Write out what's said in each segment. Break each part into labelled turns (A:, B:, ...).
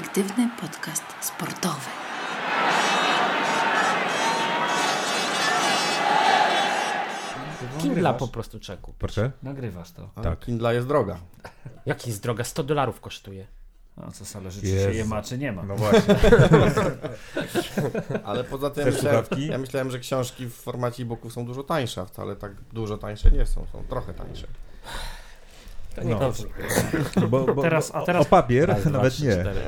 A: perspektywny podcast sportowy.
B: Kindla po prostu czeku.
C: Proszę?
D: Nagrywasz to.
E: A
C: Tak.
E: Kindla jest droga.
B: Jaki jest droga? 100 dolarów kosztuje.
D: No co zależy, czy
C: Jezu.
D: się je ma, czy nie ma.
C: No właśnie.
E: Ale poza tym myślałem, ja myślałem, że książki w formacie e-booków są dużo tańsze, wcale tak dużo tańsze nie są. Są trochę tańsze.
C: No.
B: dobrze.
C: Bo, bo,
D: Teraz- a teraz-
C: O papier
B: Raz, dwa,
C: nawet
B: trzy,
C: nie.
B: cztery.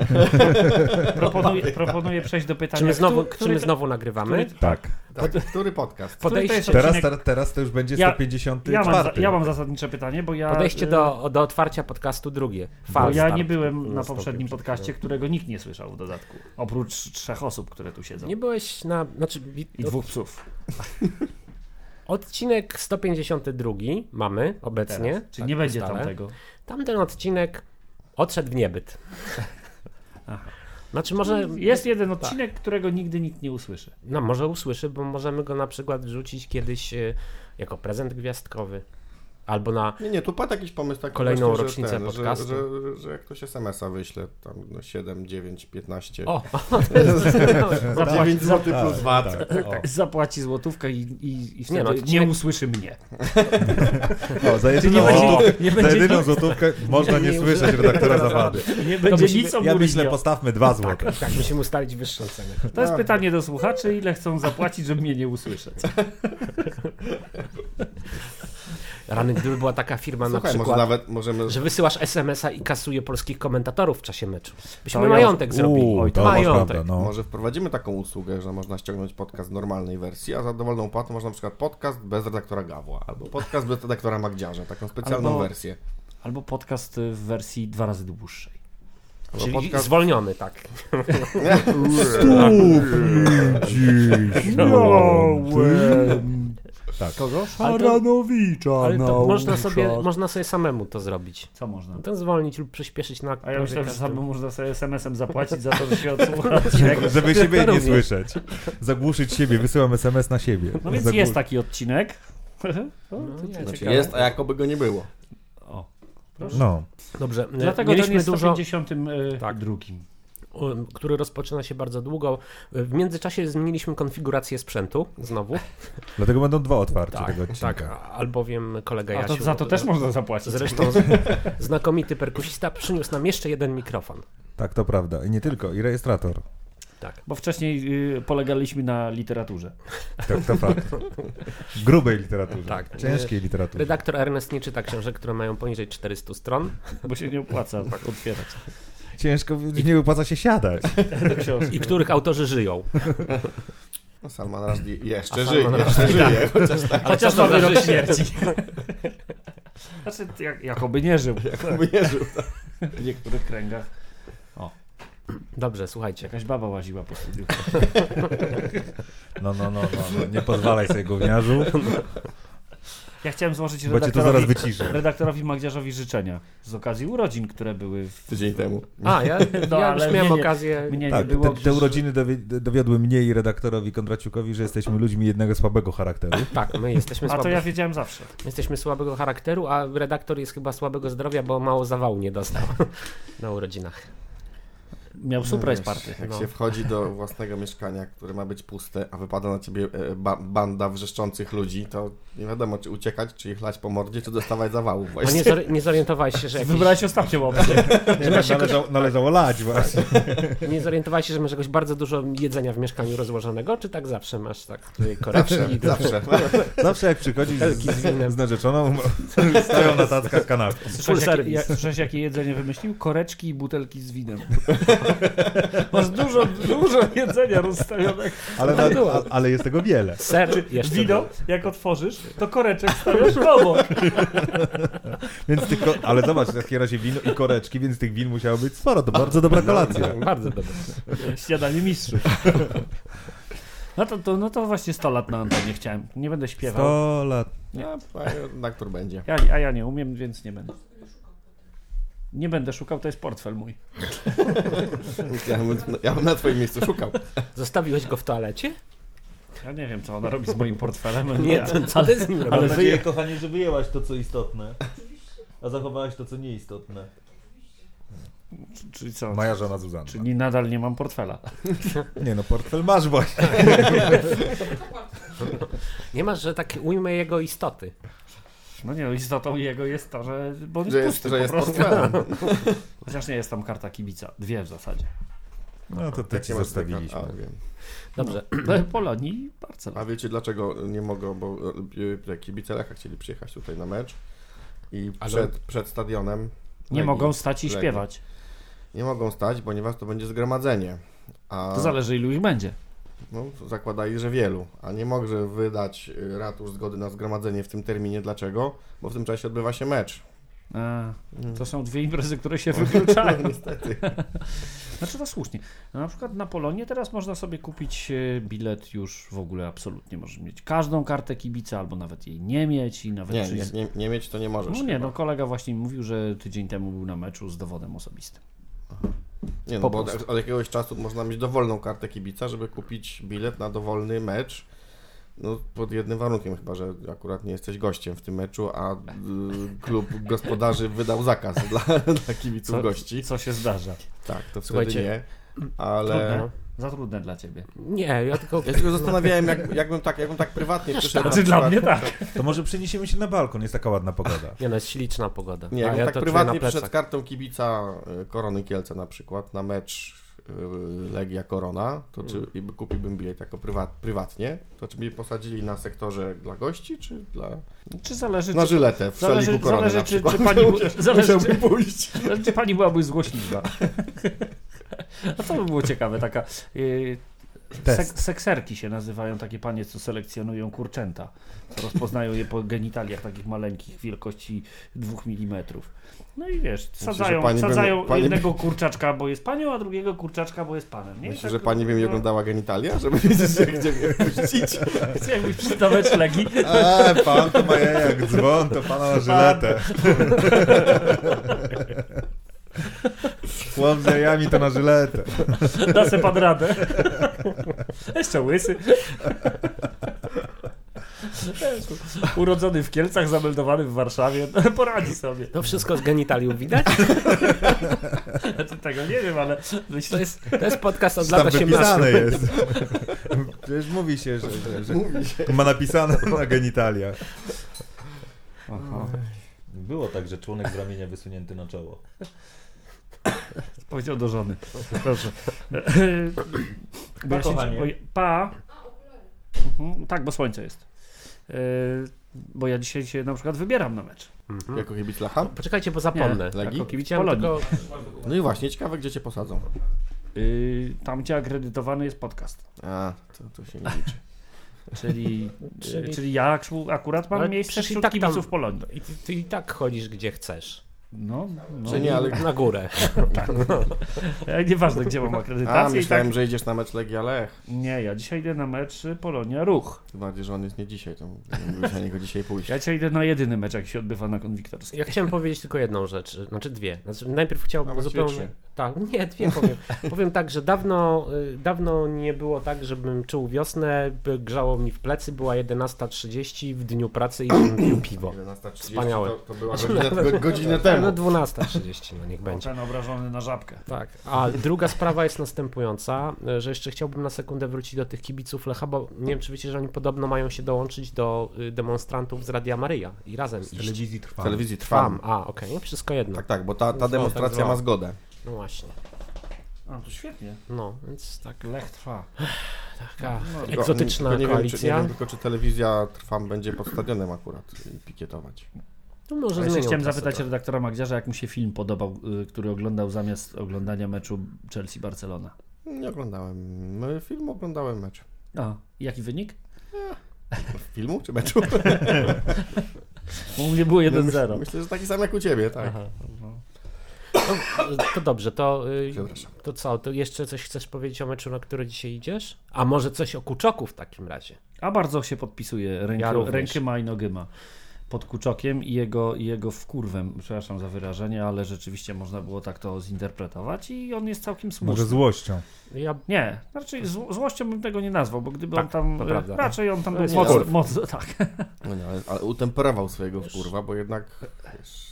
D: Proponuję, proponuję przejść do pytania.
B: Czy my znowu,
D: który,
B: czy my znowu nagrywamy?
D: który-
C: Tak.
E: Tak, który podcast?
D: który to jest
B: Podejście,
C: Teraz, teraz, to już będzie
D: Ja-
C: 154.
D: ja, mam, ja mam zasadnicze pytanie, bo ja.
B: podejście
D: y,
B: do, do otwarcia podcastu drugie.
D: Bo
B: Fal
D: ja nie byłem na poprzednim
B: przed
D: podcaście, którego nikt nie słyszał w dodatku. Oprócz trzech osób, które tu siedzą.
B: Nie byłeś na. Znaczy,
D: I dwóch psów.
B: odcinek 152 mamy obecnie.
D: Teraz. Czyli
B: tak
D: nie będzie
B: ustalę.
D: tamtego.
B: Tamten odcinek odszedł w niebyt.
D: Aha.
B: Znaczy może.
D: Jest jeden odcinek, którego nigdy nikt nie usłyszy.
B: No może usłyszy, bo możemy go na przykład wrzucić kiedyś e, jako prezent gwiazdkowy. Albo na.
E: Nie, nie, tu padł jakiś pomysł taki
B: Kolejną
E: właśnie,
B: rocznicę
E: że, ten,
B: podcastu.
E: Że, że, że jak ktoś SMS-a wyśle, tam no 7, 9, 15.
B: O!
D: Zapłaci,
E: 9 zł
C: Tak,
E: plus VAT.
C: tak, o.
D: zapłaci złotówkę i, i, i wtedy
B: Nie
D: nie,
B: no, odcinek-
D: usłyszy mnie.
C: O, za
D: nie
C: jedyną,
D: będzie-
C: złotówkę,
D: nie
C: za jedyną złotówkę można nie słyszeć redaktora zawady.
D: Nie będzie
B: musi
D: nic o
C: Ja myślę, postawmy dwa złote.
B: Tak, musimy ustalić wyższą cenę.
D: To jest pytanie do słuchaczy, ile chcą zapłacić, żeby mnie nie usłyszeć.
B: Rany, gdyby była taka firma na
E: Słuchaj, może
B: przykład,
E: nawet możemy...
B: że wysyłasz SMS-a i kasuje polskich komentatorów w czasie meczu. Byśmy
D: To ja-
B: majątek zrobili.
C: Uuu, to
B: majątek.
C: prawda, no.
E: Może wprowadzimy taką usługę, że można ściągnąć podcast w normalnej wersji, a za dowolną płatą można na przykład podcast bez redaktora Gawła, albo podcast bez redaktora Magdziarza, taką specjalną
D: Albo-
E: wersję.
D: Albo podcast w wersji dwa razy dłuższej.
E: Albo
B: Czyli
E: podcast...
B: zwolniony, tak.
C: Tak.
D: Kogo?
C: Haranowicza
B: Ale to można sobie, można sobie samemu to zrobić.
D: Co można?
B: To zwolnić lub przyspieszyć na
D: A ja myślałem, że sam można sobie SMS-em zapłacić za to, że się odsłucha odcinek.
C: Żeby siebie nie słyszeć. Zagłuszyć siebie, wysyłam SMS na siebie.
D: No więc jest taki odcinek. O, to
B: jest.
E: Znaczy jest, a jakoby go nie było.
D: O.
C: No.
B: Dobrze, e,
D: Dlatego ten
B: mieliśmy
D: jest
B: dużo,
D: 152.
B: Tak. Um, który rozpoczyna się bardzo długo. W międzyczasie zmieniliśmy konfigurację sprzętu znowu.
C: Dlatego będą dwa otwarcia
B: Tak,
C: tego odcinka.
B: tak, albowiem kolega
D: A to
B: Jasiu,
D: za to też można zapłacić.
B: Zresztą znakomity perkusista przyniósł nam jeszcze jeden mikrofon.
C: Tak, to prawda. I nie tylko, i rejestrator.
B: Tak.
D: Bo wcześniej y, polegaliśmy na literaturze.
C: Tak, to fakt. Grubej literaturze.
B: Tak.
C: Ciężkiej literaturze.
B: Redaktor Ernest nie czyta książek, które mają poniżej 400 stron
D: Bo się nie opłaca tak otwierać.
C: Ciężko, nie wypłaca się siadać.
B: i których autorzy żyją.
E: No, Salman Rushdie jeszcze żyje,
B: Salman
E: jeszcze żyje.
D: Chociaż
B: co
D: ma
B: za
D: wyrok śmierci. Znaczy, jak, jakoby nie żył
E: Jakby nie żył.
D: w niektórych kręgach.
B: Dobrze, słuchajcie.
D: Jakaś baba łaziła po studiu.
C: No, no, no, no, no. nie pozwalaj sobie gówniarzu,
D: Ja chciałem złożyć redaktorowi, redaktorowi Magdziarzowi życzenia z okazji urodzin, które były w...
E: Tydzień temu.
B: A, ja,
D: No,
B: ja
D: ale
B: już miałem
D: mnie nie-
B: okazję...
D: Mnie
C: Tak,
D: nie było.
C: te, te urodziny dowi dowiodły mnie i redaktorowi Kondraciukowi, że jesteśmy ludźmi jednego słabego charakteru.
B: Tak, my jesteśmy
D: A to ja wiedziałem zawsze.
B: jesteśmy słabego charakteru, a redaktor jest chyba słabego zdrowia, bo mało zawału nie dostał na urodzinach.
D: Miał surprise
E: Wiesz,
D: party.
E: Jak
B: no.
E: się wchodzi do własnego mieszkania, które ma być puste, a wypada na ciebie e, ba banda wrzeszczących ludzi, to nie wiadomo, czy uciekać, czy ich lać po mordzie, czy dostawać zawału
B: No
E: właśnie.
B: nie, zori- nie zorientowałeś się, że jakiś,
D: Wybrałeś ostatnią opcję.
C: Nie, należało, należało lać właśnie.
B: nie zorientowałeś się, że masz jakoś bardzo dużo jedzenia w mieszkaniu rozłożonego, czy tak zawsze masz tak tutaj koreczki?
E: Zawsze.
C: Zawsze jak przychodzisz
B: Butelki z winem.
C: z, z narzeczoną, stoją na tackach kanapki.
D: Słyszałeś,
B: service.
D: jak, słyszałeś, jakie jedzenie wymyślił? Koreczki i butelki z winem. Masz dużo, dużo jedzenia rozstawionego.
C: Ale, na,
B: było.
C: a, ale jest tego wiele.
B: Ser jeszcze
D: Wino, jak otworzysz, to koreczek stawiasz obok.
C: Więc tylko, ale zobacz, w takim razie wino i koreczki, więc tych win musiało być sporo. To bardzo dobra kolacja.
B: Bardzo dobre.
D: Śniadanie mistrzów. No to, to, no to właśnie 100 lat na antenie chciałem. Nie będę śpiewał.
C: 100 lat.
E: No, redaktor będzie.
D: Ja, a ja nie umiem, więc nie będę. Nie będę szukał, to jest portfel mój.
E: Ja bym, ja bym na twoim miejscu szukał.
B: Zostawiłeś go w toalecie?
D: Ja nie wiem, co ona robi z moim portfelem.
B: Nie, to co ty z nim
D: ale
B: robisz?
D: wyje...
C: kochanie, że wyjęłaś to, co istotne. A zachowałaś to, co nieistotne.
D: Czyli co?
C: Moja żona Zuzanna.
D: Czyli nadal nie mam portfela.
C: Nie no, portfel masz właśnie.
B: Nie masz, że tak ujmę jego istoty.
D: No nie, istotą jego jest to, że, bo on jest
E: Że jest,
D: pusty
E: że
D: po
E: jest
D: prostu.
E: portfelem.
D: Chociaż nie jest tam karta kibica. Dwie w zasadzie.
C: No to ty
E: Jak
C: ci
E: nie masz
C: zostawiliśmy.
E: A, wiem.
B: Dobrze.
D: No. Polonii i Barcelona.
E: A wiecie dlaczego nie mogą, bo e, kibice Lecha chcieli przyjechać tutaj na mecz i
B: Ale-
E: przed, przed stadionem
D: Nie
E: Legii-
D: mogą stać i
E: Legii.
D: śpiewać.
E: nie mogą stać, ponieważ to będzie zgromadzenie. A
D: To zależy ilu ich będzie.
E: No, zakładali, że wielu, a nie może wydać y, ratusz zgody na zgromadzenie w tym terminie. Dlaczego? Bo w tym czasie odbywa się mecz.
D: A, to są dwie imprezy, które się wykluczają.
E: Niestety.
D: Znaczy to słusznie. No, na przykład na Polonie teraz można sobie kupić e, bilet już w ogóle absolutnie. Możesz mieć każdą kartę kibica albo nawet jej nie mieć i nawet
E: Nie,
D: przyjść-
E: nie, nie, nie mieć to nie możesz.
D: No nie,
E: chyba.
D: no kolega właśnie mówił, że tydzień temu był na meczu z dowodem osobistym.
E: Nie, no bo od, od jakiegoś czasu można mieć dowolną kartę kibica, żeby kupić bilet na dowolny mecz. No, pod jednym warunkiem chyba, że akurat nie jesteś gościem w tym meczu, a y, klub gospodarzy wydał zakaz dla, dla kibiców
D: Co-
E: gości.
D: Co się zdarza?
E: Tak, to wtedy
B: Słuchajcie,
E: nie. Ale
D: Trudne. Za trudne dla ciebie.
B: Nie, ja tylko...
E: ja się tylko zastanawiałem, jak, jakbym, tak, jakbym tak prywatnie przyszedł. na
D: Znaczy dla mnie tak.
C: To może przeniesiemy się na balkon, jest taka ładna pogoda.
B: Nie no, jest śliczna pogoda.
E: Nie, jakbym
B: ja
E: tak prywatnie
B: na
E: przyszedł z
B: plecach.
E: kartą kibica y, Korony Kielce na przykład na mecz y, Legia Korona, to czy by- kupiłbym bilet jako prywat, prywatnie, to czy mnie posadzili na sektorze dla gości, czy dla...
D: Czy zależy,
E: Na
D: czy,
E: żyletę w
D: zależy,
E: szaliku Korony
D: zależy,
E: na
D: czy,
E: przykład.
D: czy pani, zależy, czy, zależy, czy pani byłaby złośliwa. A to by było ciekawe, taka... Yy. Sek sekserki się nazywają takie panie, co selekcjonują kurczęta. Co rozpoznają je po genitaliach takich maleńkich, wielkości 2 mm. No i wiesz, sadzają,
E: by-
D: sadzają
E: by-
D: jednego kurczaczka, bo jest panią, a drugiego kurczaczka, bo jest panem. Nie?
E: Myślę,
D: tak-
E: że pani by mi oglądała genitalia, żeby wiedzieć, gdzie mnie puścić.
D: Jakbyś przydawać legi.
C: Eee, pan to ma jak dzwon, to pana na żyletę. Chłop z jajami to na żyletę.
D: Da se pan radę. Jeszcze łysy. Urodzony w Kielcach, zameldowany w Warszawie. Poradzi sobie.
B: To wszystko z genitaliów widać?
D: Znaczy, tego nie wiem, ale
B: To
D: myślę,
B: jest, to jest podcast od
C: Tam
B: lat 18.
C: wypisane jest. Przecież mówi się, że, że, że ma napisane na genitaliach. Było tak, że członek z ramienia wysunięty na czoło.
D: powiedział do żony. Proszę. Się- ja- Pa. Mhm, tak, bo słońce jest. E, Bo ja dzisiaj się na przykład wybieram na mecz.
B: Mhm.
E: Jako kibic Lecha?
B: Poczekajcie, bo zapomnę.
E: Nie?
B: Jako
D: Polonii.
B: tylko...
E: No i właśnie, ciekawe, gdzie cię posadzą.
D: Y, Tam, gdzie akredytowany jest podcast.
E: A, to, to się nie liczy.
D: Czyli,
B: Czyli-
D: czyli ja akurat mam
B: Ale
D: miejsce wśród
B: tak tam-
D: kibiców Polonii.
B: I ty, ty i tak chodzisz gdzie chcesz.
D: No, no.
E: Czy nie, ale...
B: Na górę.
D: E, Nieważne, gdzie mam
E: A,
D: akredytację. i
E: myślałem,
D: tak...
E: że idziesz na mecz Legia Lech.
D: Nie, ja dzisiaj idę na mecz Polonia Ruch.
E: Tym bardziej, że on jest nie dzisiaj, to mógłbyś na niego dzisiaj pójść.
D: Ja dzisiaj idę na jedyny mecz, jak się odbywa na konwiktorskiej.
B: Ja chciałem powiedzieć tylko jedną rzecz, znaczy dwie. Znaczy, najpierw chciałbym
E: A
B: zupełnie.
E: trzy.
B: Tak, nie, dwie powiem. powiem tak, że dawno, y, dawno nie było tak, żebym czuł wiosnę, by grzało mi w plecy, była 11.30 w dniu pracy i bym pił piwo.
E: 11.30
B: Wspaniałe.
E: To, to była godzinę, go- godzinę temu.
B: No 12.30, no niech będzie.
D: Ten obrażony na żabkę.
B: Tak, a druga sprawa jest następująca, y, że jeszcze chciałbym na sekundę wrócić do tych kibiców Lecha, bo nie wiem, czy wiecie, że oni podobno mają się dołączyć do y, demonstrantów z Radia Maryja i razem
C: Z
B: iść.
C: telewizji
E: W
C: trwa.
E: telewizji
B: Trwam,
E: trwam.
B: a okej, no wszystko jedno.
E: Tak, tak, bo ta, ta demonstracja
B: tak zło.
E: ma zgodę.
B: No właśnie,
D: A, to świetnie.
B: no, więc tak,
D: Lech trwa.
B: taka
D: No,
E: Tylko-
B: egzotyczna
E: tylko nie wiem, czy, nie wiem tylko, czy telewizja trwam będzie pod stadionem akurat i pikietować.
B: No może zmienią
D: chciałem zapytać
B: trochę.
D: redaktora Magdziarza, jak mu się film podobał, y, który oglądał zamiast oglądania meczu Chelsea-Barcelona.
E: Nie oglądałem. My Film oglądałem mecz.
D: A, jaki wynik?
E: Filmu czy meczu?
D: U mnie było 1-0.
E: Myślę, że taki sam jak u ciebie, tak.
D: Aha, no.
B: To dobrze, to, y, to co, to jeszcze coś chcesz powiedzieć o meczu, na który dzisiaj idziesz? A może coś o Kuczoku w takim razie?
D: A bardzo się podpisuje ręky,
B: Ja
D: rękyma i nogyma pod Kuczokiem i jego, i jego wkurwem. Przepraszam za wyrażenie, ale rzeczywiście można było tak to zinterpretować i on jest całkiem słuszny.
C: Może złością.
B: Ja
D: Nie, raczej zł- złością bym tego nie nazwał, bo gdyby
B: Tak,
D: on tam.
B: to prawda.
D: Raczej on tam był mocno, mocno. Tak.
E: No nie, ale, ale utemperował swojego wkurwa, bo jednak wiesz,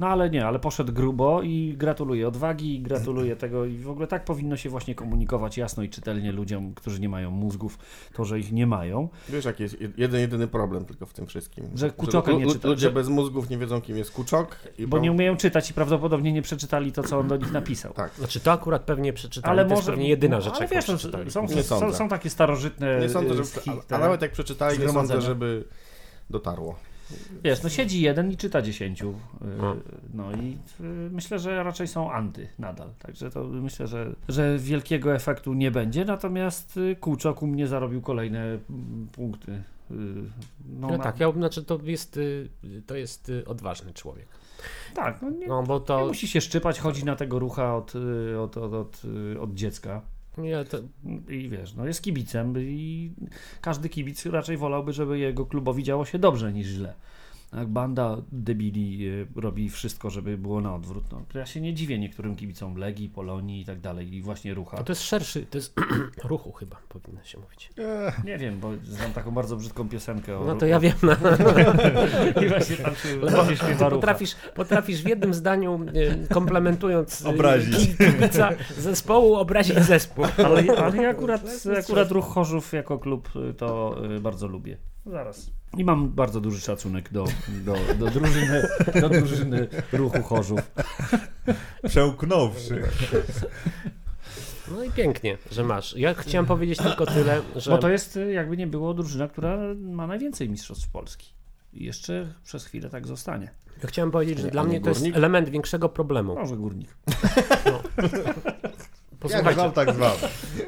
D: No ale nie, ale poszedł grubo i gratuluję odwagi, i gratuluję tego i w ogóle tak powinno się właśnie komunikować jasno i czytelnie ludziom, którzy nie mają mózgów, to, że ich nie mają.
E: Wiesz, jaki jest jeden, jedyny problem tylko w tym wszystkim.
D: Że Kuczoka nie czyta-
E: Ludzie
D: że-
E: bez mózgów nie wiedzą, kim jest Kuczok. I
D: Bo
E: pra-
D: nie umieją czytać i prawdopodobnie nie przeczytali to, co on do nich napisał.
E: Tak.
B: Znaczy to akurat pewnie przeczytali,
D: Ale
B: to jest
D: może.
B: pewnie jedyna
D: no,
B: rzecz,
D: ale
B: jaką
D: wiesz, no, są,
E: Nie
D: są, są takie starożytne.
E: Nie sądzę, że...
D: ski-
E: A, a nawet jak przeczytali, nie sądzę, żeby dotarło.
D: Wiesz, no siedzi jeden i czyta dziesięciu. y,
B: No.
D: No i y, myślę, że raczej są anty nadal. Także to myślę, że, że wielkiego efektu nie będzie. Natomiast y, Kuczok u mnie zarobił kolejne punkty.
B: No,
D: na-
B: tak, ja, znaczy to jest, to jest odważny człowiek.
D: tak, no nie,
B: No bo
D: nie
B: to...
D: musi się szczypać, chodzi na tego rucha od, od, od, od, od dziecka.
B: Nie, to
D: I wiesz, no jest kibicem i każdy kibic raczej wolałby, żeby jego klubowi działo się dobrze niż źle. Jak banda debili y, robi wszystko, żeby było na odwrót. No, to ja się nie dziwię niektórym kibicom Legii, Polonii i tak dalej i właśnie rucha.
B: No to jest szerszy, to jest ruchu chyba, powinno się mówić.
D: Nie wiem, bo znam taką bardzo brzydką piosenkę o
B: No to
D: ruchu.
B: ja wiem, no,
D: I właśnie tam się, się śpiewa
B: potrafisz, potrafisz w jednym zdaniu, y, komplementując y,
C: Obrazić.
B: ki- kibica zespołu, obrazić zespół.
D: Ale, ale ja akurat, akurat ruch Chorzów jako klub to bardzo lubię. Zaraz. I mam bardzo duży szacunek do, do, do, drużyny, do drużyny ruchu Chorzów.
C: Przełknąwszy.
B: No i pięknie, że masz. Ja chciałem powiedzieć tylko tyle, że...
D: Bo to jest y, jakby nie było drużyna, która ma najwięcej mistrzostw Polski. I jeszcze przez chwilę tak zostanie.
B: Ja chciałem powiedzieć, że dla mnie to jest element większego problemu.
D: Może górnik.
C: Jak
B: Posłuchajcie,
C: zwał, tak zwał.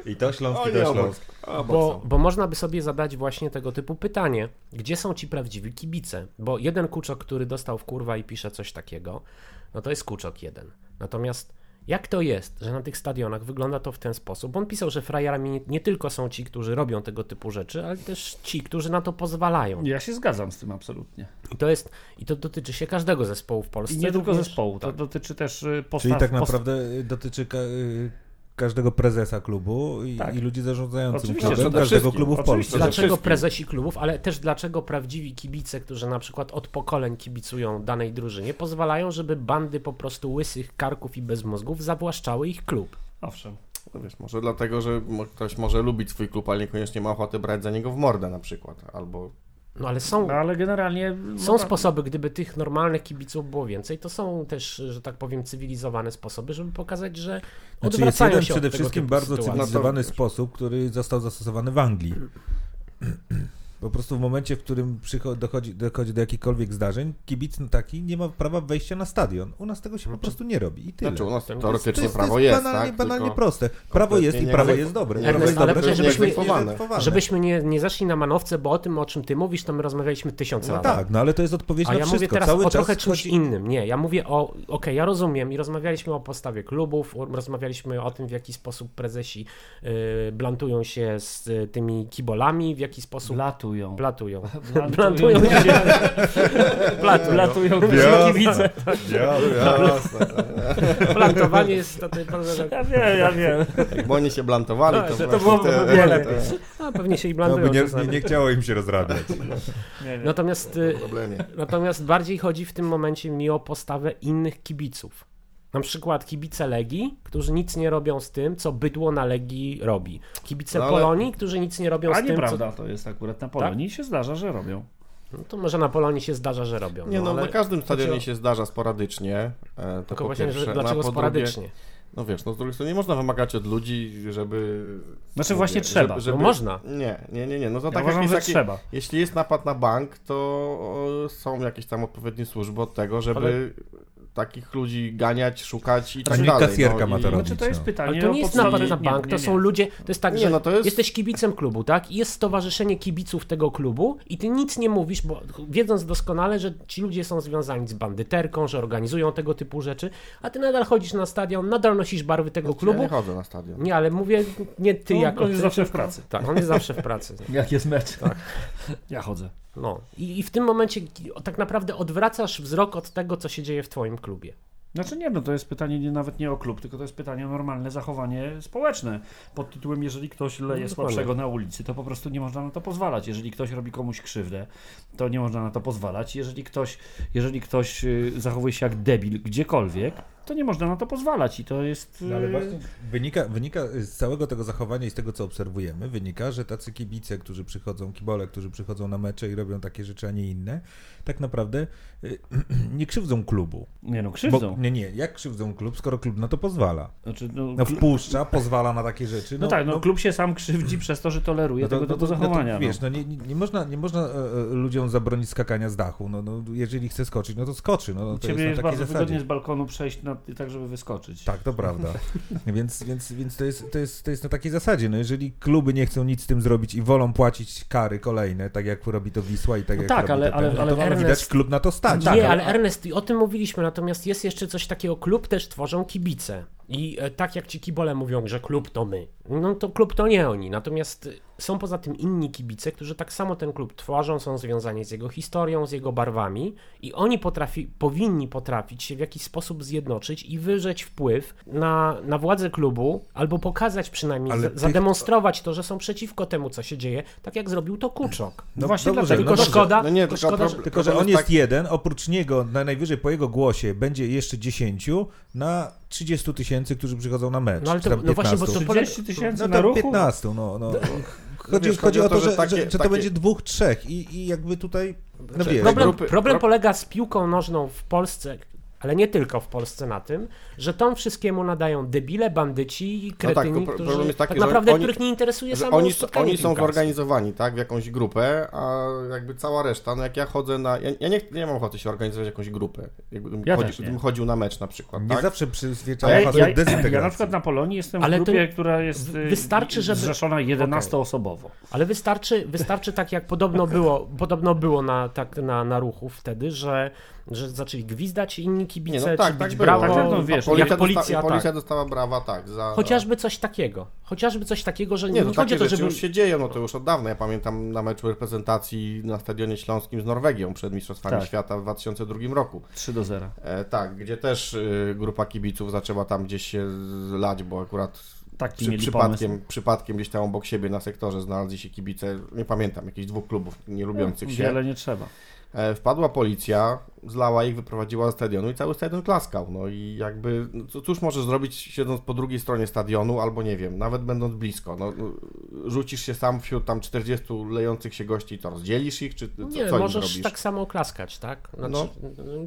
C: I to Śląsk,
E: O,
C: i
E: nie,
C: to. Śląsk.
B: Bo, bo można by sobie zadać właśnie tego typu pytanie. Gdzie są ci prawdziwi kibice? Bo jeden kuczok, który dostał w kurwa i pisze coś takiego, no to jest kuczok jeden. Natomiast jak to jest, że na tych stadionach wygląda to w ten sposób? On pisał, że frajerami nie, nie tylko są ci, którzy robią tego typu rzeczy, ale też ci, którzy na to pozwalają.
D: Ja się zgadzam z tym absolutnie.
B: I to jest, i to dotyczy się każdego zespołu w Polsce.
D: I nie tylko
B: również-
D: zespołu, to
B: tak.
D: dotyczy też y, postaw.
C: Czyli tak
D: post-
C: naprawdę y, dotyczy y, każdego prezesa klubu i,
D: Tak.
C: i ludzi zarządzających
D: Oczywiście,
C: klubem, każdego
E: wszystkim.
C: klubu w
D: Oczywiście.
C: Polsce.
B: Dlaczego
E: wszystkim.
B: prezesi klubów, ale też dlaczego prawdziwi kibice, którzy na przykład od pokoleń kibicują danej drużynie, pozwalają, żeby bandy po prostu łysych karków i bezmózgów zawłaszczały ich klub.
D: Owszem.
E: No wiesz, może dlatego, że ktoś może lubić swój klub, ale niekoniecznie ma ochotę brać za niego w mordę na przykład. Albo
B: No ale są,
D: No ale generalnie.
B: są
D: no,
B: sposoby, gdyby tych normalnych kibiców było więcej, to są też, że tak powiem, cywilizowane sposoby, żeby pokazać, że
C: Znaczy jest jeden przede wszystkim bardzo
B: sytuacji.
C: cywilizowany
E: No to
C: sposób, który został zastosowany w Anglii. Po prostu w momencie, w którym dochodzi, dochodzi do jakichkolwiek zdarzeń, kibic taki nie ma prawa wejścia na stadion. U nas tego się po prostu nie robi i tyle.
E: znaczy u nas
B: To jest-
E: teoretycznie
C: to jest,
E: prawo
C: to
E: jest,
C: jest banalnie,
E: tak?
C: banalnie proste. Prawo jest i prawo
E: nie-
C: jest dobre.
E: nie-
C: Prawo jest
B: ale
C: dobre, jest
B: żebyśmy-. Żebyśmy nie, nie zeszli na manowce, bo o tym, o czym ty mówisz, to my rozmawialiśmy tysiące
C: No
B: razy.
C: tak, no ale to jest odpowiedź
B: A
C: na
B: ja
C: wszystko.
B: mówię teraz
C: Cały
B: o
C: czas
B: trochę czymś
C: chodzi-
B: innym. Nie, ja mówię o. Okej, ja rozumiem i rozmawialiśmy o postawie klubów, rozmawialiśmy o tym, w jaki sposób prezesi y, blantują się z tymi kibolami, w jaki sposób
D: Blatują.
B: blatują.
D: Blantują
B: się.
D: Blatują, blatują kibice.
E: Jasne.
B: Plantowanie jest to, to,
D: Ja wiem, ja wiem.
E: Jakby oni się blantowali,
B: No,
E: to,
B: to
E: właśnie
D: byłoby
B: lepiej. A pewnie się i
C: No,
B: blantują.
C: by nie, nie, nie chciało im się rozrabiać.
B: Natomiast, y, natomiast bardziej chodzi w tym momencie mi o postawę innych kibiców. Na przykład kibice Legii, którzy nic nie robią z tym, co bydło na Legii robi. Kibice
E: No ale-
B: Polonii, którzy nic nie robią
D: A
B: z tym, co...
D: nieprawda, to jest akurat na Polonii się zdarza, że robią.
B: No to może na Polonii się zdarza, że robią.
E: Nie no,
B: ale
E: na każdym stadionie
B: o-
E: się zdarza sporadycznie. e, To
B: Tylko
E: po
B: właśnie,
E: pierwsze.
B: że
E: No,
B: dlaczego
E: po
B: sporadycznie?
E: Drugie, no wiesz, no z drugiej strony nie można wymagać od ludzi, żeby...
D: Znaczy właśnie trzeba.
B: No można.
E: Nie, nie, nie, nie. No to
D: Ja
E: tak
D: uważam,
E: jak
D: że
E: taki,
D: trzeba.
E: Jeśli jest napad na bank, to są jakieś tam odpowiednie służby od tego, żeby takich ludzi ganiać, szukać i tak dalej.
C: kasjerka
E: no,
C: ma
E: i-
C: to robić.
D: Znaczy to jest
C: no.
D: pytanie
B: Ale to nie jest napad na
D: nie,
B: bank,
D: nie,
B: to są ludzie, to jest tak,
E: Nie,
B: że
E: no to jest-
B: jesteś kibicem klubu, tak? I jest stowarzyszenie kibiców tego klubu i ty nic nie mówisz, bo wiedząc doskonale, że ci ludzie są związani z bandyterką, że organizują tego typu rzeczy, a ty nadal chodzisz na stadion, nadal nosisz barwy tego
E: Ja
B: klubu.
E: nie chodzę na stadion.
B: Nie, ale mówię nie ty
D: No,
B: jako
D: on jest
B: ty,
D: zawsze w pracy.
B: Tak, on jest zawsze w pracy.
D: Jak jest mecz. Ja chodzę.
B: No. I, I w tym momencie tak naprawdę odwracasz wzrok od tego, co się dzieje w twoim klubie.
D: Znaczy nie, no to jest pytanie nie, nawet nie o klub, tylko to jest pytanie o normalne zachowanie społeczne. Pod tytułem, jeżeli ktoś leje
B: No,
D: słabszego na ulicy, to po prostu nie można na to pozwalać. Jeżeli ktoś robi komuś krzywdę, to nie można na to pozwalać. Jeżeli ktoś, jeżeli ktoś y, zachowuje się jak debil gdziekolwiek, to nie można na to pozwalać i to jest...
C: No ale
D: y,
C: właśnie wynika, wynika z całego tego zachowania i z tego, co obserwujemy, wynika, że tacy kibice, którzy przychodzą, kibole, którzy przychodzą na mecze i robią takie rzeczy, a nie inne, tak naprawdę y, nie krzywdzą klubu.
D: Nie no, krzywdzą.
C: Bo, nie, nie, jak krzywdzą klub, skoro klub na to pozwala?
D: Znaczy, no,
C: No wpuszcza, pozwala na takie rzeczy.
D: no tak, no, klub się sam krzywdzi przez to, że toleruje tego typu zachowania.
C: No to, wiesz, no nie, nie, nie można, nie można e, e, ludziom zabronić skakania z dachu. No, no, jeżeli chce skoczyć, no to skoczy. No, no, to
D: Ciebie
C: jest
D: jest bardzo
C: zasadzie.
D: wygodnie z balkonu przejść na, tak, żeby wyskoczyć.
C: Tak, to prawda. więc więc, więc to, jest, to, jest, to jest na takiej zasadzie. No jeżeli kluby nie chcą nic z tym zrobić i wolą płacić kary kolejne, tak jak robi to Wisła i tak
D: No
C: jak
D: tak,
C: robi
D: ale-
C: to
D: ale-
C: ten,
D: ale
C: no to
B: Ernest-
C: widać klub na to stać.
B: nie,
D: tak,
B: ale
D: ale-
B: Ernest, i o tym mówiliśmy, natomiast jest jeszcze coś takiego, klub też tworzą kibice. I e, tak jak ci kibole mówią, że klub to my, no to klub to nie oni. Natomiast są poza tym inni kibice, którzy tak samo ten klub tworzą, są związani z jego historią, z jego barwami i oni potrafi, powinni potrafić się w jakiś sposób zjednoczyć i wyrzeć wpływ na, na władzę klubu, albo pokazać przynajmniej,
C: Ale
B: za,
C: tych-
B: zademonstrować to, że są przeciwko temu, co się dzieje, tak jak zrobił to Kuczok.
D: No właśnie
C: dobrze,
D: dlatego.
B: Tylko
C: no dobrze.
B: szkoda,
E: No nie,
B: tylko
E: tylko
B: szkoda, że...
C: Tylko, że on
E: jest taki-
C: jeden, oprócz niego, na najwyżej po jego głosie będzie jeszcze 10 na 30 tysięcy, którzy przychodzą na mecz.
B: No ale to- no właśnie, bo
C: 15.
B: to
D: 30 tysięcy
C: No
D: na ruchu?
C: 15, no. no. Chodzi,
E: wiesz,
C: chodzi o to, że,
E: takie-
C: że, że to
E: takie-
C: będzie dwóch, trzech i, i jakby tutaj, no
E: Znaczy,
B: Problem,
E: grupy-
B: problem
E: pro-
B: polega z piłką nożną w Polsce, ale nie tylko w Polsce na tym, że tom wszystkiemu nadają debile, bandyci i
E: No tak,
B: kretyni, którzy,
E: problem jest taki,
B: tak
E: że
B: naprawdę,
E: oni-
B: których nie interesuje samo
E: oni, oni są
B: piłkarskie.
E: zorganizowani, tak, w jakąś grupę, a jakby cała reszta, no jak ja chodzę na... Ja, ja nie, nie mam ochoty się organizować w jakąś grupę, jakbym
D: Ja
E: chodzi, gdybym chodził na mecz na przykład,
C: nie
E: tak?
C: zawsze przyzwyczaja
D: ja, ja, ja na przykład na Polonii jestem
B: Ale
D: w
B: to
D: grupie, która jest y,
B: wystarczy, żeby-
D: zrzeszona 11-osobowo.
B: Ale wystarczy, wystarczy tak jak podobno było, podobno było na, tak, na, na ruchu wtedy, że, że zaczęli gwizdać inni kibice,
E: Nie, no tak,
B: czy
E: tak
B: brawo,
D: Tak, no wiesz,
E: A
B: jak
E: policja,
B: policja,
E: dosta,
B: tak.
E: policja dostała brawa, tak, za...
B: Chociażby coś takiego. Chociażby coś takiego, że nie,
E: Nie, no
B: chodzi o to, żeby...
E: już się dzieją, no to już od dawna. Ja pamiętam na meczu reprezentacji na Stadionie Śląskim z Norwegią przed Mistrzostwami
D: Tak.
E: Świata w 2002 roku.
D: 3 do 0.
E: E, tak, gdzie też y, grupa kibiców zaczęła tam gdzieś się lać, bo akurat
D: Taki
E: przy, przypadkiem,
D: pomysł.
E: przypadkiem gdzieś tam obok siebie na sektorze znaleźli się kibice, nie pamiętam, jakichś dwóch klubów nie lubiących się.
D: Wiele nie trzeba.
E: E, Wpadła policja, zlała ich, wyprowadziła ze stadionu i cały stadion klaskał. No i jakby, no cóż możesz zrobić siedząc po drugiej stronie stadionu, albo nie wiem, nawet będąc blisko. No, no, rzucisz się sam wśród tam 40 lejących się gości i to rozdzielisz ich, czy co,
B: Nie,
E: co
B: możesz
E: zrobisz?
B: tak samo klaskać, tak? Znaczy,
E: No.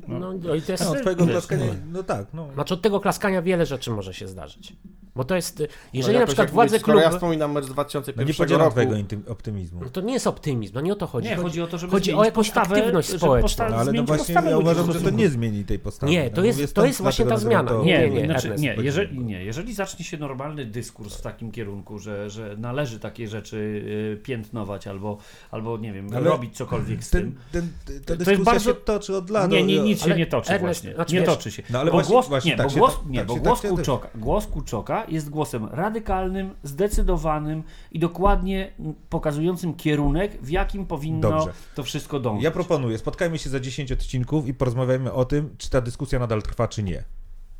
B: no. No, i to jest...
C: No, od twojego klaskania, no tak, no.
B: Znaczy od tego klaskania wiele rzeczy może się zdarzyć. Bo to jest, jeżeli
E: No
B: na przykład władze klubu...
E: ja wspominam mecz z
C: no
E: 2001
C: nie podzielam
E: roku.
C: twojego optymizmu.
B: No to nie jest optymizm, no nie o to chodzi.
D: Nie, chodzi o to, żeby
B: chodzi o jakąś aktywność społeczną.
C: No, ale no właśnie ja
D: ludzi
C: uważam, że to nie zmieni tej postawy.
B: Nie, to
C: Ja
B: jest-
C: mówię,
B: to jest właśnie ta zmiana.
C: to-
D: Nie,
B: nie,
D: nie, znaczy,
B: Ernest,
D: nie, jeżeli, nie, jeżeli zacznie się normalny dyskurs w takim kierunku, że, że należy takie rzeczy y, piętnować albo, albo nie wiem,
C: Ale
D: robić cokolwiek z
C: Ten,
D: tym.
C: ten, ta
D: jest
C: dyskusja
D: bardzo-
C: się toczy od lat.
D: Nie, nie, nic się
B: ale
D: nie toczy
B: Ernest,
D: właśnie.
B: znaczy
D: nie
B: wiesz-
D: toczy się.
C: No ale
D: bo
C: właśnie-
D: głos,
C: właśnie
D: nie,
C: tak
D: bo głos,
C: tak-
D: nie,
C: tak
D: bo głos,
C: tak
D: Kuczoka, głos Kuczoka jest głosem radykalnym, zdecydowanym i dokładnie pokazującym kierunek, w jakim powinno
C: Dobrze.
D: to wszystko dążyć.
C: Ja proponuję, spotkajmy się za 10 odcinków i porozmawiajmy o tym, czy ta dyskusja nadal trwa, czy nie.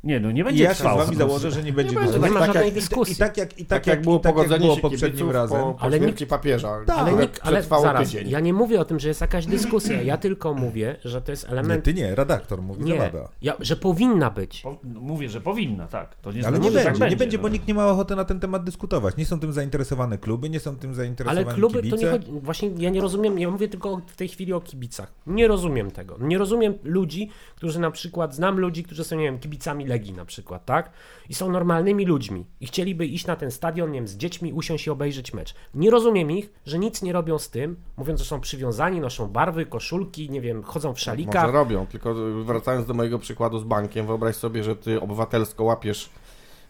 D: Nie, no nie
C: I
D: będzie
C: ja się z wami założę, że nie będzie
E: będzie,
C: dyskusji.
B: nie ma
E: tak
B: żadnej
E: jak-
B: dyskusji.
C: I tak jak, i
E: Tak, jak było
C: i tak jak
E: pogodzenie
C: było
E: się
C: poprzednim razem.
E: po, po
B: Ale
E: śmierci
B: nikt-
E: papieża,
C: Tak.
B: Ale nikt, ale zaraz,
E: tydzień.
B: ja nie mówię o tym, że jest jakaś dyskusja, ja tylko mówię, że to jest
C: Nie,
B: element...
C: ty nie, redaktor mówi,
B: Nie, ja, że powinna być.
D: Po, no, mówię, że powinna, tak. To nie
C: Ale
D: znaczy,
C: nie
D: że
C: będzie,
D: tak
C: nie będzie, bo
D: no.
C: nikt nie ma ochoty na ten temat dyskutować. Nie są tym zainteresowane kluby, nie są tym
B: Ale
C: zainteresowani
B: kluby
C: kibice.
B: to nie chodzi. Właśnie ja nie rozumiem, ja mówię tylko w tej chwili o kibicach. Nie rozumiem tego. Nie rozumiem ludzi, którzy na przykład, znam ludzi, którzy są, nie wiem, kibicami Legii na przykład, tak? I są normalnymi ludźmi i chcieliby iść na ten stadion, nie wiem, z dziećmi, usiąść i obejrzeć mecz. Nie rozumiem ich, że nic nie robią z tym, mówiąc, że są przywiązani, noszą barwy, koszulki, nie wiem, chodzą w szalikach.
E: Może robią, tylko wracając do mojego przykładu z bankiem, wyobraź sobie, że ty obywatelsko łapiesz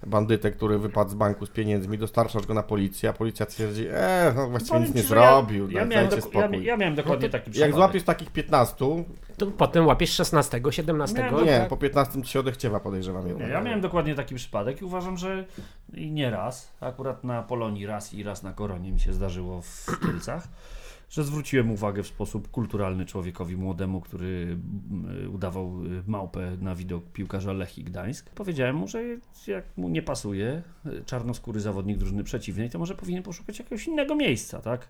E: bandytę, który wypadł z banku z pieniędzmi, dostarczasz go na policję, a policja twierdzi, e, no właściwie
D: Powiem
E: nic nie
D: ci, że ja-
E: zrobił,
D: Ja, miałem,
E: dajcie
D: dok- ja,
E: spokój.
D: ja miałem dokładnie
B: No
D: taki przypadek.
E: Jak złapiesz takich 15,
B: To potem łapiesz 16, 17.
D: Nie,
E: no
B: tak?
E: nie, po 15 ci się odechciewa, podejrzewam.
D: Nie, ja miałem dokładnie taki przypadek i uważam, że i nie raz, akurat na Polonii raz i raz na Koronie mi się zdarzyło w Kielcach, że zwróciłem uwagę w sposób kulturalny człowiekowi młodemu, który mm, udawał y, małpę na widok piłkarza Lechii Gdańsk. Powiedziałem mu, że jak mu nie pasuje y, czarnoskóry zawodnik drużyny przeciwnej, to może powinien poszukać jakiegoś innego miejsca, tak?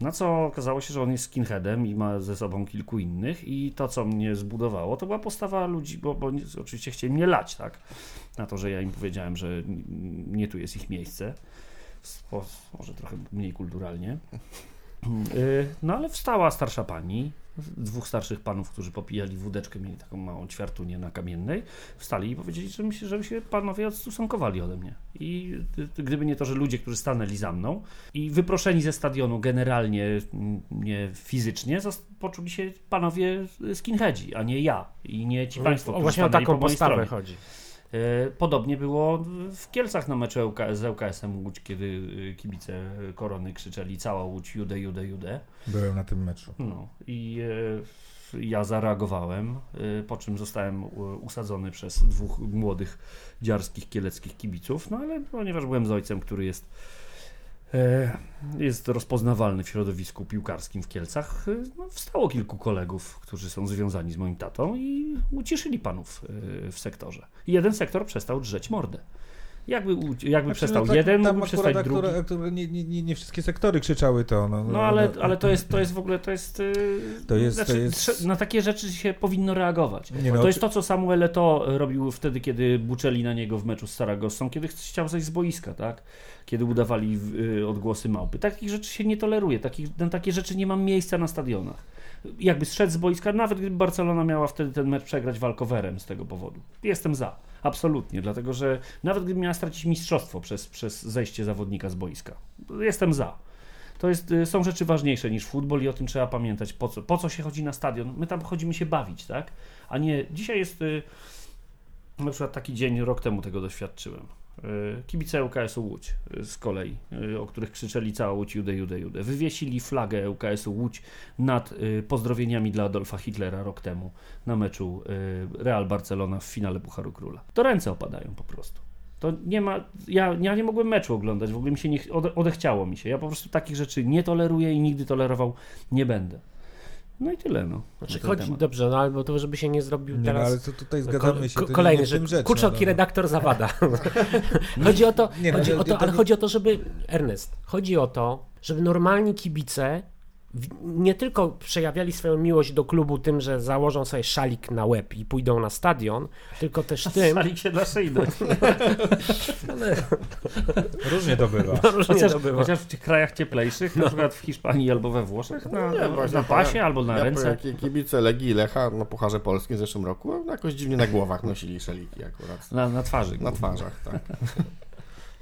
D: Na co okazało się, że on jest skinheadem i ma ze sobą kilku innych i to, co mnie zbudowało, to była postawa ludzi, bo, bo oczywiście chcieli mnie lać, tak? Na to, że ja im powiedziałem, że nie tu jest ich miejsce. Może trochę mniej kulturalnie. Y, No ale wstała starsza pani, dwóch starszych panów, którzy popijali wódeczkę, mieli taką małą ćwiartunię na kamiennej, wstali i powiedzieli, że się, żeby się panowie odstosunkowali ode mnie. I gdyby nie to, że ludzie, którzy stanęli za mną i wyproszeni ze stadionu generalnie, mm, nie fizycznie, poczuli się panowie skinheadzi, a nie ja i nie ci państwo,
B: O,
D: którzy
B: właśnie o taką
D: po
B: postawę chodzi.
D: E, Podobnie było w Kielcach na meczu z ŁKS-em Łódź, kiedy y, kibice Korony krzyczeli cała Łódź, Jude, Jude, Jude.
C: Byłem na tym meczu.
D: No i e, ja zareagowałem, e, po czym zostałem e, usadzony przez dwóch młodych dziarskich kieleckich kibiców, no ale ponieważ byłem z ojcem, który jest e, jest rozpoznawalny w środowisku piłkarskim w Kielcach, e, no, wstało kilku kolegów, którzy są związani z moim tatą i uciszyli panów e, w sektorze. I jeden sektor przestał drzeć mordę. Jakby, jakby
C: Znaczy,
D: przestał
C: no tak,
D: jeden, mógłby przestać drugi.
C: nie, nie, nie, wszystkie sektory krzyczały to. No,
D: No ale, ale to, jest, to jest w ogóle, to jest... yy,
C: To jest- to
D: znaczy,
C: jest-
D: trze- Na takie rzeczy się powinno reagować.
C: Nie no,
D: to jest to, co Samuel Eto'o robił wtedy, kiedy buczeli na niego w meczu z Saragossą, kiedy chciał zejść z boiska, tak? Kiedy udawali y, odgłosy małpy. Takich rzeczy się nie toleruje, takich, na takie rzeczy nie ma miejsca na stadionach. Jakby zszedł z boiska, nawet gdyby Barcelona miała wtedy ten mecz przegrać walkowerem z tego powodu. Jestem za. Absolutnie, dlatego że nawet gdyby miała stracić mistrzostwo przez, przez zejście zawodnika z boiska. Jestem za. To jest, y, są rzeczy ważniejsze niż futbol i o tym trzeba pamiętać, po co, po co się chodzi na stadion. My tam chodzimy się bawić, tak? A nie, dzisiaj jest y, na przykład taki dzień, rok temu tego doświadczyłem. Y, Kibice ŁKS-u Łódź y, z kolei, y, o których krzyczeli cała Łódź Jude, Jude, Jude. Wywiesili flagę ŁKS-u Łódź nad pozdrowieniami dla Adolfa Hitlera rok temu na meczu Real Barcelona w finale Pucharu Króla. To ręce opadają po prostu. To nie ma. Ja, ja nie mogłem meczu oglądać, w ogóle mi się nie, ode, odechciało mi się. Ja po prostu takich rzeczy nie toleruję i nigdy tolerował nie będę. No i tyle, no.
B: Znaczy, chodzi
D: temat.
B: dobrze, no albo to, żeby się nie zrobił
C: Nie, no,
B: teraz.
C: ale to tutaj
B: ko-
C: zgadzamy się.
B: ko- kolejny, że
C: rzecz,
B: Kuczoki
C: no, no.
B: redaktor zawada. chodzi o to,
C: Nie, no,
B: chodzi
C: ale
B: o to
C: to
B: ale
C: nie-
B: chodzi o to, żeby Ernest, chodzi o to, żeby normalni kibice nie tylko przejawiali swoją miłość do klubu tym, że założą sobie szalik na łeb i pójdą na stadion, tylko też tym,
D: Salik się na
B: ale
C: Różnie to bywa.
B: różnie
D: Chociaż,
B: to bywa.
D: chociaż w tych krajach cieplejszych, na przykład w Hiszpanii albo we Włoszech, na,
E: Nie,
D: na,
E: właśnie
D: na
E: to
D: pasie
E: ja-
D: albo na
E: ja
D: ręce.
E: Jak kibice Legii i Lecha na Pucharze Polskim w zeszłym roku, no jakoś dziwnie na głowach nosili szeliki akurat.
D: Na, na twarzy.
E: Na twarzach, tak.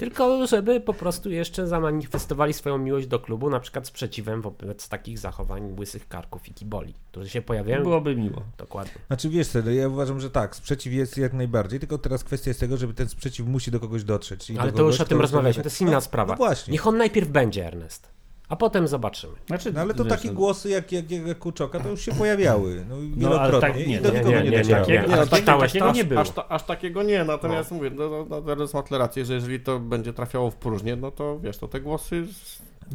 B: Tylko żeby po prostu jeszcze zamanifestowali swoją miłość do klubu, na przykład sprzeciwem wobec takich zachowań łysych karków i kiboli, którzy się pojawiają.
D: Byłoby miło.
B: Dokładnie.
C: Znaczy wiesz co, ja uważam, że tak, sprzeciw jest jak najbardziej, tylko teraz kwestia jest tego, żeby ten sprzeciw musi do kogoś dotrzeć.
B: Ale
C: do
B: to już
C: kogoś,
B: o tym rozmawialiśmy, to jest inna
C: no,
B: sprawa.
C: No właśnie.
B: Niech on najpierw będzie, Ernest, a potem zobaczymy.
D: Znaczy,
C: No ale to takie
D: no,
C: głosy jak, jak, jak Kuczoka to już się pojawiały. No,
D: ale
C: wielokrotnie
D: tak-
C: i
D: nie,
C: do
D: nie,
C: nikogo
B: nie,
C: nie,
B: nie, nie, nie.
D: Nie,
B: A
D: no, tak,
B: czytałeś
D: takiego nie było.
E: Aż, ta, aż takiego nie, natomiast mówię, no, no, no, teraz rację, że jeżeli to będzie trafiało w próżnię, no to wiesz, to te głosy...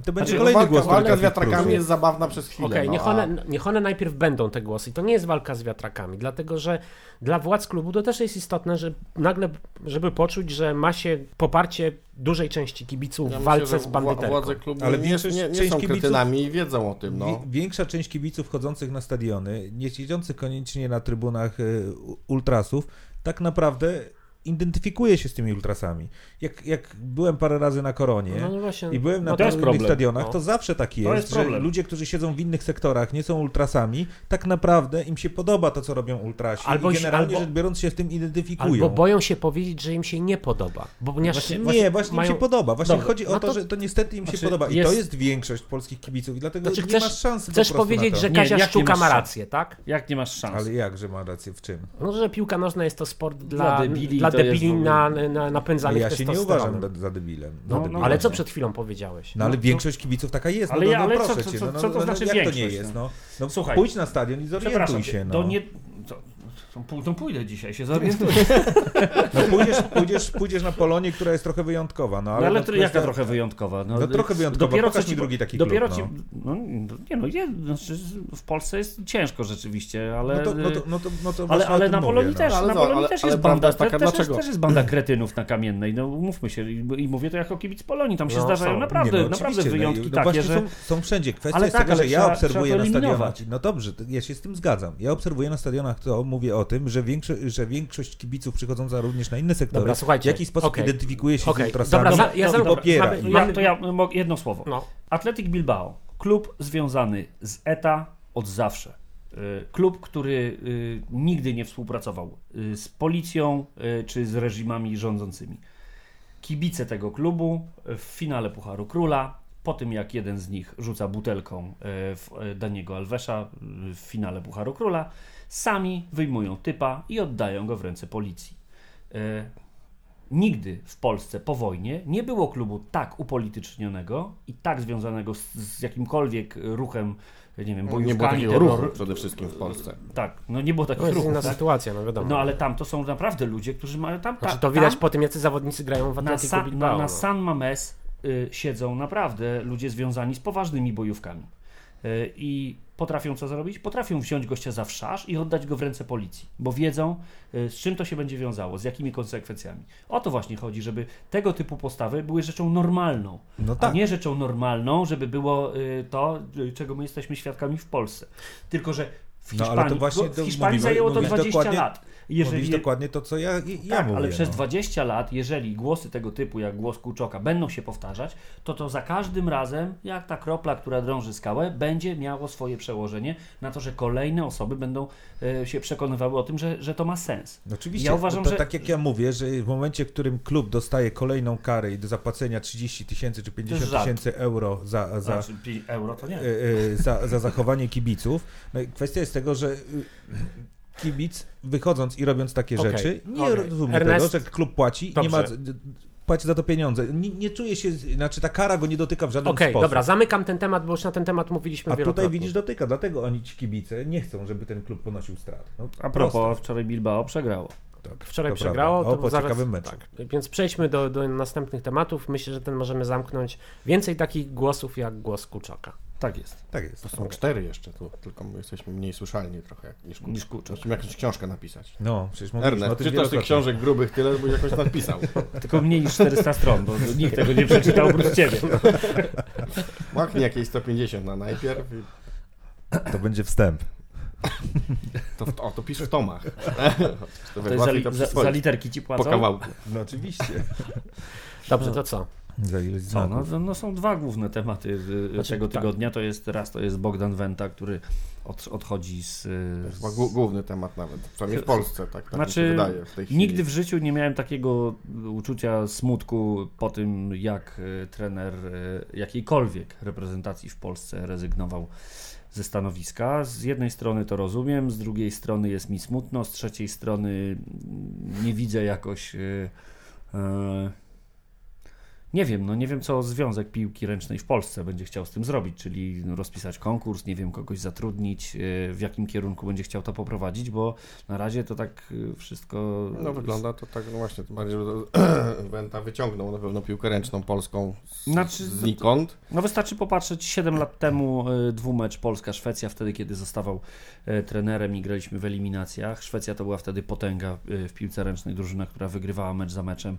C: To będzie
E: Znaczy,
C: kolejny
E: walka,
C: głos,
E: walka z wiatrakami jest zabawna przez chwilę.
B: Okej,
E: no,
B: niech,
E: a-
B: one, niech one najpierw będą te głosy. I to nie jest walka z wiatrakami, dlatego że dla władz klubu to też jest istotne, że nagle, żeby poczuć, że ma się poparcie dużej części kibiców
E: Ja
B: w
E: myślę,
B: walce
E: że
B: z bandyterką.
E: Władze klubu
C: Ale
E: nie, nie, nie
C: część
E: są
C: kibiców-
E: kretynami i wiedzą o tym, no.
C: Większa część kibiców chodzących na stadiony, nie siedzących koniecznie na trybunach y, ultrasów, tak naprawdę identyfikuje się z tymi ultrasami. Jak, jak byłem parę razy na koronie
B: No, no właśnie.
C: i byłem na
B: no
D: to jest
C: innych
D: problem.
C: stadionach,
B: No.
C: to zawsze tak jest,
D: jest
C: że
D: problem.
C: ludzie, którzy siedzą w innych sektorach, nie są ultrasami, tak naprawdę im się podoba to, co robią ultrasi
B: Albo
C: i generalnie
B: albo-
C: rzecz biorąc się z tym identyfikują.
B: Albo boją się powiedzieć, że im się nie podoba. Bo ponieważ
D: Właśnie-
C: nie, właśnie
B: mają...
C: im się podoba. Właśnie
D: Dobra,
C: chodzi o
B: no
C: to,
B: to-
C: że to niestety im się
D: Znaczy,
C: podoba. I
D: jest-
C: to jest większość polskich kibiców i dlatego
B: Znaczy,
C: nie
B: chcesz-
C: masz szansy
B: Chcesz powiedzieć,
C: na to.
B: że Kazia
D: nie
B: Szczuka ma rację, tak?
D: Jak nie masz szans?
C: Ale jak, że ma rację w czym?
B: No, że piłka nożna jest to sport dla,
D: Dla
B: dla
D: debili
B: na, na, napędzanych
C: Ja się nie uważam za, za debilem.
D: No, no,
C: debilem.
B: Ale co przed chwilą powiedziałeś?
C: No ale
D: No,
C: większość kibiców taka jest.
D: Ale
C: no,
D: ja-
C: no,
D: ale
C: no
D: co-
C: proszę
D: co-
C: cię,
D: co-
C: no,
D: to
C: no, no,
D: znaczy
C: jak to nie
D: większość,
C: jest?
D: no?
C: No, no
D: Słuchaj,
C: pójdź na stadion i zorientuj się. No.
D: to nie... To, To, pój- to pójdę dzisiaj, się zorientuję.
C: No pójdziesz, pójdziesz, pójdziesz na Polonię, która jest trochę wyjątkowa, no
D: No,
C: ale,
D: ale
C: no,
D: to
C: kwestia-
D: jaka trochę wyjątkowa?
C: No trochę wyjątkowa. Pokaż mi drugi taki
D: dopiero
C: klub,
D: ci, no. nie no, je, znaczy w Polsce jest ciężko rzeczywiście, ale...
C: No to, no to, no to, no to
D: Ale,
C: właśnie o
D: ale na
C: mówię,
D: Polonii
C: no.
D: też,
E: Ale
D: na
E: no,
D: Polonii
E: ale-
D: też
E: ale
D: jest banda,
E: taka,
D: te, też, jest,
E: dlaczego?
D: też jest banda kretynów na Kamiennej, no umówmy się i, mówię to jako kibic Polonii, tam się
B: No,
D: zdarzają
B: są.
D: naprawdę,
C: Nie, no,
D: naprawdę wyjątki
C: no, no
D: takie, że...
C: są, są wszędzie. Kwestia
D: Ale
C: jest
D: tak,
C: taka,
D: ale
C: że ja obserwuję
D: to
C: na stadionach. No dobrze, to ja się z tym zgadzam. Ja obserwuję na stadionach, to mówię o tym, że, większo, że większość kibiców przychodząca również na inne sektory
B: Dobra, słuchajcie,
C: w jakiś sposób
B: okej.
C: identyfikuje się
B: Okej,
C: z tym trasami
B: dobra, za- ja
C: i
B: znam-
C: popiera.
D: Ja, to ja mogę jedno słowo.
B: No.
D: Athletic Bilbao, klub związany z ETA od zawsze. Y, Klub, który y, nigdy nie współpracował y, z policją czy z reżimami rządzącymi. Kibice tego klubu w finale Pucharu Króla, po tym jak jeden z nich rzuca butelką w Daniego Alvesza y, w finale Pucharu Króla, sami wyjmują typa i oddają go w ręce policji. Y, Nigdy w Polsce po wojnie nie było klubu tak upolitycznionego i tak związanego z, z jakimkolwiek ruchem, nie wiem,
E: Nie było
D: bojówkami,
E: takiego
D: terror-
E: ruchu przede wszystkim w Polsce.
D: Tak, no nie było
B: To
D: takich
B: jest inna
D: ruchów. Tak?
B: sytuacja, no wiadomo.
D: No ale tam to są naprawdę ludzie, którzy mają tam.
B: Znaczy
D: ta-
B: to widać
D: tam,
B: po tym, jacy zawodnicy grają w
D: na,
B: Atletico
D: Sa,
B: Bilbao.
D: na, na
B: no.
D: San Mames y, siedzą naprawdę ludzie związani z poważnymi bojówkami. Y, I potrafią co zrobić? Potrafią wziąć gościa za wszasz i oddać go w ręce policji, bo wiedzą, y, z czym to się będzie wiązało, z jakimi konsekwencjami. O to właśnie chodzi, żeby tego typu postawy były rzeczą normalną,
C: No
D: a
C: tak.
D: nie rzeczą normalną, żeby było y, to, y, czego my jesteśmy świadkami w Polsce. Tylko, że w
C: No, ale
D: Hiszpanii,
C: to właśnie
D: w Hiszpanii
C: mówimy-
D: zajęło to
C: mówisz
D: 20
C: dokładnie-
D: lat. Jeżeli
C: Mówisz dokładnie to, co ja, ja
D: tak,
C: mówię.
D: ale przez
C: no.
D: 20 lat, jeżeli głosy tego typu, jak głos Kuczoka, będą się powtarzać, to to za każdym razem, jak ta kropla, która drąży skałę, będzie miało swoje przełożenie na to, że kolejne osoby będą e, się przekonywały o tym, że, że to ma sens.
C: Oczywiście,
D: Ja uważam,
C: to
D: że-
C: tak jak ja mówię, że w momencie, w którym klub dostaje kolejną karę i do zapłacenia 30 tysięcy czy 50
D: żart.
C: tysięcy euro za, za,
D: Znaczy, euro to nie.
C: e, e, za, za zachowanie kibiców. No i kwestia jest tego, że y, kibic wychodząc i robiąc takie
B: Okej,
C: rzeczy, nie
B: okej.
C: rozumie
B: Ernest?
C: tego, że klub płaci, nie ma,
B: Dobrze.
C: płaci za to pieniądze. Nie, nie czuje się, znaczy ta kara go nie dotyka w żaden
B: Okej,
C: sposób.
B: dobra, zamykam ten temat, bo już na ten temat mówiliśmy
C: A
B: wielokrotnie.
C: tutaj widzisz dotyka, dlatego oni ci kibice nie chcą, żeby ten klub ponosił strat. No,
D: A propos, wczoraj Bilbao przegrało.
C: Tak,
B: Wczoraj
C: to
B: przegrało,
C: prawda.
B: to
C: o, po
B: zaraz,
C: ciekawym meczu.
B: Tak, więc przejdźmy do, do następnych tematów. Myślę, że ten możemy zamknąć. Więcej takich głosów jak głos Kuczoka.
D: Tak jest.
C: Tak jest.
E: Są cztery jeszcze tu, tylko my jesteśmy mniej słyszalni trochę niż Kuczok.
D: Niż Kuczok.
E: Musimy jakąś książkę napisać.
C: No, przecież mówiliśmy
E: Ernest, czytasz tych książek grubych tyle, bo jakoś napisał.
D: Tylko mniej niż 400 stron, bo nikt tego nie przeczytał oprócz ciebie.
E: Łaknij jakieś 150 na najpierw i
C: To będzie wstęp.
E: to, w- o, to pisz w tomach. To,
D: To jest za, li, za, za literki ci
E: po
D: płacą?
E: kawałku.
C: No oczywiście.
B: Dobrze, to co?
C: Za znaków.
D: no, no są dwa główne tematy y,
B: Znaczy,
D: tego
B: tak.
D: tygodnia. To jest raz to jest Bogdan Wenta, który od, odchodzi z.
E: To jest
D: z
E: główny temat nawet, przynajmniej w Polsce, tak, tak mi się
D: Znaczy,
E: wydaje w tej chwili.
D: Nigdy w życiu nie miałem takiego uczucia smutku po tym, jak y, trener y, jakiejkolwiek reprezentacji w Polsce rezygnował ze stanowiska. Z jednej strony to rozumiem, z drugiej strony jest mi smutno, z trzeciej strony nie widzę jakoś. y, y, nie wiem, no nie wiem, co Związek Piłki Ręcznej w Polsce będzie chciał z tym zrobić, czyli rozpisać konkurs, nie wiem, kogoś zatrudnić, y, w jakim kierunku będzie chciał to poprowadzić, bo na razie to tak y, wszystko.
E: No wygląda to tak, no właśnie, tym bardziej, że Wenta wyciągnął na pewno piłkę ręczną polską z,
D: Znaczy,
E: znikąd.
D: No wystarczy popatrzeć 7 lat temu y, dwumecz Polska-Szwecja, wtedy kiedy zostawał trenerem i graliśmy w eliminacjach. Szwecja to była wtedy potęga w piłce ręcznej, drużyna, która wygrywała mecz za meczem.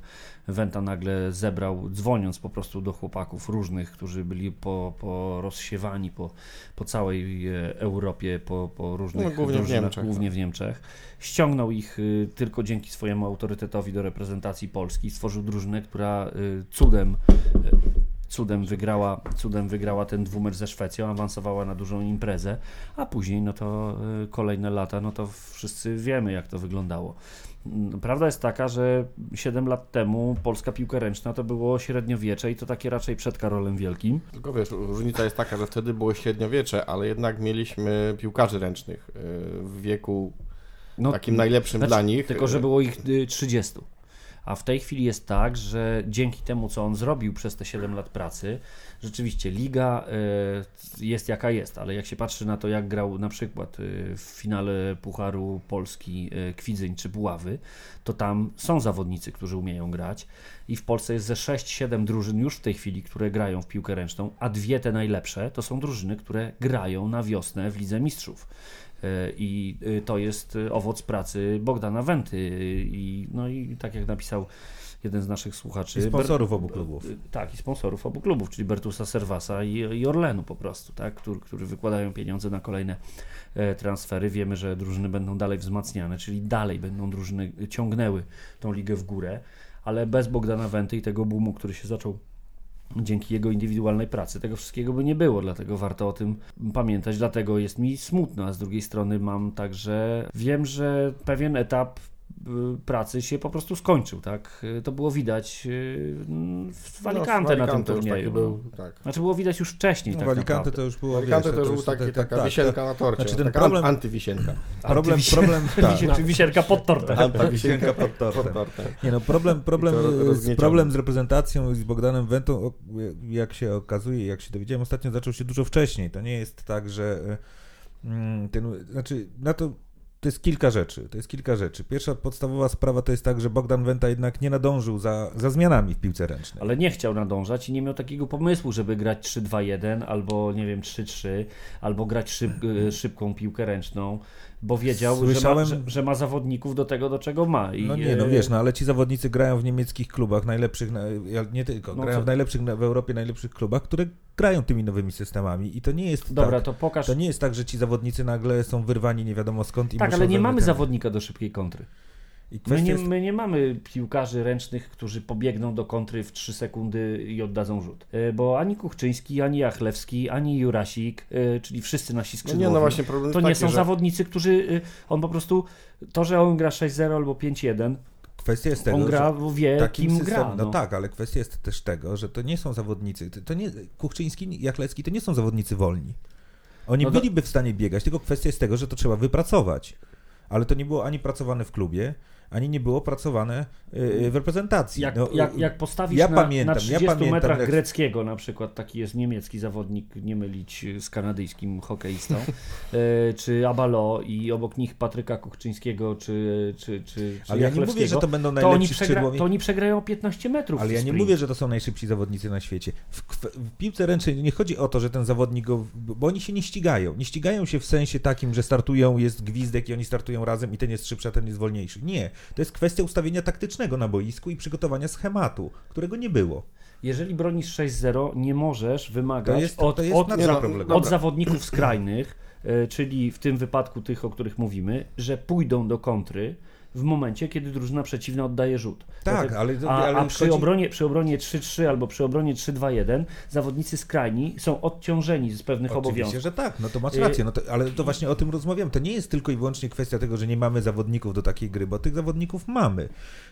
D: Wenta nagle zebrał, dzwoniąc po prostu do chłopaków różnych, którzy byli po, po rozsiewani po, po całej e, Europie, po, po różnych
E: No, głównie w
D: drużynach,
E: Niemczech,
D: głównie w Niemczech. Ściągnął ich y, tylko dzięki swojemu autorytetowi do reprezentacji Polski. Stworzył drużynę, która y, cudem cudem wygrała, cudem wygrała ten dwumecz ze Szwecją, awansowała na dużą imprezę, a później no to kolejne lata, no to wszyscy wiemy jak to wyglądało. Prawda jest taka, że 7 lat temu polska piłka ręczna to było średniowiecze i to takie raczej przed Karolem Wielkim.
E: Tylko wiesz, różnica jest taka, że wtedy było średniowiecze, ale jednak mieliśmy piłkarzy ręcznych y, w wieku
D: No,
E: takim najlepszym
D: znaczy,
E: dla nich.
D: Tylko, że było ich y, 30. A w tej chwili jest tak, że dzięki temu, co on zrobił przez te 7 lat pracy, rzeczywiście liga y, jest jaka jest, ale jak się patrzy na to, jak grał na przykład y, w finale Pucharu Polski y, Kwidzyń czy Puławy, to tam są zawodnicy, którzy umieją grać i w Polsce jest ze 6-7 drużyn już w tej chwili, które grają w piłkę ręczną, a dwie te najlepsze to są drużyny, które grają na wiosnę w Lidze Mistrzów. E, I e, to jest e, owoc pracy Bogdana Wenty. I, no i tak jak napisał jeden z naszych słuchaczy.
C: I sponsorów obu klubów.
D: Tak, i sponsorów obu klubów, czyli Bertusa Servasa i, i Orlenu po prostu, tak, który, który wykładają pieniądze na kolejne transfery. Wiemy, że drużyny będą dalej wzmacniane, czyli dalej będą drużyny ciągnęły tą ligę w górę, ale bez Bogdana Wenty i tego boomu, który się zaczął dzięki jego indywidualnej pracy tego wszystkiego by nie było, dlatego warto o tym pamiętać, dlatego jest mi smutno, a z drugiej strony mam także, wiem, że pewien etap Y, pracy się po prostu skończył, tak? Y, to było widać y, w Alicante no, na tym turnieju. Był, tak. Znaczy było widać już wcześniej.
C: No, tak w Alicante to już było,
E: Alicante to już był taki, taka tak, wisienka tak, na torcie. Znaczy ten problem, antywisienka.
C: Problem, problem,
D: tak. Wisienka pod tortem.
C: Antywisienka pod tortem. Nie no, problem, problem, z, problem z reprezentacją i z Bogdanem Wentą, jak się okazuje, jak się dowiedziałem ostatnio, zaczął się dużo wcześniej. To nie jest tak, że mm, ten, znaczy na to to jest kilka rzeczy. To jest kilka rzeczy. Pierwsza podstawowa sprawa to jest tak, że Bogdan Wenta jednak nie nadążył za, za zmianami w piłce ręcznej.
D: Ale nie chciał nadążać i nie miał takiego pomysłu, żeby grać 3-2-1 albo nie wiem 3-3, albo grać szyb, e, szybką piłkę ręczną bo wiedział, Słyszałem... że, ma, że, że, ma, zawodników do tego, do czego ma. I...
C: No nie, no wiesz, no ale ci zawodnicy grają w niemieckich klubach najlepszych, nie tylko, no grają w najlepszych, w Europie najlepszych klubach, które grają tymi nowymi systemami i to nie jest
D: Dobra,
C: tak,
D: to pokaż.
C: To nie jest tak, że ci zawodnicy nagle są wyrwani nie wiadomo skąd i
D: Tak, ale nie mamy ten... zawodnika do szybkiej kontry. My nie, jest... my nie, mamy piłkarzy ręcznych, którzy pobiegną do kontry w 3 sekundy i oddadzą rzut. E, bo ani Kuchczyński, ani Jachlewski, ani Jurasik, e, czyli wszyscy nasi skrzydłowi, no nie, no właśnie problem to nie taki, są że... zawodnicy, którzy e, on po prostu, to, że on gra 6-0 albo 5-1,
C: Kwestia jest tego,
D: on gra, wie kim system, gra.
C: No. no. tak, ale kwestia jest też tego, że to nie są zawodnicy, to nie, Kuchczyński, Jachlecki to nie są zawodnicy wolni. Oni no to... byliby w stanie biegać, tylko kwestia jest tego, że to trzeba wypracować. Ale to nie było ani pracowane w klubie, ani nie było pracowane y, y, w reprezentacji.
D: Jak, no, jak, jak postawisz ja na, pamiętam, na 30 ja pamiętam, metrach jak... greckiego na przykład, taki jest niemiecki zawodnik, nie mylić z kanadyjskim hokeistą, y, czy Abalo i obok nich Patryka Kuchczyńskiego, czy, czy, czy, czy
C: Ale ja nie mówię, że to będą najlepsi to oni, przegra,
D: to oni przegrają 15 metrów
C: Ale ja nie mówię, że to są najszybsi zawodnicy na świecie. W, w, piłce ręcznej nie chodzi o to, że ten zawodnik go, bo oni się nie ścigają. Nie ścigają się w sensie takim, że startują, jest gwizdek i oni startują razem i ten jest szybszy, a ten jest wolniejszy. Nie. To jest kwestia ustawienia taktycznego na boisku i przygotowania schematu, którego nie było.
D: Jeżeli bronisz 6-0, nie możesz wymagać jest, od, od, za, od zawodników skrajnych, e, czyli w tym wypadku tych, o których mówimy, że pójdą do kontry, w momencie, kiedy drużyna przeciwna oddaje rzut.
C: Tak, ale,
D: a,
C: ale
D: a przy, chodzi... obronie, przy obronie 3-3 albo przy obronie 3-2-1 zawodnicy skrajni są odciążeni z pewnych
C: Oczywiście,
D: obowiązków.
C: że tak, no to masz rację, no to, ale to właśnie o tym rozmawiam. To nie jest tylko i wyłącznie kwestia tego, że nie mamy zawodników do takiej gry, bo tych zawodników mamy.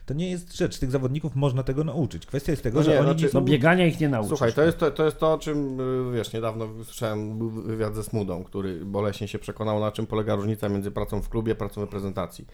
C: To nie jest rzecz, tych zawodników można tego nauczyć. Kwestia jest tego, no nie, że oni znaczy, nie
D: są... No biegania ich nie nauczysz.
E: Słuchaj, to jest to, to jest to, o czym, y, wiesz, niedawno słyszałem wywiad ze Smudą, który boleśnie się przekonał, na czym polega różnica między pracą w klubie, a pracą w reprezentacji.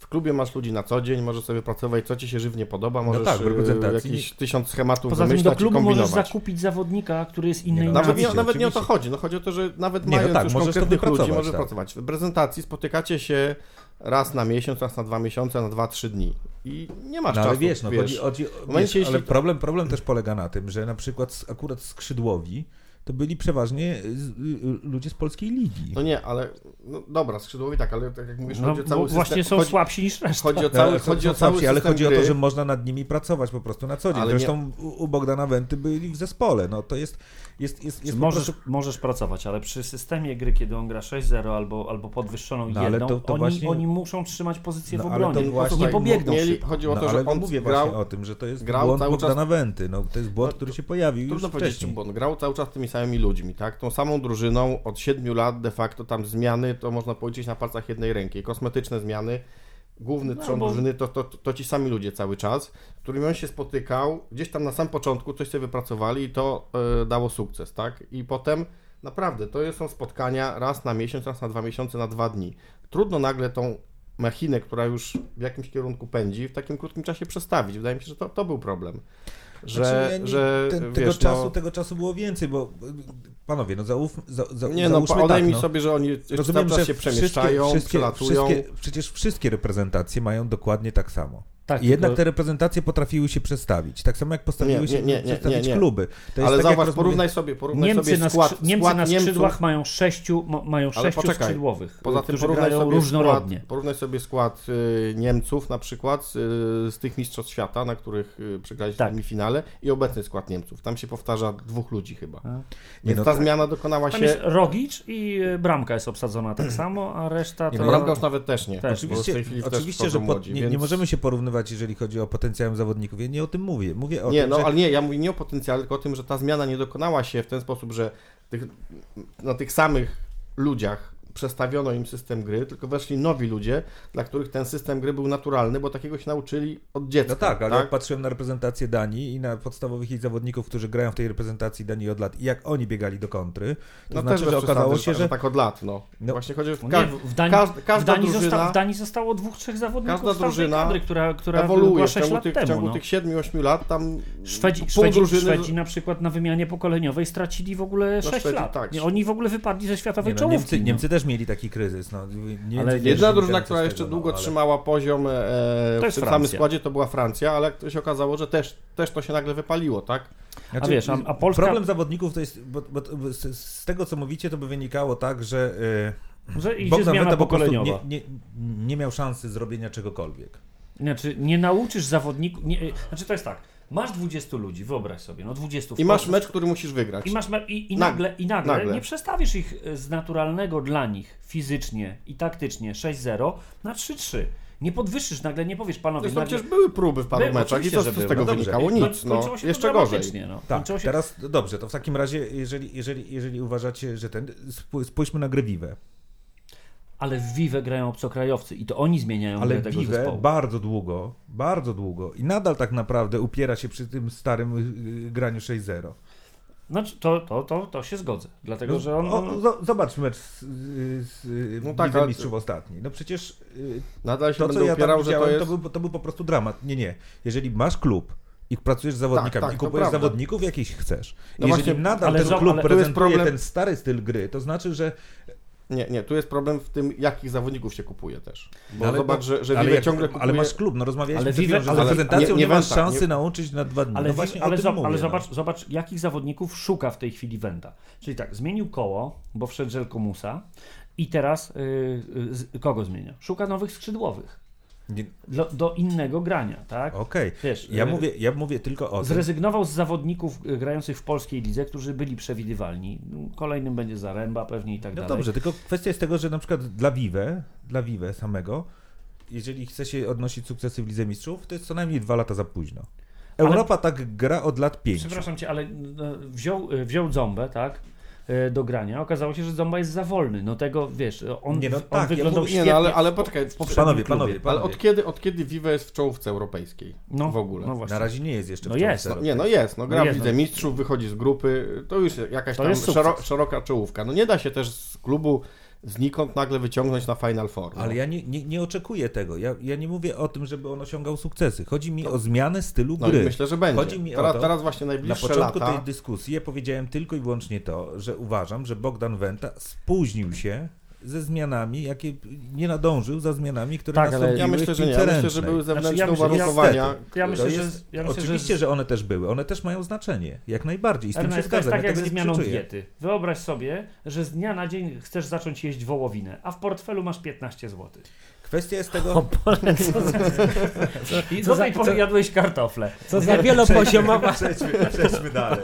E: W klubie masz ludzi na co dzień, możesz sobie pracować, co ci się żywnie podoba, no możesz no tak, w reprezentacji. jakiś tysiąc schematów
D: Poza
E: wymyślać
D: tym do klubu
E: możesz
D: zakupić zawodnika, który jest innej
E: nie, no, nawet, nie, nawet nie o to chodzi. No, chodzi o to, że nawet nie, no mając no tak, już konkretnych ludzi, możesz tak. pracować. W prezentacji spotykacie się raz na miesiąc, raz na dwa miesiące, na dwa, trzy dni. I nie masz no,
C: ale
E: czasu.
C: Wiesz, no, wiesz, chodzi, chodzi, wiesz, jeśli... ale problem, problem też polega na tym, że na przykład akurat skrzydłowi to byli przeważnie y, y, ludzie z polskiej ligi.
E: No nie, ale no dobra, skrzydłowi tak, ale tak jak mówisz, no, chodzi o cały
D: Właśnie
E: system,
D: są chodzi, słabsi niż reszta.
E: Chodzi o cały, no, chodzi o cały
C: słabsi, ale chodzi gry. o to, że można nad nimi pracować po prostu na co dzień. Ale Zresztą nie... u Bogdana Wenty byli w zespole. No to jest jest, jest, jest
D: możesz, prostu... możesz pracować, ale przy systemie gry, kiedy on gra 6-0 albo, albo podwyższoną no, jedną, to, to oni, właśnie... oni muszą trzymać pozycję no, w obronie. Właśnie... Nie pobiegną mieli,
E: Chodzi o to, no, że on
C: mówię
E: grał,
C: właśnie o tym, że to jest grał błąd cały czas... Wenty. No, to jest błąd, no, który się pojawił Trudno już powiedzieć, wcześniej.
E: bo grał cały czas tymi samymi ludźmi, tak? Tą samą drużyną od 7 lat de facto tam zmiany, to można powiedzieć na palcach jednej ręki. Kosmetyczne zmiany, główny no, trzon bo... drużyny to, to, to ci sami ludzie cały czas, którymi on się spotykał, gdzieś tam na sam początku coś sobie wypracowali i to y, dało sukces, tak? I potem naprawdę to są spotkania raz na miesiąc, raz na dwa miesiące, na dwa dni. Trudno nagle tą machinę, która już w jakimś kierunku pędzi, w takim krótkim czasie przestawić. Wydaje mi się, że to, to był problem. Że,
C: Znaczy, nie-
E: że
C: ten,
E: wiesz,
C: tego, czasu,
E: no,
C: tego czasu było więcej, bo panowie, no zauf, za, za,
E: nie no, odejmij
C: tak, no.
E: sobie, że oni cały
C: Rozumiem,
E: czas
C: że
E: się
C: wszystkie,
E: przemieszczają,
C: wszystkie,
E: przelatują.
C: wszystkie, przecież wszystkie reprezentacje mają dokładnie tak samo.
D: Tak,
C: I jednak
D: tylko-
C: te reprezentacje potrafiły się przestawić. Tak samo jak potrafiły
E: Nie,
C: się
E: nie, nie,
C: przestawić
E: nie, nie.
C: kluby. To jest
E: Ale
C: tak,
E: zobacz, porównaj sobie, porównaj
D: Niemcy,
E: sobie
D: na,
E: skład,
D: skrzy- Niemcy
E: skład
D: na
E: Niemców.
D: skrzydłach mają sześciu, mają
E: Ale
D: sześciu
E: poczekaj.
D: skrzydłowych,
E: Poza tym porównaj
D: grają
E: sobie,
D: różnorodnie.
E: skład, porównaj sobie skład y, Niemców na przykład y, z tych mistrzostw świata, na których y, przegrali
D: Tak.
E: w semifinale i obecny skład Niemców. Tam się powtarza dwóch ludzi chyba.
D: A.
E: Więc
C: no
E: ta
C: tak.
E: zmiana dokonała
D: Tam
E: się...
D: jest Rogic i y, bramka jest obsadzona tak samo, a reszta
C: Nie,
D: to...
C: no,
E: Bramka już nawet też nie.
C: Oczywiście, że nie możemy się porównywać, jeżeli chodzi o potencjał zawodników. Ja nie o tym mówię. Mówię o
E: Nie,
C: tym,
E: no
C: że
E: ale nie, ja mówię nie o potencjale, tylko o tym, że ta zmiana nie dokonała się w ten sposób, że tych, na tych samych ludziach przestawiono im system gry, tylko weszli nowi ludzie, dla których ten system gry był naturalny, bo takiego się nauczyli od dziecka.
C: No tak, ale jak patrzyłem na reprezentację Danii i na podstawowych jej zawodników, którzy grają w tej reprezentacji Danii od lat i jak oni biegali do kontry, to
E: No
C: znaczy,
E: też
C: że okazało się, że...
E: tak od lat, no.
C: No.
E: Właśnie chodzi o
D: No
E: ka-
D: nie, w Danii,
E: każda, każda
D: w, Danii
E: drużyna
D: zosta, w Danii zostało dwóch, trzech zawodników
E: każda drużyna
D: kadry, która, która
E: ewoluuje
D: była
E: w
D: 6
E: ciągu
D: lat
E: tych, w
D: temu.
E: ciągu
D: no.
E: tych 7-8 lat tam
D: Szwedzi,
E: pół
D: Szwedzi,
E: drużyny...
D: Szwedzi na przykład na wymianie pokoleniowej stracili w ogóle 6
E: Szwedzi,
D: lat.
E: tak.
D: Oni w ogóle wypadli ze światowej
C: Nie, no,
D: czołówki.
C: Niemcy,
D: no.
C: Niemcy też mieli taki kryzys. No, nie,
D: Ale
C: nie
E: drużyna, która jeszcze
C: tego,
E: długo
C: no, ale-
E: trzymała poziom e, w tym samym
D: Francja.
E: składzie, to była Francja, ale to się okazało, że też, też to się nagle wypaliło, tak?
C: Znaczy,
D: A wiesz, a- a Polska-
C: Problem zawodników to jest, bo, bo, bo z, z tego co mówicie, to by wynikało tak, że
D: Że
C: yy,
D: idzie
C: Bogdan
D: zmiana
C: po nie, nie, nie miał szansy zrobienia czegokolwiek.
D: Znaczy, nie nauczysz zawodników. Nie, znaczy, to jest tak. Masz 20 ludzi, wyobraź sobie, no 20
E: I masz mecz, który musisz wygrać.
D: I, masz me- i, i,
E: Nag-
D: nagle, i nagle,
E: nagle.
D: nie przestawisz ich e, z naturalnego dla nich fizycznie i taktycznie 6-0 na 3-3. Nie podwyższysz nagle, nie powiesz panowie.
E: Zresztą
D: nagle,
E: przecież były próby w paru
D: Były,
E: meczach i co z tego
C: No
E: wynikało? Nic, no.
D: kończyło się to
E: Jeszcze gorzej.
D: dramatycznie, No.
C: Tak,
D: się...
C: teraz dobrze, to w takim razie, jeżeli, jeżeli, jeżeli uważacie, że ten. spó- Spójrzmy na grę Vive.
D: Ale w Vive grają obcokrajowcy i to oni zmieniają
C: Ale
D: grę tego
C: Vive
D: zespołu.
C: bardzo długo, bardzo długo i nadal tak naprawdę upiera się przy tym starym y, graniu 6-0.
D: Znaczy, to, to, to, to się zgodzę. Dlatego,
C: No,
D: że on.
C: o, zo- zobacz mecz z, z,
E: No
C: no
E: tak,
C: tak,
E: ale-
C: Mistrzów ostatni. No przecież y,
E: Nadal się
C: to, co ja
E: upierał,
C: tam
E: że to jest...
C: to, był, to był po prostu dramat. Nie, nie. Jeżeli masz klub i pracujesz z zawodnikami
E: tak,
C: i
E: to
C: kupujesz zawodników, jakich chcesz.
E: No
C: jeżeli
E: właśnie,
C: nadal ten klub prezentuje
E: problem-
C: ten stary styl gry, to znaczy, że
E: Nie, nie, tu jest problem w tym, jakich zawodników się kupuje też. Bo
C: ale-
E: zobacz, że, że
C: ale,
E: Vive
C: jak,
E: ciągle kupuje...
C: ale masz klub, no rozmawialiśmy
D: Ale Vive-
C: że
D: ale-
C: z reprezentacją
E: nie-
C: nie,
E: nie
C: masz
E: Wenta,
C: szansy
E: nie-
C: nauczyć na dwa dni.
D: Ale,
C: no właśnie
D: ale, zo-
C: mówię,
D: ale
C: no.
D: zobacz, zobacz, jakich zawodników szuka w tej chwili Wenda. Czyli tak, zmienił koło, bo wszedł Żelko Musa i teraz y, y, z, kogo zmienia? Szuka nowych skrzydłowych. Do, do innego grania, tak?
C: Okej,
D: Wiesz,
C: ja,
D: y,
C: mówię, ja mówię tylko o tym.
D: Zrezygnował z zawodników y, grających w polskiej lidze, którzy byli przewidywalni. Kolejnym będzie Zaręba pewnie i tak
C: No
D: dalej.
C: dobrze, tylko kwestia jest tego, że na przykład dla Vive, dla Vive samego, jeżeli chce się odnosić sukcesy w Lidze Mistrzów, to jest co najmniej dwa lata za późno.
D: Ale-
C: Europa tak gra od lat pięciu.
D: Przepraszam cię, ale y, wziął, wziął Zombę, tak? Y, Do grania. Okazało się, że Zomba jest za wolny. No tego wiesz, on,
C: Nie, no
D: on
C: tak, ja
D: wyglądał
C: mówię-
E: Nie,
D: świetnie.
E: no ale, ale poczekaj,
D: w poprzednim
C: Panowie,
D: klubie.
C: panowie,
E: ale
C: panowie.
E: od kiedy, od kiedy Vive jest w czołówce europejskiej?
D: No,
E: w ogóle?
D: No właśnie.
C: Na razie nie jest jeszcze
D: No
C: w czołówce
D: jest,
E: No, nie, no jest, no gra
D: No
E: Lidze
D: no.
E: Mistrzów, wychodzi z grupy, to już jakaś
D: To
E: tam szero, szeroka czołówka. No nie da się też z klubu znikąd nagle wyciągnąć na Final Four. No.
C: Ale ja nie, nie, nie oczekuję tego. Ja, ja nie mówię o tym, żeby on osiągał sukcesy. Chodzi mi o zmianę stylu
E: no
C: gry.
E: myślę, że będzie.
C: Chodzi mi o
E: teraz,
C: to-
E: teraz właśnie
C: Na
E: najbliższe
C: początku
E: lata...
C: tej dyskusji ja powiedziałem tylko i wyłącznie to, że uważam, że Bogdan Wenta spóźnił się ze zmianami, jakie nie nadążył za zmianami, które
D: Tak, ale
C: nastąpiły
E: Ja myślę,
C: w
E: że nie.
C: piłce
E: Ja myślę, że były zewnętrzne
D: Znaczy, ja myślę- ja-
E: uwarunkowania.
D: Ja myślę, że,
C: jest,
D: ja myślę,
C: oczywiście,
D: że,
C: że one też były. One też mają znaczenie, jak najbardziej. I z tym się
D: to jest
C: zgadzam.
D: tak
C: ja
D: jak ze zmianą diety. Wyobraź sobie, że z dnia na dzień chcesz zacząć jeść wołowinę, a w portfelu masz 15 zł.
C: Kwestia jest tego...
B: O Boże, co za,
D: I
B: Co za- co-
D: jadłeś kartofle.
B: co za wielopoziomowa...
C: Przejdźmy, przejdźmy dalej.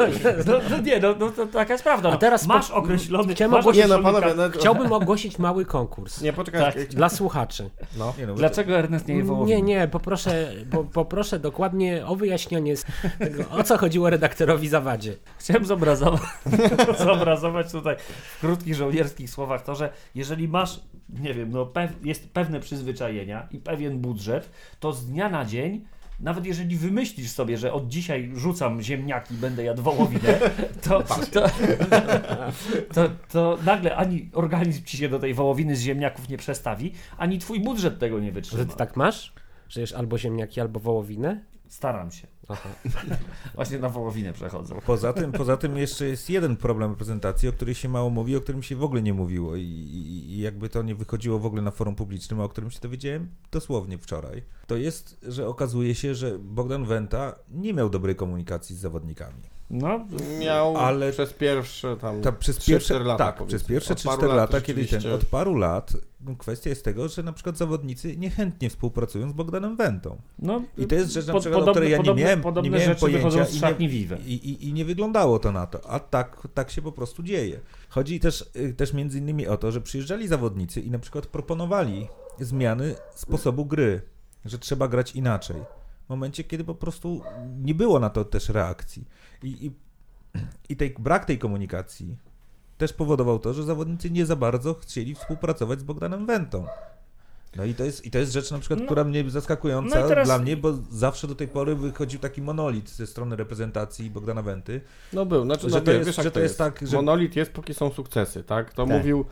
D: No, no nie, no, no to taka jest prawda. No.
B: A teraz
D: masz
B: po-
D: określony...
B: chciałem
D: masz
B: ogłosić-
E: Nie no, panowie, no,
B: Chciałbym ogłosić mały konkurs
E: Nie, poczekaj.
D: Tak.
B: dla słuchaczy.
E: No.
C: Nie, no,
D: Dlaczego Ernest nie je wołowiny?
B: Nie, nie, poproszę, po, poproszę dokładnie o wyjaśnienie z tego, o co chodziło redaktorowi Zawadzie.
D: Chciałem zobrazować, zobrazować tutaj w krótkich żołnierskich słowach to, że jeżeli masz, nie wiem, no pew, jest pewne przyzwyczajenia i pewien budżet, to z dnia na dzień nawet jeżeli wymyślisz sobie, że od dzisiaj rzucam ziemniaki i będę jadł wołowinę, to, to, to, to nagle ani organizm ci się do tej wołowiny z ziemniaków nie przestawi, ani twój budżet tego nie wytrzyma.
B: Że ty tak masz? Że jesz albo ziemniaki, albo wołowinę?
D: Staram się.
B: Aha.
D: Właśnie na wołowinę przechodzę.
C: Poza tym, poza tym jeszcze jest jeden problem reprezentacji, o którym się mało mówi, o którym się w ogóle nie mówiło i, i, i jakby to nie wychodziło w ogóle na forum publicznym, a o którym się dowiedziałem dosłownie wczoraj. To jest, że okazuje się, że Bogdan Wenta nie miał dobrej komunikacji z zawodnikami.
D: No,
E: Miał
C: Ale-
E: przez pierwsze tam
C: Ta, przez
E: 3-4
C: pierwsze,
E: lata,
C: tak,
E: powiedzmy.
C: przez pierwsze
E: Od paru
C: 3-4
E: lat
C: lata, kiedy ten, od paru lat no, kwestia jest tego, że na przykład zawodnicy niechętnie współpracują z Bogdanem Wentą.
D: no
C: I to jest rzecz, na
D: pod-
C: przykład, o
D: podobne-
C: której ja nie
D: podobne-
C: miałem,
D: podobne
C: nie miałem pojęcia
D: z
C: i nie, i, i, i nie wyglądało to na to, a tak, tak się po prostu dzieje. Chodzi też, y, też między innymi o to, że przyjeżdżali zawodnicy i na przykład proponowali zmiany sposobu gry, że trzeba grać inaczej. W momencie, kiedy po prostu nie było na to też reakcji. I, i, i tej, brak tej komunikacji też powodował to, że zawodnicy nie za bardzo chcieli współpracować z Bogdanem Wentą. No i to jest, i to jest rzecz na przykład,
D: No.
C: która mnie zaskakująca
D: No teraz-
C: dla mnie, bo zawsze do tej pory wychodził taki monolit ze strony reprezentacji Bogdana Wenty.
E: No był, znaczy,
C: Że
E: no
C: to
E: wie-
C: jest-
E: wiesz,
C: że to jest tak, że-
E: Monolit jest, póki są sukcesy, tak? To
C: Tak.
E: mówił,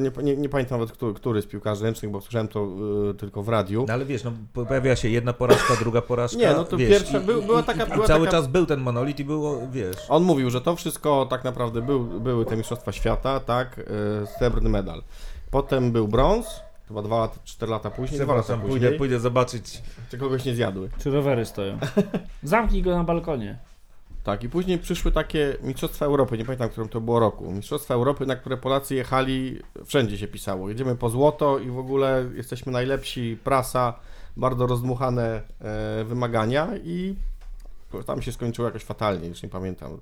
E: nie, nie, nie pamiętam nawet, który, który z piłkarzy ręcznych, bo słyszałem to y, tylko w radiu.
C: No ale wiesz, no pojawia się jedna porażka, druga porażka.
E: Nie, no to
C: wiesz,
E: pierwsze
C: i-
E: był-
C: i-
E: była taka-
C: i
E: była
C: cały
E: taka-
C: czas był ten monolit i było, wiesz.
E: On mówił, że to wszystko tak naprawdę był, były te Mistrzostwa Świata, tak? y, Srebrny medal. Potem był brąz, chyba dwa lata, cztery lata później, dwa lata później,
C: pójdę, pójdę zobaczyć.
E: czy kogoś nie zjadły.
D: Czy rowery stoją? Zamknij go na balkonie.
E: Tak, i później przyszły takie Mistrzostwa Europy, nie pamiętam, którym to było roku. Mistrzostwa Europy, na które Polacy jechali, wszędzie się pisało. Jedziemy po złoto i w ogóle jesteśmy najlepsi, prasa, bardzo rozdmuchane e, wymagania i tam się skończyło jakoś fatalnie, już nie pamiętam.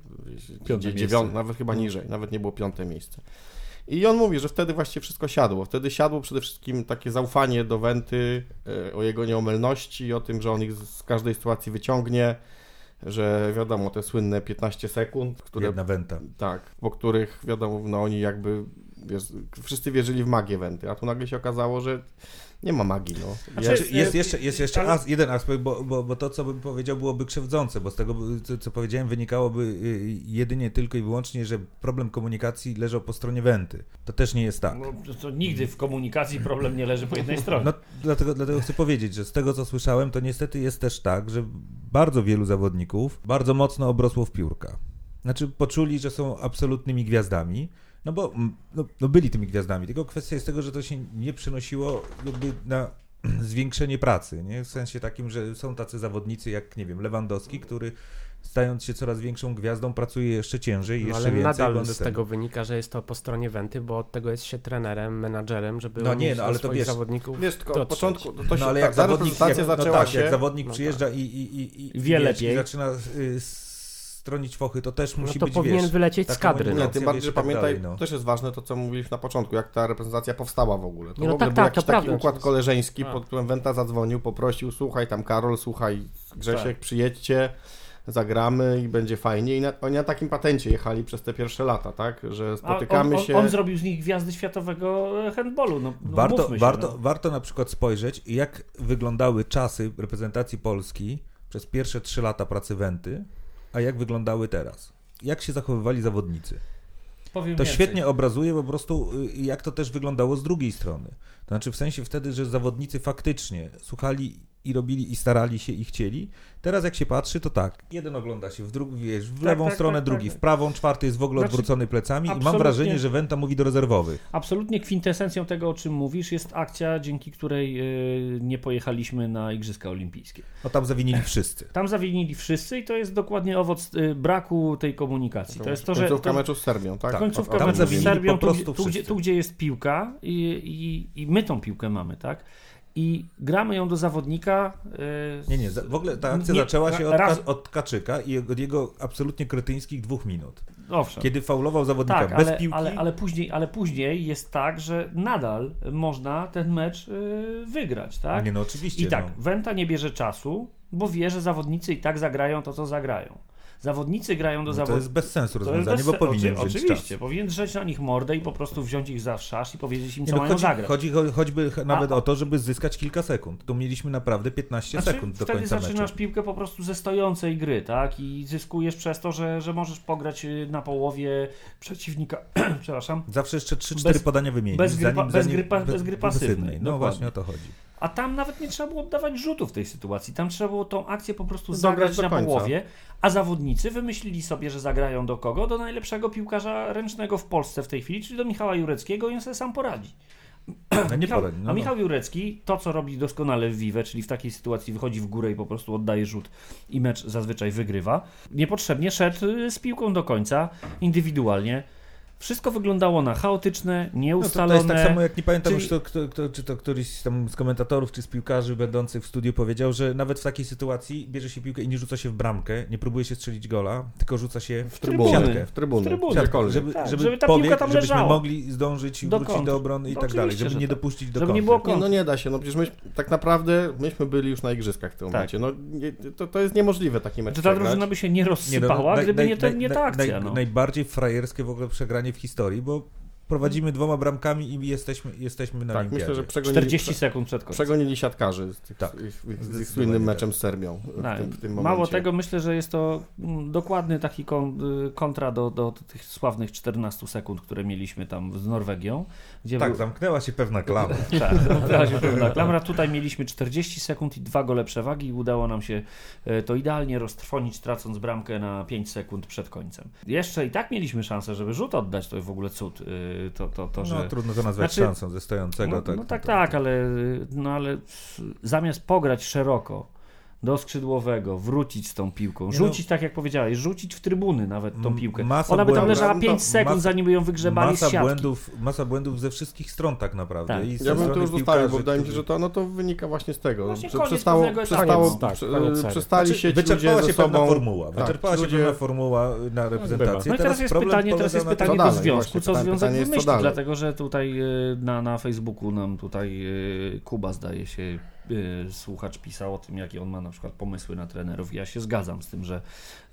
D: Piąte
E: dziewiąte, nawet chyba niżej, nawet nie było piąte miejsce. I on mówi, że wtedy właściwie wszystko siadło. Wtedy siadło przede wszystkim takie zaufanie do Wenty, e, o jego nieomylności, o tym, że on ich z każdej sytuacji wyciągnie, że wiadomo, te słynne 15 sekund, które
C: Jedna Wenta.
E: tak, po których wiadomo, no oni jakby wiesz, wszyscy wierzyli w magię Wenty, a tu nagle się okazało, że nie ma magii, no.
D: Znaczy,
E: Jest,
C: jest jeszcze, jest jeszcze
D: Ale-
C: as, jeden aspekt, bo, bo, bo to, co bym powiedział, byłoby krzywdzące, bo z tego, co, co powiedziałem, wynikałoby y, jedynie tylko i wyłącznie, że problem komunikacji leżał po stronie Wenty. To też nie jest tak.
D: No, to nigdy w komunikacji problem nie leży po jednej stronie.
C: No, dlatego, dlatego chcę powiedzieć, że z tego, co słyszałem, to niestety jest też tak, że bardzo wielu zawodników bardzo mocno obrosło w piórka. Znaczy, poczuli, że są absolutnymi gwiazdami, no bo no, no byli tymi gwiazdami, tylko kwestia jest tego, że to się nie przynosiło jakby na zwiększenie pracy, nie? W sensie takim, że są tacy zawodnicy jak, nie wiem, Lewandowski, który stając się coraz większą gwiazdą, pracuje jeszcze ciężej,
B: No,
C: jeszcze
B: ale
C: więcej.
B: nadal
C: bo on
B: z
C: ten-
B: tego wynika, że jest to po stronie Wenty, bo od tego jest się trenerem, menadżerem, żeby
C: No nie, no, ale to wiesz-
B: zawodników
E: wiesz, tylko od początku to, to się,
C: no ale
E: tak,
C: jak zawodnik, jak, no tak,
E: się...
C: jak zawodnik
B: no
C: przyjeżdża i, i, i, i,
D: Wie
C: wiesz,
D: lepiej.
C: i zaczyna y, stronić fochy, to też
B: No
C: musi
B: to
C: być,
B: powinien
C: wiesz,
B: wylecieć z kadry.
E: Nie,
B: No.
E: tym bardziej, że
C: tak
E: pamiętaj,
C: dalej, no.
E: to też jest ważne to, co mówiliśmy na początku, jak ta reprezentacja powstała w ogóle. To
B: no
E: w ogóle
B: tak,
E: był
B: tak,
E: jakiś taki
B: prawda.
E: układ koleżeński,
B: Tak.
E: pod którym Wenta zadzwonił, poprosił, słuchaj tam Karol, słuchaj Grzesiek, przyjedźcie, zagramy i będzie fajnie. I na, oni na takim patencie jechali przez te pierwsze lata, tak? Że
D: A
E: spotykamy
D: on, on,
E: się...
D: On zrobił z nich gwiazdy światowego handballu. No, no
C: Warto,
D: się,
C: warto,
D: no.
C: warto na przykład spojrzeć, jak wyglądały czasy reprezentacji Polski przez pierwsze trzy lata pracy Wenty, a jak wyglądały teraz. Jak się zachowywali zawodnicy.
D: Powiem
C: To
D: więcej.
C: świetnie obrazuje po prostu, y, jak to też wyglądało z drugiej strony. To znaczy w sensie wtedy, że zawodnicy faktycznie słuchali i robili i starali się i chcieli. Teraz jak się patrzy, to tak. Jeden ogląda się w drugi, wiesz, w
D: Tak,
C: lewą
D: tak,
C: stronę,
D: tak,
C: drugi
D: tak.
C: w prawą, czwarty jest w ogóle
D: Znaczy,
C: odwrócony plecami i mam wrażenie, że Wenta mówi do rezerwowych.
D: Absolutnie kwintesencją tego, o czym mówisz, jest akcja, dzięki której y, nie pojechaliśmy na Igrzyska Olimpijskie.
C: No tam zawinili wszyscy.
D: Tam zawinili wszyscy i to jest dokładnie owoc y, braku tej komunikacji. To jest to, że
E: Końcówka
D: to,
E: meczu z Serbią, tak?
C: Tak,
D: końcówka
C: tam
D: meczu z
C: zawinili
D: Serbią,
C: po
D: tu,
C: prostu
D: tu, gdzie,
C: wszyscy.
D: tu gdzie jest piłka i, i, i my tą piłkę mamy, tak? I gramy ją do zawodnika. y,
C: Nie, nie, w ogóle ta akcja
D: Nie,
C: zaczęła się od,
D: raz-
C: od Kaczyka i od jego absolutnie kretyńskich dwóch minut.
D: Owszem.
C: Kiedy faulował zawodnika
D: Tak,
C: bez
D: ale,
C: piłki.
D: ale, ale, później, ale później jest tak, że nadal można ten mecz y, wygrać, tak?
C: Nie no, oczywiście.
D: I tak,
C: no.
D: Wenta nie bierze czasu, bo wie, że zawodnicy i tak zagrają to, co zagrają. Zawodnicy grają do
C: No to jest bez sensu rozwiązanie,
D: bez
C: bo powinien
D: oczy-
C: wziąć
D: Oczywiście,
C: czas.
D: powinien drzeć na nich mordę i po prostu wziąć ich za wszasz i powiedzieć im, co
C: no,
D: mają
C: chodzi,
D: zagrać.
C: chodzi cho- choćby ch- nawet
D: A-
C: o to, żeby zyskać kilka sekund. Tu mieliśmy naprawdę 15
D: Znaczy,
C: sekund do
D: wtedy
C: końca
D: zaczynasz
C: meczu.
D: piłkę po prostu ze stojącej gry, tak? I zyskujesz przez to, że, że możesz pograć y, na połowie przeciwnika. Przepraszam.
C: Zawsze jeszcze 3-4
D: Bez-
C: podania wymienić.
D: bez gry
C: zanim,
D: bez
C: zanim,
D: gry pa- bez gry pasywnej,
C: No
D: dokładnie.
C: właśnie o to chodzi.
D: A tam nawet nie trzeba było oddawać rzutów w tej sytuacji. Tam trzeba było tą akcję po prostu zagrać na
E: końca.
D: połowie, a zawodnicy wymyślili sobie, że zagrają do kogo? Do najlepszego piłkarza ręcznego w Polsce w tej chwili, czyli do Michała Jureckiego i on sobie sam poradzi.
C: No
D: Michał,
C: poradzi. No,
D: a
C: no.
D: Michał Jurecki to, co robi doskonale w Vive, czyli w takiej sytuacji wychodzi w górę i po prostu oddaje rzut i mecz zazwyczaj wygrywa, niepotrzebnie szedł y, z piłką do końca, indywidualnie. Wszystko wyglądało na chaotyczne,
C: No to,
D: nieustalone.
C: to jest tak samo, jak nie pamiętam
D: czyli-
C: już, to, kto, kto, czy to któryś tam z komentatorów, czy z piłkarzy będących w studiu powiedział, że nawet w takiej sytuacji bierze się piłkę i nie rzuca się w bramkę, nie próbuje się strzelić gola, tylko rzuca się w
E: Trybuny,
C: siatkę.
E: w trybuny,
D: W trybuny.
C: Siatkę, żeby,
D: Tak,
C: żeby,
D: żeby ta piłka tam
C: żebyśmy
D: leżała.
C: mogli zdążyć
D: Do
C: wrócić do obrony i
D: No
C: tak dalej, żeby
D: że
C: nie
D: tak.
C: dopuścić do
D: Żeby nie
C: kontry.
D: było
E: Nie, no nie da się, no przecież my, tak naprawdę myśmy byli już na igrzyskach w tym
D: Tak.
E: momencie. No, nie, to, to jest niemożliwe taki mecz
D: Że ta drużyna by się nie
C: no,
D: rozsypała,
C: naj-
D: gdyby
C: naj-
D: nie, te,
C: naj-
D: nie ta akcja. No.
C: Najbardziej frajerskie w ogóle przegranie w historii, bo prowadzimy dwoma bramkami i jesteśmy, jesteśmy na
E: Tak, myślę, że przegonili,
D: 40 sekund przed końcem.
E: przegonili siatkarzy z, tych,
C: Tak,
E: z, z, z ich słynnym
C: tak.
E: meczem z Serbią w,
D: Tak,
E: tym, w tym
D: Mało
E: momencie.
D: tego, myślę, że jest to mm, dokładny taki y, kontra do, do tych sławnych 14 sekund, które mieliśmy tam z Norwegią. Gdzie
C: Tak,
D: był,
C: zamknęła się pewna klama.
D: tak, zamknęła się pewna klamra. Tutaj mieliśmy 40 sekund i dwa gole przewagi i udało nam się e, to idealnie roztrwonić, tracąc bramkę na 5 sekund przed końcem. Jeszcze i tak mieliśmy szansę, żeby rzut oddać, to w ogóle cud. To, to, to, że...
C: No trudno to nazwać
D: Znaczy-
C: szansą ze stojącego.
D: No,
C: tak,
D: no tak,
C: to-
D: tak, ale, no ale zamiast pograć szeroko do skrzydłowego, wrócić z tą piłką,
C: Nie
D: rzucić tak jak powiedziałeś, rzucić w trybuny nawet tą piłkę.
C: masa
D: Ona by tam leżała
E: No,
D: 5 sekund,
C: masa-
D: zanim by ją wygrzebali z
C: Masa
D: siatki.
C: błędów, masa błędów ze wszystkich stron tak naprawdę.
D: Tak.
C: I
E: Ja bym to już zostawił, bo wydaje mi się, że to, no to wynika właśnie z tego.
D: Właśnie koniec
E: przestało, przestało,
B: tak,
E: prze-
B: serii.
E: przestali
C: Znaczy,
E: się ci
C: wyczerpała
E: ludzie
C: się
E: ze
C: pewna
E: sobą...
C: formuła.
E: tak,
C: wyczerpała się
E: ludzie-
C: pewna formuła na reprezentację.
D: No i teraz jest pytanie, teraz jest pytanie
E: co
D: do związku, co związek wymyśli, dlatego że tutaj y, na, na Facebooku nam tutaj y, Kuba zdaje się słuchacz pisał o tym, jakie on ma na przykład pomysły na trenerów. Ja się zgadzam z tym, że,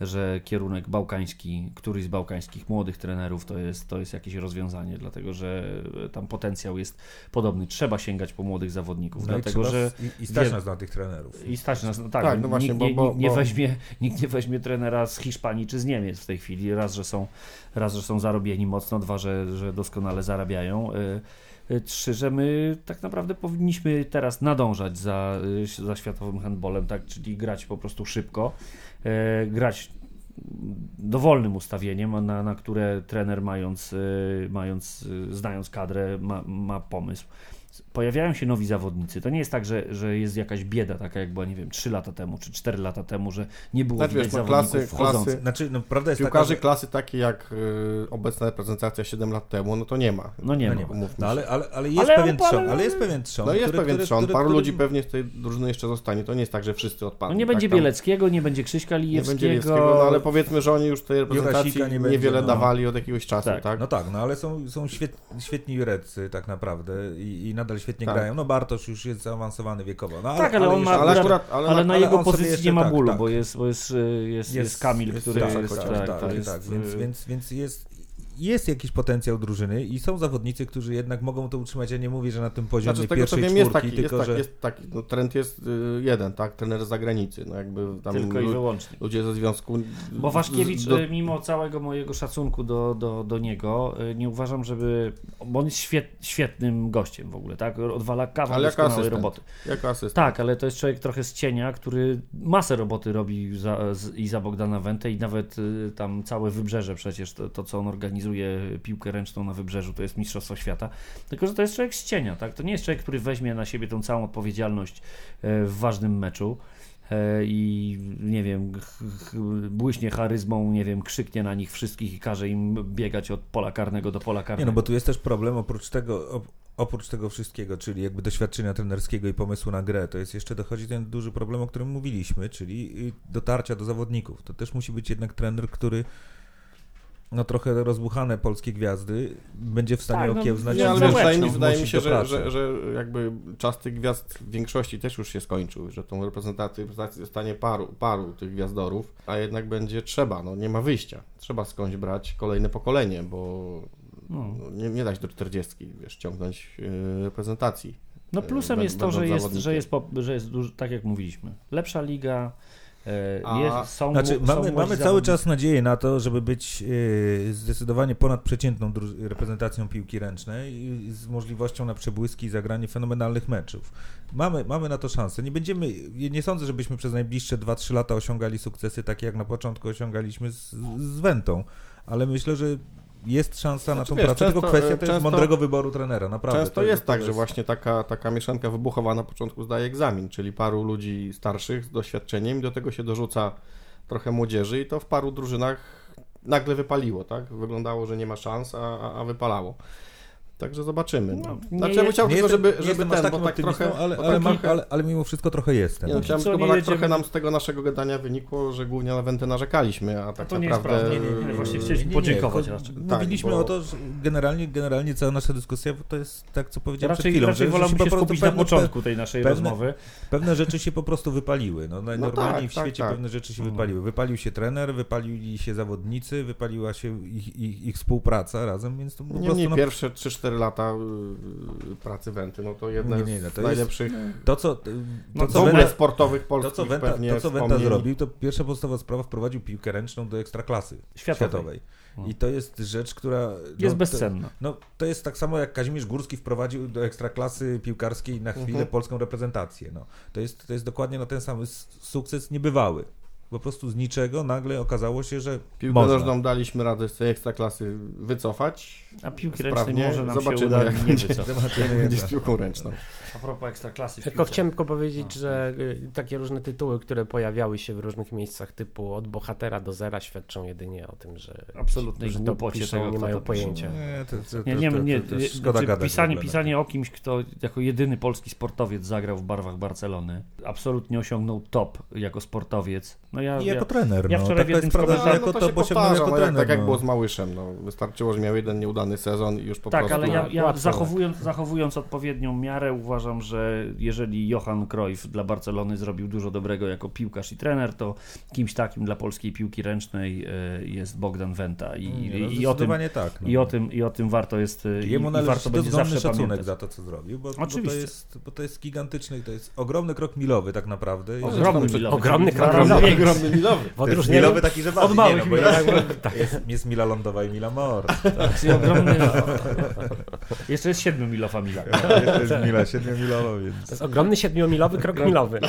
D: że kierunek bałkański, któryś z bałkańskich młodych trenerów to jest, to jest jakieś rozwiązanie, dlatego że tam potencjał jest podobny. Trzeba sięgać po młodych zawodników,
C: No i
D: dlatego że
C: I, i stać nas na tych trenerów.
D: i stać nas, no tak,
E: Tak, no właśnie,
D: nikt,
E: bo-
D: nie,
E: bo-
D: nikt, nie
E: bo-
D: weźmie, nikt nie weźmie trenera z Hiszpanii czy z Niemiec w tej chwili. Raz, że są, raz, że są zarobieni mocno, dwa, że, że doskonale zarabiają. Y, Trzy, że my tak naprawdę powinniśmy teraz nadążać za, y, za światowym handbolem, tak, czyli grać po prostu szybko, y, grać dowolnym ustawieniem, na, na które trener mając, mając znając kadrę ma, ma pomysł. Pojawiają się nowi zawodnicy. To nie jest tak, że, że jest jakaś bieda, taka jak była, nie wiem, 3 lata temu czy 4 lata temu, że nie było
E: Znaczy,
D: widać
E: wiesz, no,
D: zawodników
E: klasy-
D: wchodzących.
E: klasy-
C: Znaczy, no, prawda jest
E: Piłkarzy
C: taka, że...
E: klasy takiej jak y, obecna reprezentacja 7 lat temu, no to nie ma.
D: No nie
C: No
D: ma.
C: nie ma. No, ale, ale, ale jest
D: Ale-
C: pewien
D: ale-
C: trzon, ale jest pewien trzon.
E: No jest
C: który-
E: pewien
C: który-
E: trzon,
C: który-
E: paru
C: który-
E: ludzi pewnie z tej drużyny jeszcze zostanie. To nie jest tak, że wszyscy odpadną.
D: No nie będzie
E: tak? Tam
D: Bieleckiego, nie będzie Krzyśka
E: Nie
D: Lijewskiego.
E: będzie Bielskiego, no ale powiedzmy, że oni już tej reprezentacji
C: nie będzie,
E: niewiele
C: no.
E: dawali od jakiegoś czasu,
D: Tak.
E: tak?
C: No tak, no ale są, są świet, świetni jurecy tak naprawdę i, i nadal świetnie
E: Tak.
C: grają. No Bartosz już jest zaawansowany wiekowo. No, ale,
D: Tak, ale on ma
E: Ale
D: akurat-
E: ale,
D: Ale na
C: ale
D: jego pozycji
C: jeszcze
D: nie ma
C: tak,
D: bólu,
C: tak.
D: bo jest, bo jest, y, jest, jest, Kamil,
C: jest
D: który
C: tak,
D: jest,
C: tak,
D: tak,
C: tak, tak, więc,
D: y,
C: więc, więc jest, jest jakiś potencjał drużyny i są zawodnicy, którzy jednak mogą to utrzymać. Ja nie mówię, że na tym poziomie
E: Znaczy, z tego co
C: pierwszej
E: wiem, jest
C: czwórki,
E: taki, jest,
C: tylko
E: taki,
C: że...
E: jest taki, no trend jest y, jeden, tak, trener z zagranicy, no jakby tam
D: tylko i wyłącznie.
E: ludzie ze związku...
D: Bo Waszkiewicz,
E: do-
D: y, mimo całego mojego szacunku do, do, do niego, y, nie uważam, żeby. Bo on jest świet, świetnym gościem w ogóle, tak? Odwala kawał doskonałej roboty.
E: Jako asystent.
D: Tak, ale to jest człowiek trochę z cienia, który masę roboty robi za, z, i za Bogdana Wentę i nawet y, tam całe wybrzeże przecież, to, to co on organizuje, piłkę ręczną na wybrzeżu, to jest Mistrzostwo Świata. Tylko, że to jest człowiek z cienia, tak? To nie jest człowiek, który weźmie na siebie tą całą odpowiedzialność e, w ważnym meczu e, i nie wiem, błyśnie charyzmą, nie wiem, krzyknie na nich wszystkich i każe im biegać od pola karnego do pola
C: Nie,
D: karnego.
C: no bo tu jest też problem oprócz tego, op, oprócz tego wszystkiego, czyli jakby doświadczenia trenerskiego i pomysłu na grę, to jest jeszcze dochodzi ten duży problem, o którym mówiliśmy, czyli y, dotarcia do zawodników. To też musi być jednak trener, który no trochę rozbuchane polskie gwiazdy będzie w stanie
D: Tak, no,
C: okiełznać.
D: nie,
E: Nie, ale wydaje mi, wydaje mi się, że, że, że jakby czas tych gwiazd w większości też już się skończył, że tą reprezentację zostanie paru, paru tych gwiazdorów, a jednak będzie trzeba, no nie ma wyjścia. Trzeba skądś brać kolejne pokolenie, bo
D: No.
E: no, nie, nie da się do 40, wiesz, ciągnąć yy, reprezentacji.
D: No plusem
E: Bę-
D: jest to, że jest, że jest, po, że jest duży, tak jak mówiliśmy, lepsza liga, e, jest, są,
C: Znaczy,
D: są
C: mamy, mamy cały czas nadzieję na to, żeby być e, zdecydowanie ponadprzeciętną druż- reprezentacją piłki ręcznej i z możliwością na przebłyski i zagranie fenomenalnych meczów. Mamy, mamy na to szansę. Nie będziemy, nie sądzę, żebyśmy przez najbliższe 2-3 lata osiągali sukcesy takie jak na początku osiągaliśmy z, z Wentą, ale myślę, że jest szansa na tą
E: wiesz,
C: pracę, tylko
E: często-
C: kwestia to jest
E: często-
C: mądrego wyboru trenera, naprawdę.
E: Często
C: To-
E: jest
C: to
E: tak, że właśnie taka, taka mieszanka wybuchowa na początku zdaje egzamin, czyli paru ludzi starszych z doświadczeniem i do tego się dorzuca trochę młodzieży i to w paru drużynach nagle wypaliło, tak? Wyglądało, że nie ma szans, a- a wypalało. Także zobaczymy.
D: No,
E: No,
D: nie
E: znaczy, ja bym chciał tylko, żeby, żeby ten, bo
C: takim
E: tak trochę...
C: ale,
E: bo
C: ale,
E: tak
C: mam, ale, ale mimo wszystko trochę jestem.
E: Nie, no, chciałem tylko, bo tak trochę nam z tego naszego gadania wynikło, że głównie na Wentę narzekaliśmy, a tak
D: to nie jest
E: naprawdę...
D: prawda. Nie, nie, nie, właśnie chcieliśmy podziękować raczej.
C: Mówiliśmy
E: Tak, bo-
C: o to, że generalnie, generalnie cała nasza dyskusja to jest tak, co powiedziałem przed
D: raczej,
C: chwilą,
D: raczej
C: że,
D: wolałbym
C: po
D: się
C: prostu
D: skupić na
C: pewne-
D: początku tej naszej
C: pewne-
D: rozmowy.
C: Pewne rzeczy się po prostu wypaliły. No, najnormalniej
E: tak,
C: w
E: tak,
C: świecie
E: tak.
C: pewne rzeczy się
D: No.
C: wypaliły. Wypalił się trener, wypalili się zawodnicy, wypaliła się ich, współpraca razem, więc to po prostu...
E: nie,
C: no,
E: pierwsze 3-4 lata y, pracy Wenty, no to jedne
C: Nie, nie, no
E: z
C: to jest-
E: najlepszych
C: to, co, to,
D: No,
E: w
C: co
E: ogóle
C: Wenta,
E: sportowych
C: to,
E: polskich
C: co Wenta,
E: pewnie
C: to, co Wenta zrobił, to pierwsza podstawowa sprawa wprowadził piłkę ręczną do ekstraklasy
D: Światowej.
C: światowej.
D: No.
C: I to jest rzecz, która...
D: Jest
C: no,
D: bezcenna.
C: To, no, to jest tak samo, jak Kazimierz Górski wprowadził do ekstraklasy piłkarskiej na chwilę
E: Mhm.
C: polską reprezentację. No, to, jest, to jest dokładnie no, ten sam sukces niebywały. Po prostu z niczego nagle okazało się, że
E: Piłkę
C: można.
E: nożną daliśmy radę z tej ekstraklasy wycofać.
D: A piłki ręcznej może nam
E: Zobaczymy,
D: się uda
E: jak
D: nie
E: będzie.
D: wycofać.
E: Będzie z piłką ręczną.
D: A propos ekstraklasy
B: Tylko chciałem tylko powiedzieć, że y, takie różne tytuły, które pojawiały się w różnych miejscach, typu od bohatera do zera, świadczą jedynie o tym, że
D: Absolutnej
B: że to piszą,
D: tego,
B: nie mają pojęcia.
C: Nie, to, to,
D: Nie, nie, nie,
C: szkoda
D: znaczy pisanie, pisanie o kimś, kto jako jedyny polski sportowiec zagrał w barwach Barcelony, absolutnie osiągnął top jako sportowiec. No ja,
C: I
D: ja,
C: jako trener.
D: ja
C: no.
D: wczoraj w
C: Taka jest
D: jednym z komentarzy-
C: jako
E: no to
C: to
E: się powtarza,
C: jako
E: no, jak,
C: trener.
E: tak jak
C: no.
E: było z Małyszem. No. Wystarczyło, że miał jeden nieudany sezon i już po
D: tak,
E: prostu...
D: ale ja, ja zachowując, zachowując odpowiednią miarę, uważam, że jeżeli Johan Cruyff dla Barcelony zrobił dużo dobrego jako piłkarz i trener, to kimś takim dla polskiej piłki ręcznej e, jest Bogdan Wenta i,
C: Nie, no,
D: i, i, o, tym,
C: tak. No.
D: i, o, tym, i o tym warto jest e, i,
C: Jemu
D: i
C: należy
D: warto będzie zawsze
C: szacunek
D: pamiętać.
C: za to, co zrobił, bo, bo, to
D: Oczywiście.
C: jest, bo to jest gigantyczny, to jest ogromny krok milowy tak naprawdę. I-
D: Ogromny milowy.
B: Ogromny krok milowy.
E: Ogromny milowy.
B: W odróżnieniu
C: milowy taki, że
D: od małych
C: nie, no, bo
D: milach.
C: jest, jest, jest Mila lądowa i Mila mor.
D: Czyli ogromny... Jeszcze jest siedmiomilowa mila.
C: To jest Mila siedmiomilowa, więc...
B: To jest ogromny siedmiomilowy krok milowy.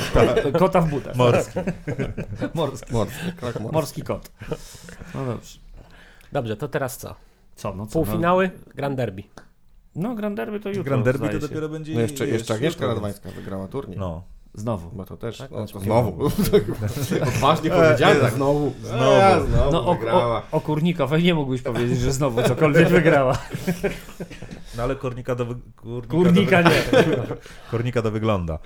D: Kota w butach.
C: Morski.
D: Morski.
E: Morski, krok morski.
D: Morski kot. No dobrze.
B: Dobrze, to teraz co?
D: Co, no co?
B: Półfinały, Grand Derby.
D: No, no Grand Derby to jutro,
C: Grand Derby to dopiero będzie...
E: No jeszcze, jeszcze Agnieszka Radwańska wygrała turniej.
C: No.
D: Znowu.
E: Bo to też,
B: Tak,
E: no,
B: znaczy
E: to znowu. Odważnie
C: E,
E: powiedziałem,
C: e,
E: tak znowu.
C: znowu.
E: E, znowu
D: No, o,
E: wygrała.
D: o, o Kurnikowej nie mógłbyś powiedzieć, że znowu cokolwiek wygrała.
C: No ale Kornika do... wy- Kurnika,
D: Kurnika
C: do...
D: nie.
C: Kornika to wygląda.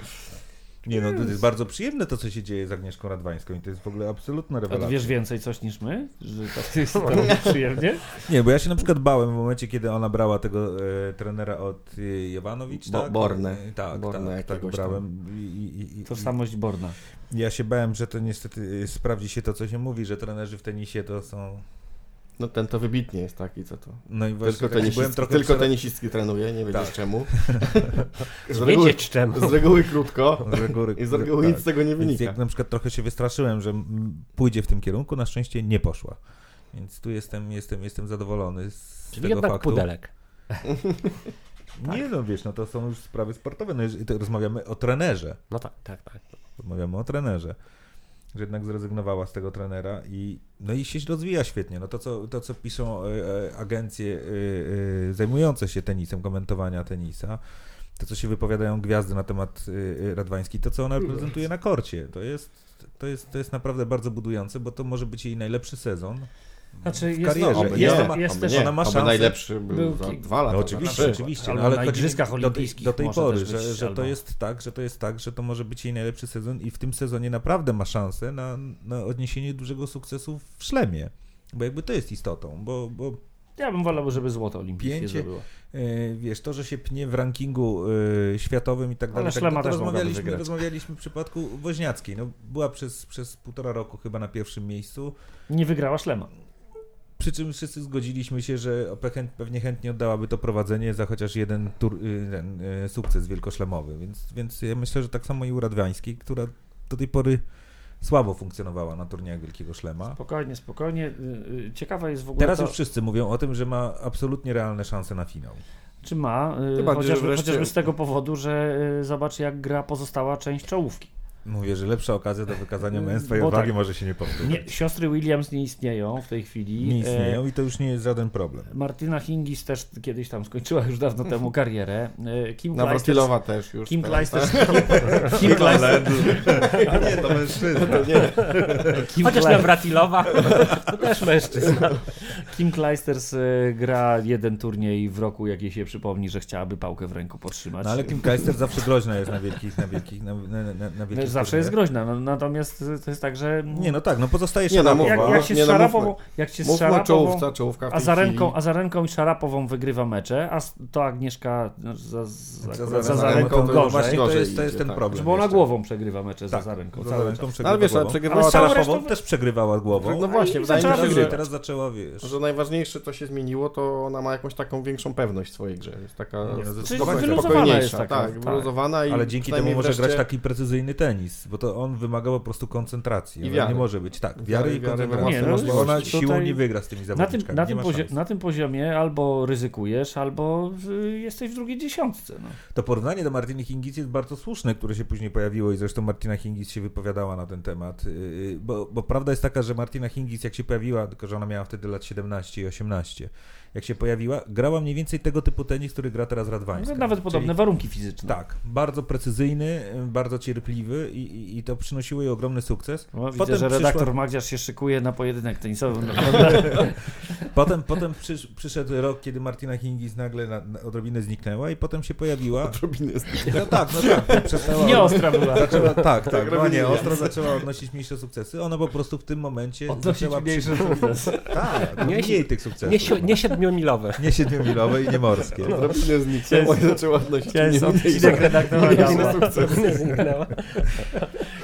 C: Nie no, to jest bardzo przyjemne to, co się dzieje z Agnieszką Radwańską i to jest w ogóle absolutna
D: A
C: rewelacja.
D: wiesz więcej coś niż my? Że tak jest to przyjemnie?
C: Nie, bo ja się na przykład bałem w momencie, kiedy ona brała tego e, trenera od e, Jovanowicz,
E: Bo-
C: tak?
E: Borne.
C: E, Tak,
E: Borne
C: tak, tak, brałem. I, i, i,
D: Tożsamość Borna.
C: Ja się bałem, że to niestety e, sprawdzi się to, co się mówi, że trenerzy w tenisie to są...
E: No ten to wybitnie jest taki, co to.
C: No i właśnie
E: Tylko, tenisistki,
C: trochę
E: tylko
C: przera-
E: tenisistki trenuje, nie wiedziesz
C: Tak.
E: czemu. Z reguły,
B: Wiedzieć czemu.
E: z reguły krótko
C: z reguły,
E: i z reguły
C: tak.
E: nic z tego nie
C: Więc
E: wynika.
C: jak na przykład trochę się wystraszyłem, że pójdzie w tym kierunku, na szczęście nie poszła. Więc tu jestem, jestem, jestem zadowolony z
B: Czyli
C: tego
B: jednak
C: faktu.
B: pudelek.
C: Nie no, wiesz, no to są już sprawy sportowe. No, rozmawiamy o trenerze.
B: No tak, tak, tak.
C: Rozmawiamy o trenerze. Że jednak zrezygnowała z tego trenera i no i się rozwija świetnie. No to, co, to, co piszą e, e, agencje e, zajmujące się tenisem, komentowania tenisa, to, co się wypowiadają gwiazdy na temat Radwańskiej, to, co ona reprezentuje na korcie, to jest, to, jest, to jest naprawdę bardzo budujące, bo to może być jej najlepszy sezon
D: Znaczy,
C: w
D: jest,
C: karierze.
E: Oby
C: I
D: jest,
C: ona
E: nie,
C: ma-
D: jest też...
E: nie,
C: ona ma szansę-
E: najlepszy był,
D: był
E: za dwa lata.
C: No
E: na
C: oczywiście,
E: przykład.
C: oczywiście. No, ale
D: na Igrzyskach
C: do tej,
D: Olimpijskich
C: do tej
D: może
C: pory, że, że to jest tak, że to jest tak, że to może być jej najlepszy sezon i w tym sezonie naprawdę ma szansę na, na odniesienie dużego sukcesu w szlemie. Bo jakby to jest istotą, bo, bo
D: Ja bym wolał, żeby złoto olimpijskie
C: Pięcie-
D: zdobyło.
C: e, wiesz, to, że się pnie w rankingu e, światowym i tak
D: Ale
C: dalej, tak,
D: Szlema
C: to rozmawialiśmy, rozmawialiśmy w przypadku Woźniackiej. No, była przez, przez półtora roku chyba na pierwszym miejscu,
D: Nie wygrała szlema.
C: Przy czym wszyscy zgodziliśmy się, że chęt, pewnie chętnie oddałaby to prowadzenie za chociaż jeden tur, y, ten, y, sukces wielkoszlemowy, więc, więc ja myślę, że tak samo i u Radwańskiej, która do tej pory słabo funkcjonowała na turniejach Wielkiego Szlema.
D: Spokojnie, spokojnie. Y, Ciekawa jest w ogóle
C: Teraz
D: to,
C: już wszyscy mówią o tym, że ma absolutnie realne szanse na finał.
D: czy ma, chociażby,
E: wreszcie-
D: chociażby z tego powodu, że zobacz jak gra pozostała część czołówki.
C: Mówię, że lepsza okazja do wykazania męstwa i odwagi
D: tak.
C: może się nie powtórzyć.
D: Nie, siostry Williams nie istnieją w tej chwili.
C: Nie
D: E,
C: istnieją i to już nie jest żaden problem.
D: Martyna Hingis też kiedyś tam skończyła już dawno temu karierę. E, Kim Clijsters,
E: Nawrotilowa też już.
D: Kim Clijsters,
E: tak?
D: Kim Clijsters,
C: Nie, to mężczyzna.
E: To nie.
D: Kim
B: Chociaż Nawratilowa to też mężczyzna.
D: Kim Clijsters e, gra jeden turniej w roku, jak jej się przypomni, że chciałaby pałkę w ręku podtrzymać.
C: No ale Kim Kleister zawsze groźna jest na wielkich, na wielkich, na, na, na, na wielkich
D: Zawsze jest groźna, no, natomiast to jest tak, że
C: Nie, no tak, no pozostaje
E: no,
C: Szarapowa.
D: jak, jak się
E: Nie,
D: z
E: no,
D: Szarapową, jak się z
E: Mówmy
D: Szarapową,
E: czołówce, czołówka w tej
D: Azarenką,
E: chwili.
D: Azarenką i Szarapową wygrywa mecze, a to Agnieszka no, za, za,
C: Za-
D: za,
C: za-
D: za,
C: za-
D: ręką
C: to-
D: gorzej.
C: Właśnie to jest, to jest ten
E: tak.
C: problem.
D: Bo ona
C: jeszcze.
D: głową przegrywa mecze
C: Tak,
D: za
C: za
D: cały
C: Zarenką
D: czas.
C: przegrywa
E: Ale wiesz, ale
C: głową.
E: przegrywała
C: Szarapową
D: resztą-
C: też przegrywała głową.
E: No właśnie,
D: i
E: wydaje mi
D: zaczęła
E: że,
C: teraz zaczęła, wiesz...
E: że najważniejsze, co się zmieniło, to ona ma jakąś taką większą pewność w swojej grze. Jest taka spokojniejsza, tak,
D: tak.
E: wyluzowana i
C: Ale dzięki temu może grać taki precyzyjny tenis, bo to on wymaga po prostu koncentracji.
E: I wiary.
C: nie może być, tak, wiary,
E: Wiary,
C: i
E: wiary we
C: koncentracji. Nie, no, ona siłą
D: Tutaj-
C: nie wygra z tymi
D: Na
C: zawodniczkami.
D: tym, na, tym na tym poziomie albo ryzykujesz, albo y, jesteś w drugiej dziesiątce. No.
C: To porównanie do Martiny Hingis jest bardzo słuszne, które się później pojawiło i zresztą Martina Hingis się wypowiadała na ten temat, Yy, bo, bo prawda jest taka, że Martina Hingis jak się pojawiła, tylko że ona miała wtedy lat 17 i 18, jak się pojawiła, grała mniej więcej tego typu tenis, który gra teraz Radwańska.
D: Nawet podobne
C: Czyli-
D: warunki fizyczne.
C: Tak, bardzo precyzyjny, bardzo cierpliwy i, i, i to przynosiło jej ogromny sukces.
D: No, widzę,
C: Potem
D: że
C: przyszła-
D: redaktor Magdziarz się szykuje na pojedynek tenisowy. No,
C: Potem, potem przysz, przyszedł rok, kiedy Martina Hingis nagle na, na, odrobinę zniknęła i potem się pojawiła.
E: Odrobinę jest
C: No tak, no tak. Przestała,
D: nie ostra była.
C: Zaczęła, tak, tak,
E: robili
C: nie,
E: nie.
C: ostro zaczęła odnosić mniejsze sukcesy. Ona po prostu w tym momencie
D: Odnosić
C: zaczęła...
D: mniejszy sukces.
C: Tak,
B: Nie-
C: mniej tych sukcesów.
B: Nie, nie siedmiomilowe.
C: Nie siedmiomilowe i nie morskie.
E: Odrobinę zniknęło i zaczęła odnosić
D: Chciałem
E: mniej
D: odcinek.
B: Nie.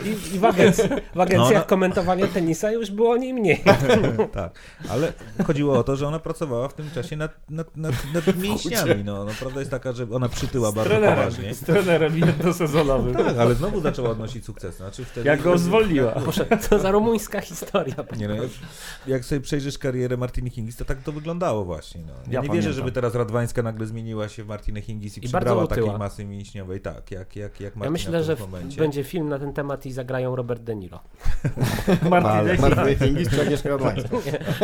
B: I, i w, agencji, w agencjach
C: No, ona-
B: komentowania tenisa już było o niej mniej.
C: Tak, ale chodziło o to, że ona pracowała w tym czasie nad, nad, nad, nad mięśniami. No, no, prawda jest taka, że ona przytyła
D: Z
C: bardzo
D: trenerem,
C: poważnie.
D: z trenerem jednosezonowym.
C: Tak, ale znowu zaczęła odnosić sukcesy. Znaczy wtedy,
D: Jak go zwolniła.
B: Boże, co za rumuńska historia.
C: Nie no, jak, jak sobie przejrzysz karierę Martiny Hingis, to tak to wyglądało właśnie. No. Ja,
D: Ja
C: nie wierzę, żeby teraz Radwańska nagle zmieniła się w Martinę Hingis i,
B: I
C: przybrała
B: bardzo
C: takiej
B: utyła.
C: masy mięśniowej, tak, jak, jak, jak Martina
B: Ja myślę,
C: w
B: że
C: tym
B: w-
C: momencie.
B: będzie film na ten temat i zagrają Robert De Niro.
D: Martin
E: Martin Hingis czy Agnieszka Radwańska?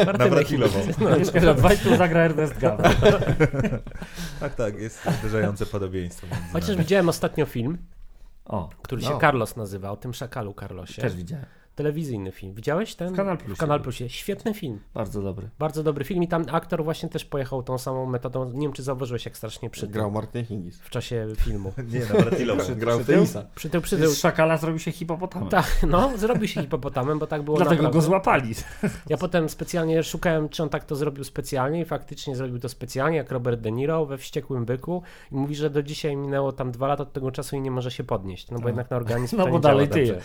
C: Nawratilową.
D: Agnieszka Radwańską zagra Ernest Gawron.
C: Tak, tak, jest uderzające podobieństwo.
B: Chociaż widziałem ostatnio film,
D: O,
B: który się
E: No.
B: Carlos nazywa, o tym szakalu Carlosie.
D: też widziałem.
B: Telewizyjny film. Widziałeś ten?
D: W Kanal Plusie
B: W Kanal. Plusie. Świetny film.
D: Bardzo dobry.
B: Bardzo dobry film i tam aktor właśnie też pojechał tą samą metodą. Nie wiem, czy zauważyłeś, jak strasznie przytył
E: Grał Martin Hingis.
B: w czasie filmu.
C: Nie, Nawratilową.
E: Grał w
D: Przytył?
E: tenisa.
B: Przytył, przytył.
D: Z szakala zrobił się hipopotamem.
B: Tak, no, zrobił się hipopotamem, bo tak było
D: Dlatego
B: naprawdę.
D: go złapali.
B: Ja potem specjalnie szukałem, czy on tak to zrobił specjalnie i faktycznie zrobił to specjalnie, jak Robert De Niro we Wściekłym Byku i mówi, że do dzisiaj minęło tam dwa lata od tego czasu i nie może się podnieść, no bo
D: No.
B: jednak na organizm
D: No
B: to
D: bo dalej tyje.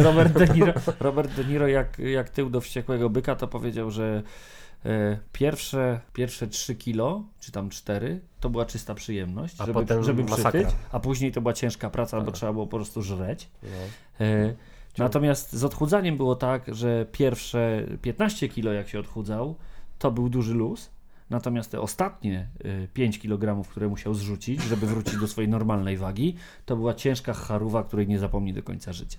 D: Robert De Niro, Robert De Niro jak, jak tył do wściekłego byka, to powiedział, że e, pierwsze, pierwsze 3 kilo, czy tam 4, to była czysta przyjemność,
B: A
D: żeby,
B: potem
D: żeby
B: masakra.
D: przytyć, a później to była ciężka praca, bo
B: A.
D: trzeba było po prostu żreć.
B: No.
D: E, natomiast z odchudzaniem było tak, że pierwsze 15 kilo jak się odchudzał, to był duży luz. Natomiast te ostatnie e, 5 kg, które musiał zrzucić, żeby wrócić do swojej normalnej wagi, to była ciężka charuwa, której nie zapomni do końca życia.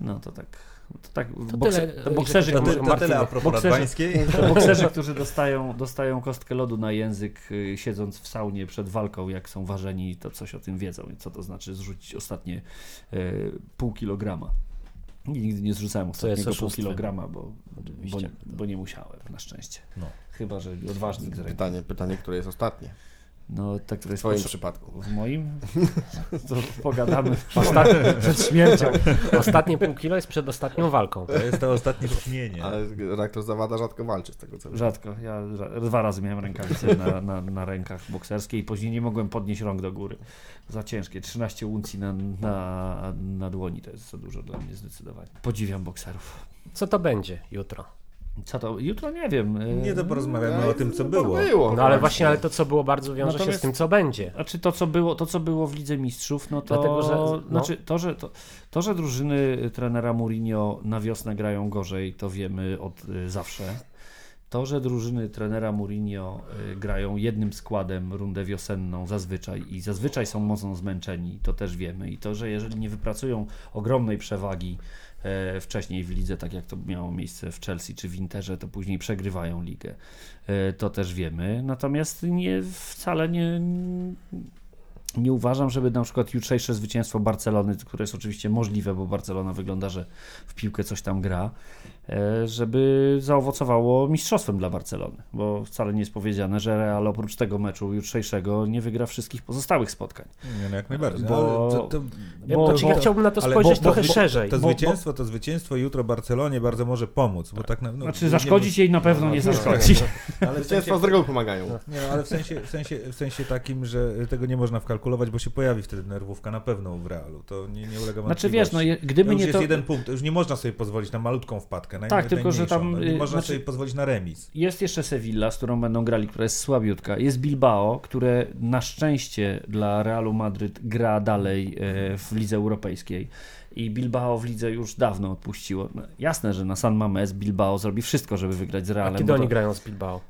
D: No to tak. To tak
B: To
D: bokse,
B: tyle,
D: to bokserzy,
C: To,
B: chodzi
C: ty,
B: o
C: to tyle a propos
D: Bokserzy- to bokserzy, którzy dostają, dostają kostkę lodu na język, y, siedząc w saunie przed walką, jak są ważeni, to coś o tym wiedzą. Co to znaczy zrzucić ostatnie y, pół kilograma. Nigdy nie zrzucałem ostatniego pół kilograma, bo, bo, bo nie musiałem, na szczęście.
C: No.
D: Chyba, że odważnik zręczy.
E: Pytanie, pytanie, które jest ostatnie.
D: No, tak to
E: W
D: jest
E: twoim
D: potrze-
E: przypadku.
D: W moim? To pogadamy.
B: Ostatnie, przed śmiercią. Ostatnie pół kilo jest przed ostatnią walką.
C: To jest to ostatnie tchnienie.
E: Ale redaktor Zawada rzadko walczy z tego co.
D: Rzadko. Ja dwa razy miałem rękawice na, na, na rękach bokserskie i później nie mogłem podnieść rąk do góry. Za ciężkie. 13 uncji na, na, na dłoni to jest za dużo dla mnie zdecydowanie. Podziwiam bokserów.
B: Co to będzie jutro?
D: Co to? Jutro nie wiem. y,
C: Nie, to porozmawiamy
E: No,
C: o tym, co
E: no,
C: było.
E: było.
B: No ale właśnie, ale to co było bardzo wiąże się
D: Natomiast-
B: z tym, co będzie.
D: Znaczy to co było, to, co było w Lidze Mistrzów, no to,
B: Dlatego, że- no.
D: znaczy, to, że, to, to, że drużyny trenera Mourinho na wiosnę grają gorzej, to wiemy od y, zawsze. To, że drużyny trenera Mourinho y, grają jednym składem rundę wiosenną zazwyczaj i zazwyczaj są mocno zmęczeni, to też wiemy. I to, że jeżeli nie wypracują ogromnej przewagi wcześniej w lidze, tak jak to miało miejsce w Chelsea czy w Interze, to później przegrywają ligę. E, To też wiemy. Natomiast nie, wcale nie, nie uważam, żeby na przykład jutrzejsze zwycięstwo Barcelony, które jest oczywiście możliwe, bo Barcelona wygląda, że w piłkę coś tam gra, e, żeby zaowocowało mistrzostwem dla Barcelony, bo wcale nie jest powiedziane, że Real oprócz tego meczu jutrzejszego nie wygra wszystkich pozostałych spotkań.
C: Nie, no jak najbardziej.
D: Bo-
C: No, ale to, to,
B: Ja,
D: Bo-
B: to, ja chciałbym na to
C: ale
B: spojrzeć
C: bo-
B: trochę
C: bo-
B: szerzej.
C: To
D: Bo-
C: zwycięstwo, to zwycięstwo jutro Barcelonie bardzo może pomóc, bo tak na, no,
D: Znaczy
C: nie-
D: zaszkodzić jej na pewno nie
C: no,
D: zaszkodzi.
C: Ale w sensie,
E: Zwycięstwa z reguły pomagają.
C: nie, no, ale w sensie, w, sensie, w sensie takim, że tego nie można wkalkulować, bo się pojawi wtedy nerwówka na pewno w Realu. To nie, nie ulega
D: Znaczy wiesz, no
C: wątpliwości.
D: gdyby
C: to już
D: nie
C: jest
D: to...
C: jeden punkt, to już nie można sobie pozwolić na malutką wpadkę.
D: Tak, tylko, że tam,
C: No, nie
D: y,
C: można
D: znaczy-
C: sobie pozwolić na remis.
D: Jest jeszcze Sevilla, z którą będą grali, która jest słabiutka. Jest Bilbao, które na szczęście dla Realu Madryt gra dalej e, w lidze europejskiej. I Bilbao w lidze już dawno odpuściło. No, jasne, że na San Mamés Bilbao zrobi wszystko, żeby wygrać z
B: A
D: Realem.
B: kiedy
D: bo
B: oni
D: to-
B: grają z Bilbao?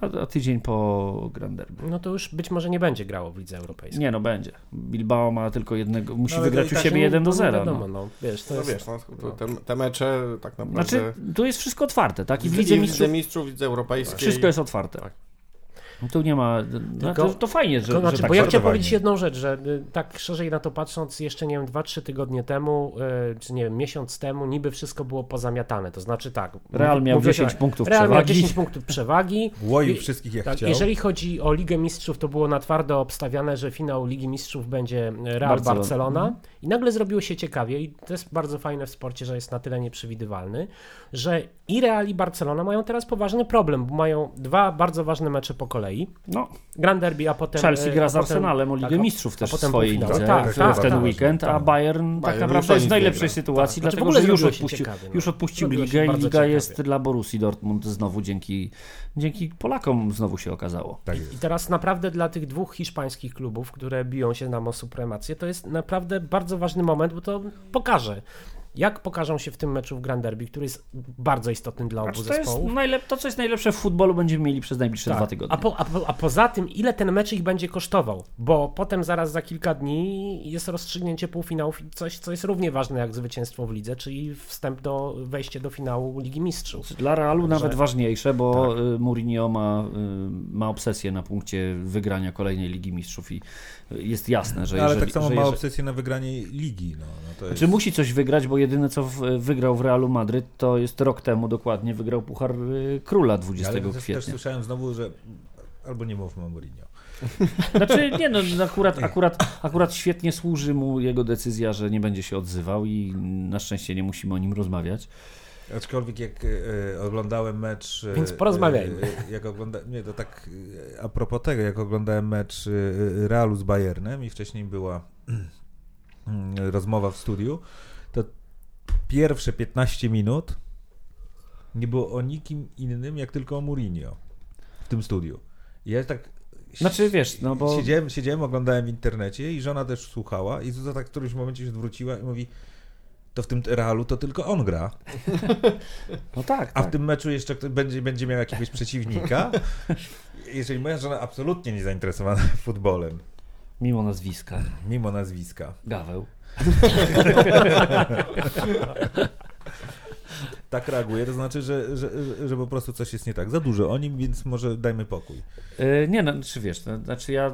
D: A, a tydzień po Grand Derby.
B: No to już być może nie będzie grało w Lidze Europejskiej.
D: Nie no, będzie. Bilbao ma tylko jednego, musi
C: No,
D: wygrać u
C: tak
D: siebie
B: No,
D: 1 do
B: no,
D: 0.
B: wiadomo,
D: No.
B: no, wiesz, to
E: No
B: jest...
E: wiesz, no, to te, te mecze tak naprawdę...
D: Znaczy, tu jest wszystko otwarte, tak? I w
E: I
D: Lidze
E: w
D: Mistrzów
E: Lidze Mistrzów, Lidze Europejskiej.
D: wszystko jest otwarte.
E: Tak.
D: Tu nie ma. No, to, to fajnie, że.
B: To znaczy,
D: że
B: bo
D: tak
B: ja
C: bardzo
B: chciałem powiedzieć jedną rzecz, że y, tak szerzej na to patrząc, jeszcze nie wiem, 2-3 tygodnie temu, y, czy nie wiem, miesiąc temu, niby wszystko było pozamiatane. To znaczy tak.
D: Real miał
B: mówię,
D: 10
B: że
D: punktów
B: Real miał
D: przewagi.
B: 10 punktów przewagi.
C: Łoił wszystkich jak
B: Tak,
C: chciał.
B: jeżeli chodzi o Ligę Mistrzów, to było na twardo obstawiane, że finał Ligi Mistrzów będzie Real
D: Barcelona.
B: Barcelona.
D: Mhm.
B: I nagle zrobiło się ciekawie, i to jest bardzo fajne w sporcie, że jest na tyle nieprzewidywalny, że i Real i Barcelona mają teraz poważny problem, bo mają dwa bardzo ważne mecze po kolei.
D: No,
B: Grand Derby, a potem.
D: Chelsea
B: e,
D: gra z
B: potem-
D: Arsenalem o Ligę
B: tak,
D: Mistrzów też w
B: potem
D: swojej lidze
B: Tak,
D: w
B: tak,
D: ten
B: tak,
D: weekend,
C: tak.
D: a Bayern tak naprawdę jest w najlepszej sytuacji,
B: Tak. Znaczy, w
D: dlatego
B: ogóle
D: że już odpuścił,
B: ciekawie, no.
D: już odpuścił ligę i liga
B: ciekawie.
D: jest dla Borussii Dortmund znowu dzięki, dzięki Polakom znowu się okazało.
C: Tak
B: I
C: jest.
B: teraz naprawdę dla tych dwóch hiszpańskich klubów, które biją się nam o supremację, to jest naprawdę bardzo ważny moment, bo to pokaże. Jak pokażą się w tym meczu w Grand Derby, który jest bardzo istotny dla obu
D: Znaczy, to, jest
B: zespołów.
D: najlep- to, co jest najlepsze w futbolu, będziemy mieli przez najbliższe
B: Tak.
D: dwa tygodnie.
B: A, po, a, po, a poza tym, ile ten mecz ich będzie kosztował? Bo potem zaraz za kilka dni jest rozstrzygnięcie półfinałów i coś, co jest równie ważne jak zwycięstwo w lidze, czyli wstęp do wejście do finału Ligi Mistrzów.
D: Dla Realu nawet ważniejsze, bo
B: Tak.
D: y, Mourinho ma, y, ma obsesję na punkcie wygrania kolejnej Ligi Mistrzów i y, jest jasne, że
C: No, ale
D: jeżeli,
C: tak samo ma obsesję na wygranie ligi. No, no to jest...
D: Czy musi coś wygrać, bo jedyne co wygrał w Realu Madryt to jest rok temu dokładnie wygrał Puchar y, Króla 20
C: Ale też, też
D: kwietnia.
C: słyszałem znowu, że albo nie mówmy o Mourinho.
D: Znaczy nie no, akurat, akurat, akurat świetnie służy mu jego decyzja, że nie będzie się odzywał i na szczęście nie musimy o nim rozmawiać.
C: Aczkolwiek jak e, oglądałem mecz... e,
B: Więc porozmawiajmy.
C: E, jak ogląda... Nie, to tak a propos tego, jak oglądałem mecz Realu z Bayernem i wcześniej była mm, rozmowa w studiu, pierwsze 15 minut nie było o nikim innym, jak tylko o Mourinho w tym studiu. I ja tak...
D: Znaczy wiesz, no bo
C: Siedziałem, siedziałem, oglądałem w internecie i żona też słuchała i Zuza tak w którymś momencie się odwróciła i mówi to w tym Realu to tylko on gra,
D: no tak,
C: a w
D: tak.
C: tym meczu jeszcze ktoś będzie, będzie miał jakiegoś przeciwnika. Jeżeli moja żona absolutnie nie zainteresowana futbolem,
D: mimo nazwiska,
C: mimo nazwiska,
D: Gaweł.
C: tak reaguje, to znaczy, że, że, że po prostu coś jest nie tak. Za dużo o nim, więc może dajmy pokój.
D: E, Nie, no, czy wiesz, no, znaczy ja, e,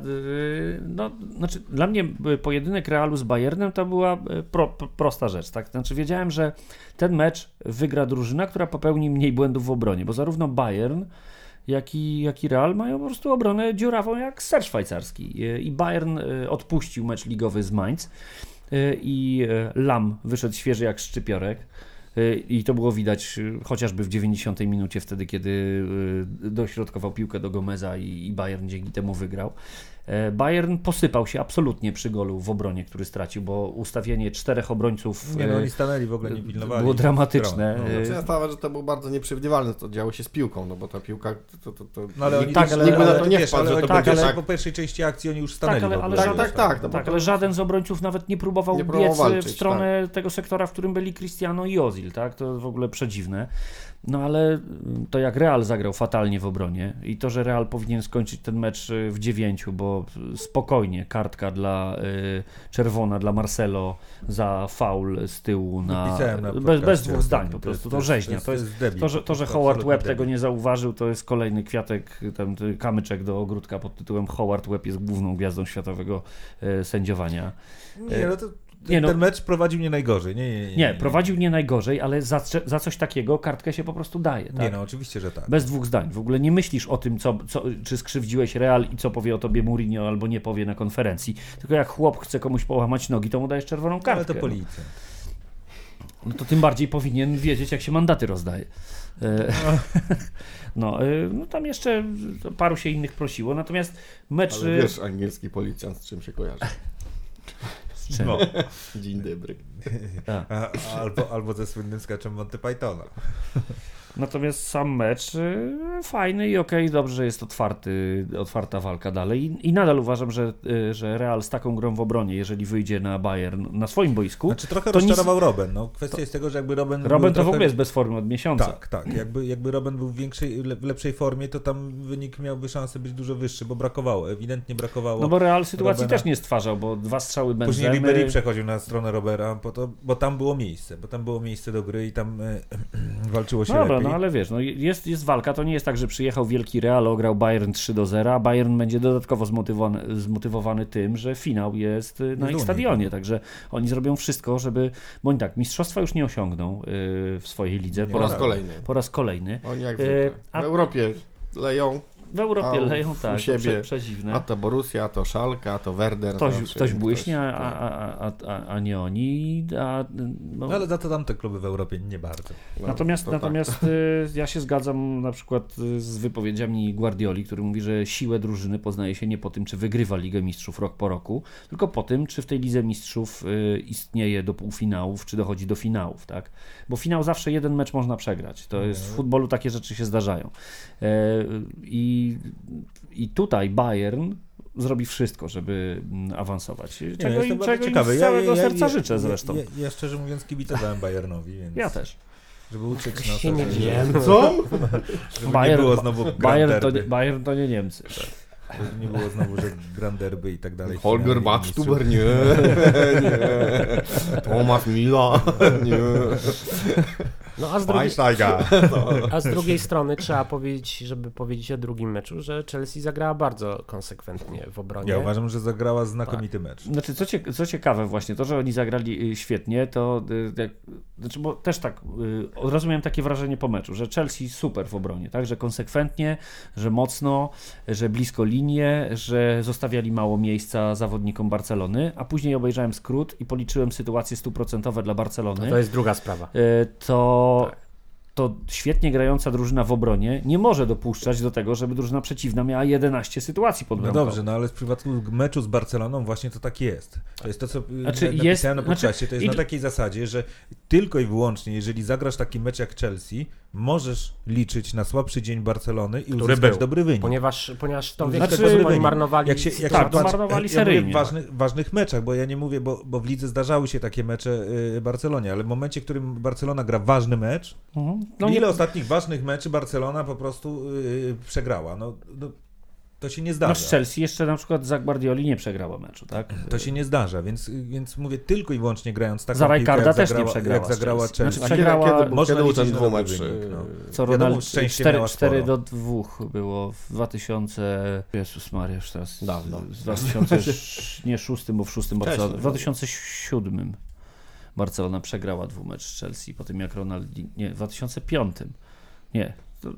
D: no, znaczy dla mnie e, pojedynek Realu z Bayernem to była pro, pro, prosta rzecz, tak? Znaczy wiedziałem, że ten mecz wygra drużyna, która popełni mniej błędów w obronie, bo zarówno Bayern, jak i, jak i Real mają po prostu obronę dziurawą jak ser szwajcarski. I Bayern odpuścił mecz ligowy z Mainz i e, Lam wyszedł świeży jak szczypiorek. E, I to było widać e, chociażby w 90 minucie, wtedy kiedy dośrodkował piłkę do Gomeza i Bayern dzięki temu wygrał. E, Bayern posypał się absolutnie przy golu w obronie, który stracił, bo ustawienie czterech obrońców
C: Nie no,
D: e,
C: oni stanęli w ogóle, nie pilnowali.
D: było dramatyczne.
C: No,
D: E,
E: Znaczy, ja sprawia, że to było bardzo nieprzewidywalne, to działo się z piłką, no bo ta piłka, to, to, to,
C: No ale oni
D: Tak,
C: już-
D: ale-
E: nikt by na to nie wpadł,
C: ale
E: że to
D: będzie
C: pierwszej-
E: tak.
C: po pierwszej części akcji oni już stanęli
D: Tak, ale, ale,
C: ogóle.
D: żaden,
E: tak, tak, no
D: tak,
E: to-
D: ale żaden z obrońców nawet nie próbował
E: Nie
D: biec w
E: walczyć, tak.
D: stronę tego sektora, w którym byli Cristiano i Ozil, tak? To w ogóle przedziwne. No ale mm, to jak Real zagrał fatalnie w obronie i to, że Real powinien skończyć ten mecz y, w dziewięciu, bo y, spokojnie kartka dla y, czerwona dla Marcelo za faul z tyłu na,
C: na
D: bez, bez dwóch zdań po prostu, to rzeźnia. To jest, to, że, to, że Howard Webb tego nie zauważył, to jest kolejny kwiatek, ten, ten kamyczek do ogródka pod tytułem Howard Webb jest główną gwiazdą światowego sędziowania.
C: Nie, no to
D: Nie, no-
C: ten mecz prowadził mnie najgorzej. Nie, nie, nie,
D: Nie, prowadził nie najgorzej, ale za, za coś takiego kartkę się po prostu daje. Tak?
C: Nie, no oczywiście, że tak.
D: Bez dwóch zdań. W ogóle nie myślisz o tym, co, co, czy skrzywdziłeś Real i co powie o tobie Mourinho albo nie powie na konferencji. Tylko jak chłop chce komuś połamać nogi, to mu dajesz czerwoną kartkę.
C: Ale to
D: no.
C: policja.
D: No to tym bardziej powinien wiedzieć, jak się mandaty rozdaje. E, No, e, no tam jeszcze paru się innych prosiło, natomiast mecz...
E: Ale wiesz, angielski policjant z czym się kojarzy.
C: No.
E: Dzień dobry.
D: A.
C: A, albo, albo ze słynnym sketchem Monty Pythona.
D: Natomiast sam mecz y, fajny i okej, dobrze, że jest otwarty, otwarta walka dalej. I, I nadal uważam, że, y, że Real z taką grą w obronie, jeżeli wyjdzie na Bayern na swoim boisku,
C: Znaczy trochę
D: To nic-
C: rozczarował Robben. No, kwestia jest tego, że jakby
D: Robin
C: był
D: to w
C: trochę...
D: ogóle jest bez formy od miesiąca.
C: Tak, tak. Jakby, jakby Robben był w, większej, w lepszej formie, to tam wynik miałby szansę być dużo wyższy, bo brakowało, ewidentnie brakowało.
D: No bo Real sytuacji
C: Robena.
D: też nie stwarzał, bo dwa strzały
C: Później
D: Benzemy...
C: Ribery przechodził na stronę Robera, bo, to, bo tam było miejsce, bo tam było miejsce do gry i tam e, walczyło się
D: No
C: lepiej.
D: No ale wiesz, no jest, jest walka, to nie jest tak, że przyjechał wielki Real, ograł Bayern 3 do 0, a Bayern będzie dodatkowo zmotywowany, zmotywowany tym, że finał jest y, na ich stadionie, także oni zrobią wszystko, żeby, bądź tak, mistrzostwa już nie osiągną y, w swojej lidze. Po
E: raz
D: raz,
E: kolejny.
D: po raz kolejny.
E: Oni jak
D: E,
E: zwykle. W Europie leją,
D: W Europie
E: A
D: leją tak,
E: siebie-
D: prze, przedziwne.
E: a to Borussia, a to Szalka, a to Werder.
D: Ktoś,
E: zawsze
D: ktoś błyśnie, a,
E: tak.
D: a, a, a, a nie oni. A, no,
C: No ale za to tamte kluby w Europie nie bardzo.
E: No,
D: Natomiast,
E: to tak.
D: natomiast y, ja się zgadzam na przykład y, z wypowiedziami Guardioli, który mówi, że siłę drużyny poznaje się nie po tym, czy wygrywa Ligę Mistrzów rok po roku, tylko po tym, czy w tej Lidze Mistrzów y, istnieje do półfinałów, czy dochodzi do finałów, tak? Bo finał zawsze jeden mecz można przegrać. To jest w futbolu takie rzeczy się zdarzają. E, I, I tutaj Bayern zrobi wszystko, żeby mm, awansować.
C: Nie,
D: Czego,
C: jestem
D: im, czego im
C: ciekawy.
D: z całego serca życzę zresztą.
C: Ja, ja, ja szczerze mówiąc kibicowałem Bayernowi, więc
D: Ja też.
C: żeby uczyć nas,
B: się nie.
E: Co?
C: żeby
D: Bayern-
C: nie było znowu
D: Bayern
C: Bayern
D: to, nie, Bayern to nie Niemcy.
C: Żeby nie było znowu, że Grand Derby i tak dalej.
E: Holger
C: mistrzów.
E: nie, nie. Thomas Mila, nie.
B: No a z, drugiej, a z drugiej strony trzeba powiedzieć, żeby powiedzieć o drugim meczu, że Chelsea zagrała bardzo konsekwentnie w obronie.
C: Ja uważam, że zagrała znakomity mecz.
D: Znaczy, co, cie, co ciekawe właśnie, to, że oni zagrali y, świetnie, to y, jak, znaczy, bo też tak, y, od razu miałem takie wrażenie po meczu, że Chelsea super w obronie, tak, że konsekwentnie, że mocno, że blisko linię, że zostawiali mało miejsca zawodnikom Barcelony, a później obejrzałem skrót i policzyłem sytuacje stuprocentowe dla Barcelony.
B: To jest druga sprawa.
D: Y, to,
B: Tak.
D: to świetnie grająca drużyna w obronie nie może dopuszczać do tego, żeby drużyna przeciwna miała 11 sytuacji pod
C: No
D: bramką.
C: dobrze, no ale w przypadku meczu z Barceloną właśnie to tak jest. To jest to, co
D: Znaczy,
C: znaczy,
D: jest-
C: napisałem na
D: znaczy,
C: podcaście. To jest
D: i-
C: na takiej zasadzie, że tylko i wyłącznie, jeżeli zagrasz taki mecz jak Chelsea, możesz liczyć na słabszy dzień Barcelony i
B: Który
C: uzyskać
B: był.
C: dobry wynik.
B: Ponieważ, ponieważ w tą
C: Znaczy,
B: sposób oni marnowali
C: Jak się, jak
D: Tak,
C: się patrz-
D: marnowali
C: ja
D: seryjnie.
C: w ważnych, ważnych meczach, bo ja nie mówię, bo, bo w lidze zdarzały się takie mecze y, Barcelonie, ale w momencie, w którym Barcelona gra ważny mecz,
D: Mhm. No
C: ile
D: nie,
C: ostatnich ważnych meczy Barcelona po prostu y, przegrała? No, no, to się nie zdarza.
D: Masz Chelsea jeszcze na przykład za Guardioli nie przegrała meczu, tak?
C: To się nie zdarza, więc, więc mówię tylko i wyłącznie grając taką
D: Za
C: jak
D: też
C: zagrała,
D: nie przegrała
C: Jak
D: z
C: zagrała
D: Chelsea.
C: Chelsea.
D: Znaczy,
E: kiedy,
D: przegrała-
E: kiedy, był-
C: Można
E: kiedy ten dwumecz?
C: wynik, no.
D: Co
C: Wiadomo,
D: Ronald
C: szczęście
D: 4,
C: miała
D: 4
C: sporo.
D: do 2 było w 2000. Jezus Maria, już teraz.
E: Dawno.
D: W 2000, nie 6, bo w 6 Barcelona.
E: Wcześniej.
D: W 2007 Barcelona przegrała dwumecz z Chelsea po tym jak Ronald. Nie, w 2005. Nie.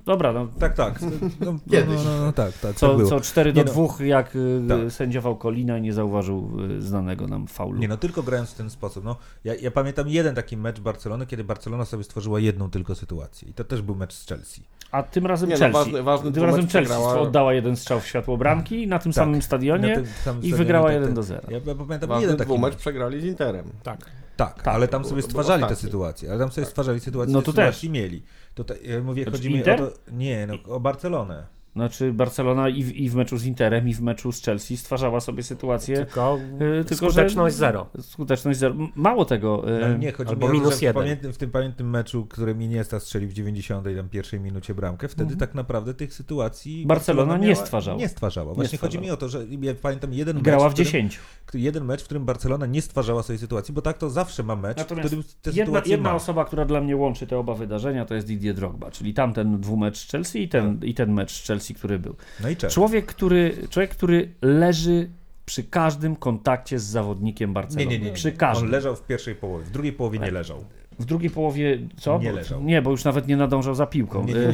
D: Dobra, no,
C: Tak, tak. No, no,
E: Kiedyś.
C: No, no, no, tak, tak. tak
D: co,
C: było.
D: co 4 do
C: Nie no.
D: 2, jak y,
C: Tak.
D: sędziował Kolina i nie zauważył y, znanego nam faulu.
C: Nie no, tylko grając w ten sposób. No, ja, ja pamiętam jeden taki mecz Barcelony, kiedy Barcelona sobie stworzyła jedną tylko sytuację. I to też był mecz z Chelsea.
D: A tym razem
E: Nie, no,
D: Chelsea.
E: ważny- ważny
D: tym razem Chelsea oddała jeden strzał w światło bramki na tym
C: Tak.
D: samym stadionie
C: Na tym samym
D: i wygrała
C: tak,
D: 1
C: tak.
D: do 0.
C: Ja, ja pamiętam
E: Ważny
C: jeden taki mecz.
E: przegrali z Interem.
B: Tak.
C: Tak,
D: Tak,
C: ale tam
E: to
C: sobie
E: to
C: stwarzali te sytuacje. Ale tam sobie stwarzali sytuacje,
D: No
C: to
D: też.
C: mieli. Tutaj, ja mówię,
D: Znaczy
C: chodzi mi
D: Inter?
C: o to... Nie, no, o Barcelonę.
D: Znaczy Barcelona i w, i w meczu z Interem, i w meczu z Chelsea stwarzała sobie sytuację.
B: Tylko,
D: y, tylko
B: skuteczność
D: że,
B: zero.
D: Skuteczność zero. Mało tego. y,
C: No, nie, chodzi
B: albo
C: mi
B: minus
C: w,
B: jeden.
C: pamiętnym, w tym pamiętnym meczu, którym Iniesta strzelił w 90 tam pierwszej minucie bramkę, wtedy tak naprawdę tych sytuacji
D: Mhm. Barcelona nie
C: miała-
D: stwarzała.
C: Nie stwarzała. Właśnie chodzi mi o to, że ja pamiętam jeden
D: grała
C: mecz,
D: w
C: którym-
D: 10.
C: jeden mecz, w którym Barcelona nie stwarzała sobie sytuacji, bo tak to zawsze ma mecz, w
D: Natomiast
C: którym te
D: Jedna, jedna
C: ma.
D: osoba, która dla mnie łączy te oba wydarzenia, to jest Didier Drogba, czyli tamten dwumecz z Chelsea i ten, i ten mecz z Chelsea, który był.
C: No i czek.
D: Człowiek, który, człowiek, który leży przy każdym kontakcie z zawodnikiem Barcelony.
C: nie, nie, nie.
D: Przy każdym.
C: On leżał w pierwszej połowie, w drugiej połowie nie leżał.
D: W drugiej połowie co?
C: Nie
D: Bo-
C: leżał.
D: Nie, bo już nawet nie nadążał za piłką.
C: Nie, nie, nie,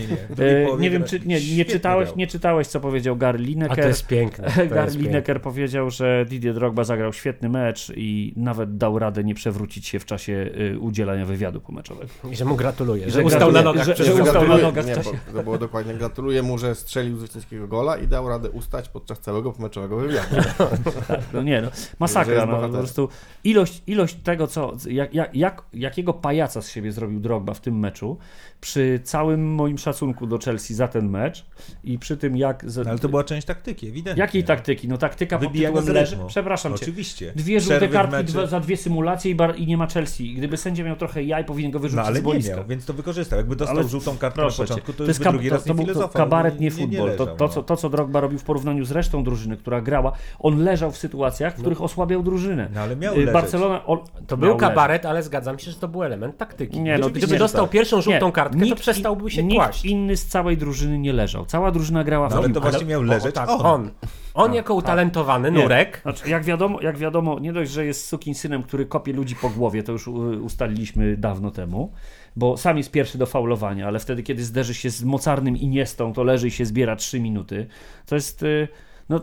C: nie.
D: E, wiem, czy nie, nie, czytałeś, nie czytałeś, co powiedział Gary
B: A to
D: Lineker.
B: jest piękne. To
D: Gary
B: jest piękne.
D: Lineker powiedział, że Didier Drogba zagrał świetny mecz i nawet dał radę nie przewrócić się w czasie y, udzielania wywiadu pomeczowego.
B: I że mu gratuluję, że
D: Że
B: ustał
D: gratuluję,
B: na nogach
D: że- że
B: że
D: ustał na nogach w
E: nie, To było dokładnie. Gratuluję mu, że strzelił zwycięskiego gola i dał radę ustać podczas całego pomeczowego wywiadu.
D: No nie, no, masakra. No, po prostu ilość, ilość tego, co, jak, jak, jak, jakiego pajaca z siebie zrobił Drogba w tym meczu, przy całym moim szacunku do Chelsea za ten mecz i przy tym jak... Z,
C: No, ale to była część taktyki, ewidentnie.
D: Jakiej taktyki? No taktyka pod
C: Wybijania
D: tytułem leży. Przepraszam cię.
C: Oczywiście.
D: Dwie żółte kartki dwa, za dwie symulacje i, bar, i nie ma Chelsea. I Gdyby sędzia miał trochę jaj, powinien go wyrzucić
C: No ale
D: z
C: nie
D: boiska.
C: miał, więc to wykorzystał. Jakby dostał
D: Ale
C: żółtą kartkę na
D: Proszę cię,
C: początku, to,
D: to
C: już
D: jest
C: drugi
D: to,
C: raz
D: to,
C: nie
D: był to kabaret, nie
C: nie
D: futbol.
C: leżał,
D: to, to,
C: no.
D: co, to, co Drogba robił w porównaniu z resztą drużyny, która grała, on leżał w sytuacjach, w których osłabiał drużynę.
C: No ale miał
D: Y,
C: leżeć.
D: Barcelona... On,
B: To
D: miał
B: był kabaret, ale zgadzam się, że to był element taktyki.
D: Nie, no,
B: Gdyby dostał
C: tak.
B: pierwszą żółtą
D: Nie,
B: kartkę,
D: nikt
B: to przestałby się
D: nikt
B: kłaść.
D: inny z całej drużyny nie leżał. Cała drużyna grała w
C: No ale
D: piłkę.
C: to właśnie miał
B: o,
C: leżeć
B: tak,
C: on.
B: on. On jako utalentowany
D: Nie.
B: nurek.
D: Znaczy, jak wiadomo, jak wiadomo, nie dość, że jest synem, który kopie ludzi po głowie, to już ustaliliśmy dawno temu, bo sam jest pierwszy do faulowania, ale wtedy, kiedy zderzy się z mocarnym Iniestą, to leży i się zbiera 3 minuty. To jest... y, No,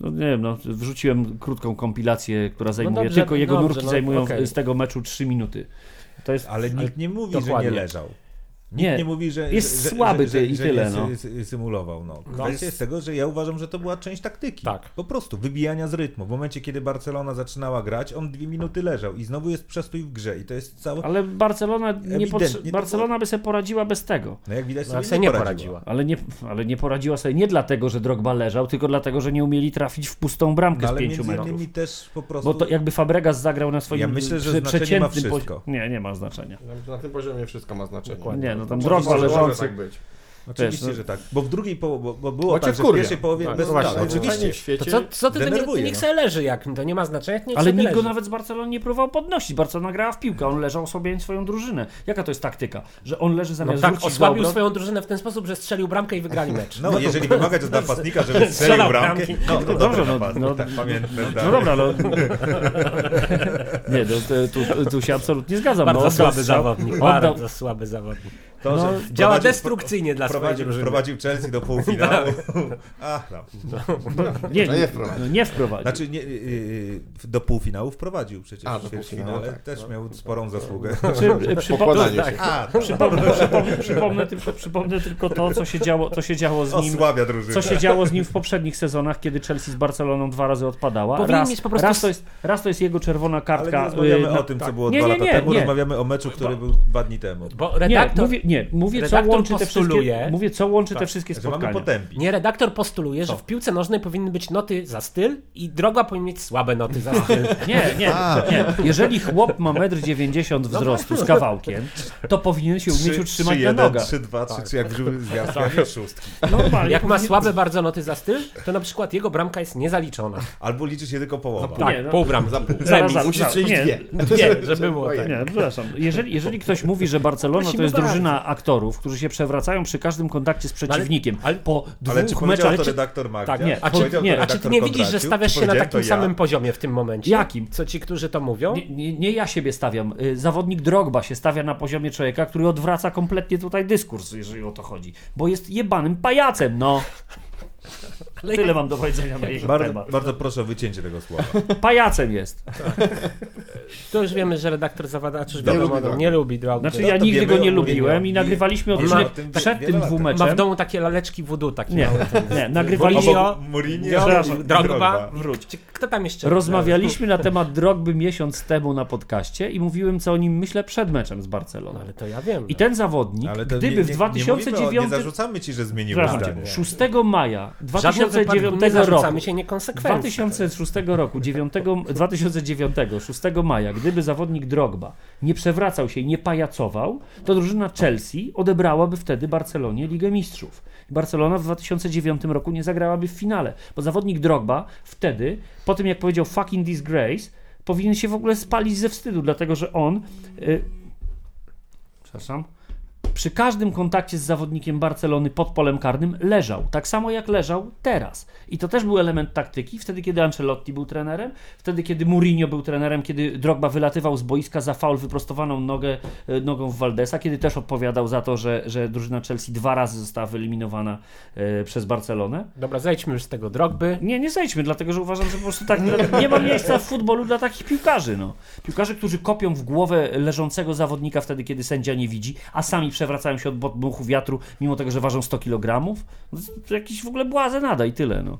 D: no nie wiem, no, wrzuciłem krótką kompilację, która zajmuje,
B: dobrze,
D: tylko jego
B: dobrze,
D: nurki
B: no,
D: zajmują
B: okej.
D: z tego meczu 3 minuty. To jest,
C: Ale nikt nie mówi, że nie
D: dokładnie.
C: leżał.
D: Nie,
C: nie mówi, że.
D: jest
C: że,
D: słaby
C: że, że,
D: i
C: że
D: tyle,
C: nie
D: no.
C: sy- sy- symulował. No.
B: No.
C: Kwestia jest tego, że ja uważam, że to była część taktyki.
B: Tak.
C: Po prostu wybijania z rytmu. W momencie, kiedy Barcelona zaczynała grać, on dwie minuty leżał i znowu jest przestój w grze. I to jest całe.
D: Ale Barcelona, nie potrze- Barcelona by sobie poradziła bez tego.
C: No jak widać,
B: No,
C: sobie nie
B: nie
C: poradziła.
B: poradziła.
D: Ale nie, ale nie poradziła sobie nie dlatego, że Drogba leżał, tylko dlatego, że nie umieli trafić w pustą bramkę
C: No,
D: z pięciu metrów.
C: innymi też po prostu.
D: Bo to jakby Fabregas zagrał na swoim
C: Ja myślę, że znaczenie ma
D: przeciętnym
C: wszystko.
D: pozi- Nie, nie ma znaczenia.
E: Na tym poziomie wszystko ma znaczenie.
B: Dokładnie.
D: Nie, no tam Drogba leżący.
E: tak być.
C: Oczywiście,
D: Wiesz, no-
C: że tak. Bo w drugiej połowie, bo, bo było
E: cię
C: tak, że w pierwszej połowie
B: Tak,
C: bez
B: no właśnie,
C: tak,
B: no
C: oczywiście.
E: W świecie.
B: To co, co ty, to, nie,
C: denerwuje,
B: niech
C: no.
B: sobie leży, jak to nie ma znaczenia, niech
D: Ale nikt
B: leży.
D: go nawet z Barcelony nie próbował podnosić. Barcelona grała w piłkę, on leżał sobie swoją drużynę. Jaka to jest taktyka? Że on leży
B: No
D: zamiast
B: tak,
D: wrócić
B: osłabił
D: do
B: swoją drużynę w ten sposób, że strzelił bramkę i wygrali mecz.
C: No, jeżeli wymagać od napastnika, żeby strzelił bramkę,
B: bramki.
C: no,
D: No
C: to
D: dobrze, no, no-
C: tak pamiętam.
D: No dobra, no. Nie, no, to, tu, tu się absolutnie zgadzam.
B: Bardzo
D: no,
B: słaby zawodnik, bardzo słaby zawodnik.
C: To,
D: No,
C: że
B: Działa
C: wprowadził-
B: destrukcyjnie dla swojej
C: wprowadził,
B: drużyny.
C: wprowadził Chelsea do półfinału. Ach, no.
D: nie,
E: To nie
D: nie,
E: wprowadził.
D: no, nie wprowadził.
C: Znaczy nie, yy, do półfinału wprowadził przecież.
E: A,
C: w
E: półfinału, tak,
C: też
E: no.
C: miał sporą zasługę. A,
D: przypomnę, przypomnę, przypomnę, tylko, przypomnę tylko to, co się działo, co się działo z nim.
C: osłabia drużynę.
D: Co się działo z nim w poprzednich sezonach, kiedy Chelsea z Barceloną dwa razy odpadała.
B: Powinien
D: Raz,
B: mieć po prostu
D: raz, to jest, raz to jest jego czerwona
C: Ale
D: kartka.
C: nie rozmawiamy
D: y, na-
C: o tym, co
B: tak.
C: było
D: Nie,
C: dwa
D: nie,
C: lata
D: nie,
C: temu,
D: nie.
C: rozmawiamy o meczu, który był dwa dni temu.
B: Bo
D: Nie,
B: redaktor,
D: mówię, nie, mówię co łączy te wszystkie,
B: postuluje-
D: mówię, co łączy te
B: Tak,
D: wszystkie
C: Że mamy
D: spotkania.
B: nie, redaktor postuluje, że w piłce nożnej powinny być noty za styl i droga powinna mieć słabe noty za styl.
D: Nie, nie, nie. Jeżeli chłop ma 1,90 m wzrostu z kawałkiem, to powinien się umieć utrzymać na
C: 1,
D: nogach.
C: 3, 2, 3, 3, jak w nie szóstki.
D: Normalnie
B: Jak ma
D: powinien-
B: słabe bardzo noty za styl, to na przykład jego bramka jest niezaliczona.
C: Albo liczy się tylko połowa.
B: Tak,
D: Nie, no.
B: pół bramki.
D: Zaraz,
E: Musisz
D: Nie,
E: dwie.
B: Nie, żeby było tak.
D: Nie, przepraszam. Jeżeli, jeżeli ktoś mówi, że Barcelona to jest drużyna na aktorów, którzy się przewracają przy każdym kontakcie z przeciwnikiem.
B: ale-
D: po dwóch
C: Ale czy
D: meczach.
C: to redaktor Magda?
B: Tak, nie. A czy,
D: nie, a
B: czy ty nie widzisz, że stawiasz się na takim
C: to ja?
B: samym poziomie w tym momencie?
D: Jakim?
B: Co ci, którzy to mówią?
D: Nie, nie, nie ja siebie stawiam. Y, Zawodnik Drogba się stawia na poziomie człowieka, który odwraca kompletnie tutaj dyskurs, jeżeli o to chodzi. Bo jest jebanym pajacem, no. Tyle mam do powiedzenia na jego
C: Bardzo,
D: temat.
C: bardzo proszę o wycięcie tego słowa.
D: Pajacem jest.
B: To już wiemy, że redaktor Zawadaczy już
E: Nie
B: wiadomo,
E: lubi
B: no, nie lubi Drogby.
D: Znaczy
C: No
D: ja nigdy go nie lubiłem i nagrywaliśmy odcinek przed tym dwumeczem.
B: Ma w domu takie laleczki voodoo takie
D: Nie, nie, nagrywaliśmy...
C: Mourinho
B: Drogba. Czy Kto tam jeszcze?
D: Rozmawialiśmy na temat Drogby miesiąc temu na podcaście i mówiłem, co o nim myślę przed meczem z Barceloną.
B: No, ale to ja wiem.
D: I ten zawodnik, gdyby
C: nie,
D: w
C: nie,
D: 2009...
C: Nie, mówimy o, nie zarzucamy ci, że zmieniłeś
D: Przepraszam,
C: zdanie.
D: 6 maja
B: w żadnym wypadku
D: 2009
B: nie
D: roku
B: zarzucamy się niekonsekwencji.
D: 2006 roku, 9, 2009, 6 maja, gdyby zawodnik Drogba nie przewracał się i nie pajacował, to drużyna Chelsea odebrałaby wtedy Barcelonie Ligę Mistrzów. Barcelona w 2009 roku nie zagrałaby w finale, bo zawodnik Drogba wtedy, po tym jak powiedział fucking disgrace, powinien się w ogóle spalić ze wstydu, dlatego że on... Y, przepraszam przy każdym kontakcie z zawodnikiem Barcelony pod polem karnym leżał, tak samo jak leżał teraz. I to też był element taktyki, wtedy kiedy Ancelotti był trenerem, wtedy kiedy Mourinho był trenerem, kiedy Drogba wylatywał z boiska za faul wyprostowaną nogę, e, nogą w Valdesa, kiedy też odpowiadał za to, że, że drużyna Chelsea dwa razy została wyeliminowana e, przez Barcelonę.
B: Dobra, zejdźmy już z tego Drogby.
D: Nie, nie zejdźmy, dlatego że uważam, że po prostu tak nie ma miejsca w futbolu dla takich piłkarzy. No. Piłkarze, którzy kopią w głowę leżącego zawodnika wtedy, kiedy sędzia nie widzi, a sami przewracają się od podmuchu wiatru, mimo tego, że ważą 100 kg. No, jakiś w ogóle błazenada i tyle. No.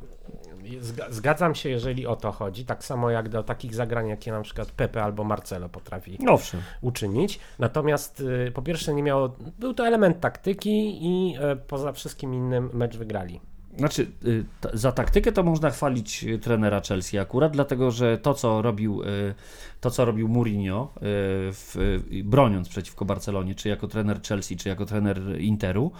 B: Zga- Zgadzam się, jeżeli o to chodzi. Tak samo jak do takich zagrań, jakie na przykład Pepe albo Marcelo potrafi
D: Owszem.
B: uczynić. Natomiast y, po pierwsze nie miało, był to element taktyki i y, poza wszystkim innym mecz wygrali.
D: Znaczy, y, za taktykę to można chwalić y, trenera Chelsea akurat, dlatego że to, co robił, to, co robił Mourinho, y, w, y, broniąc przeciwko Barcelonie, czy jako trener Chelsea, czy jako trener Interu,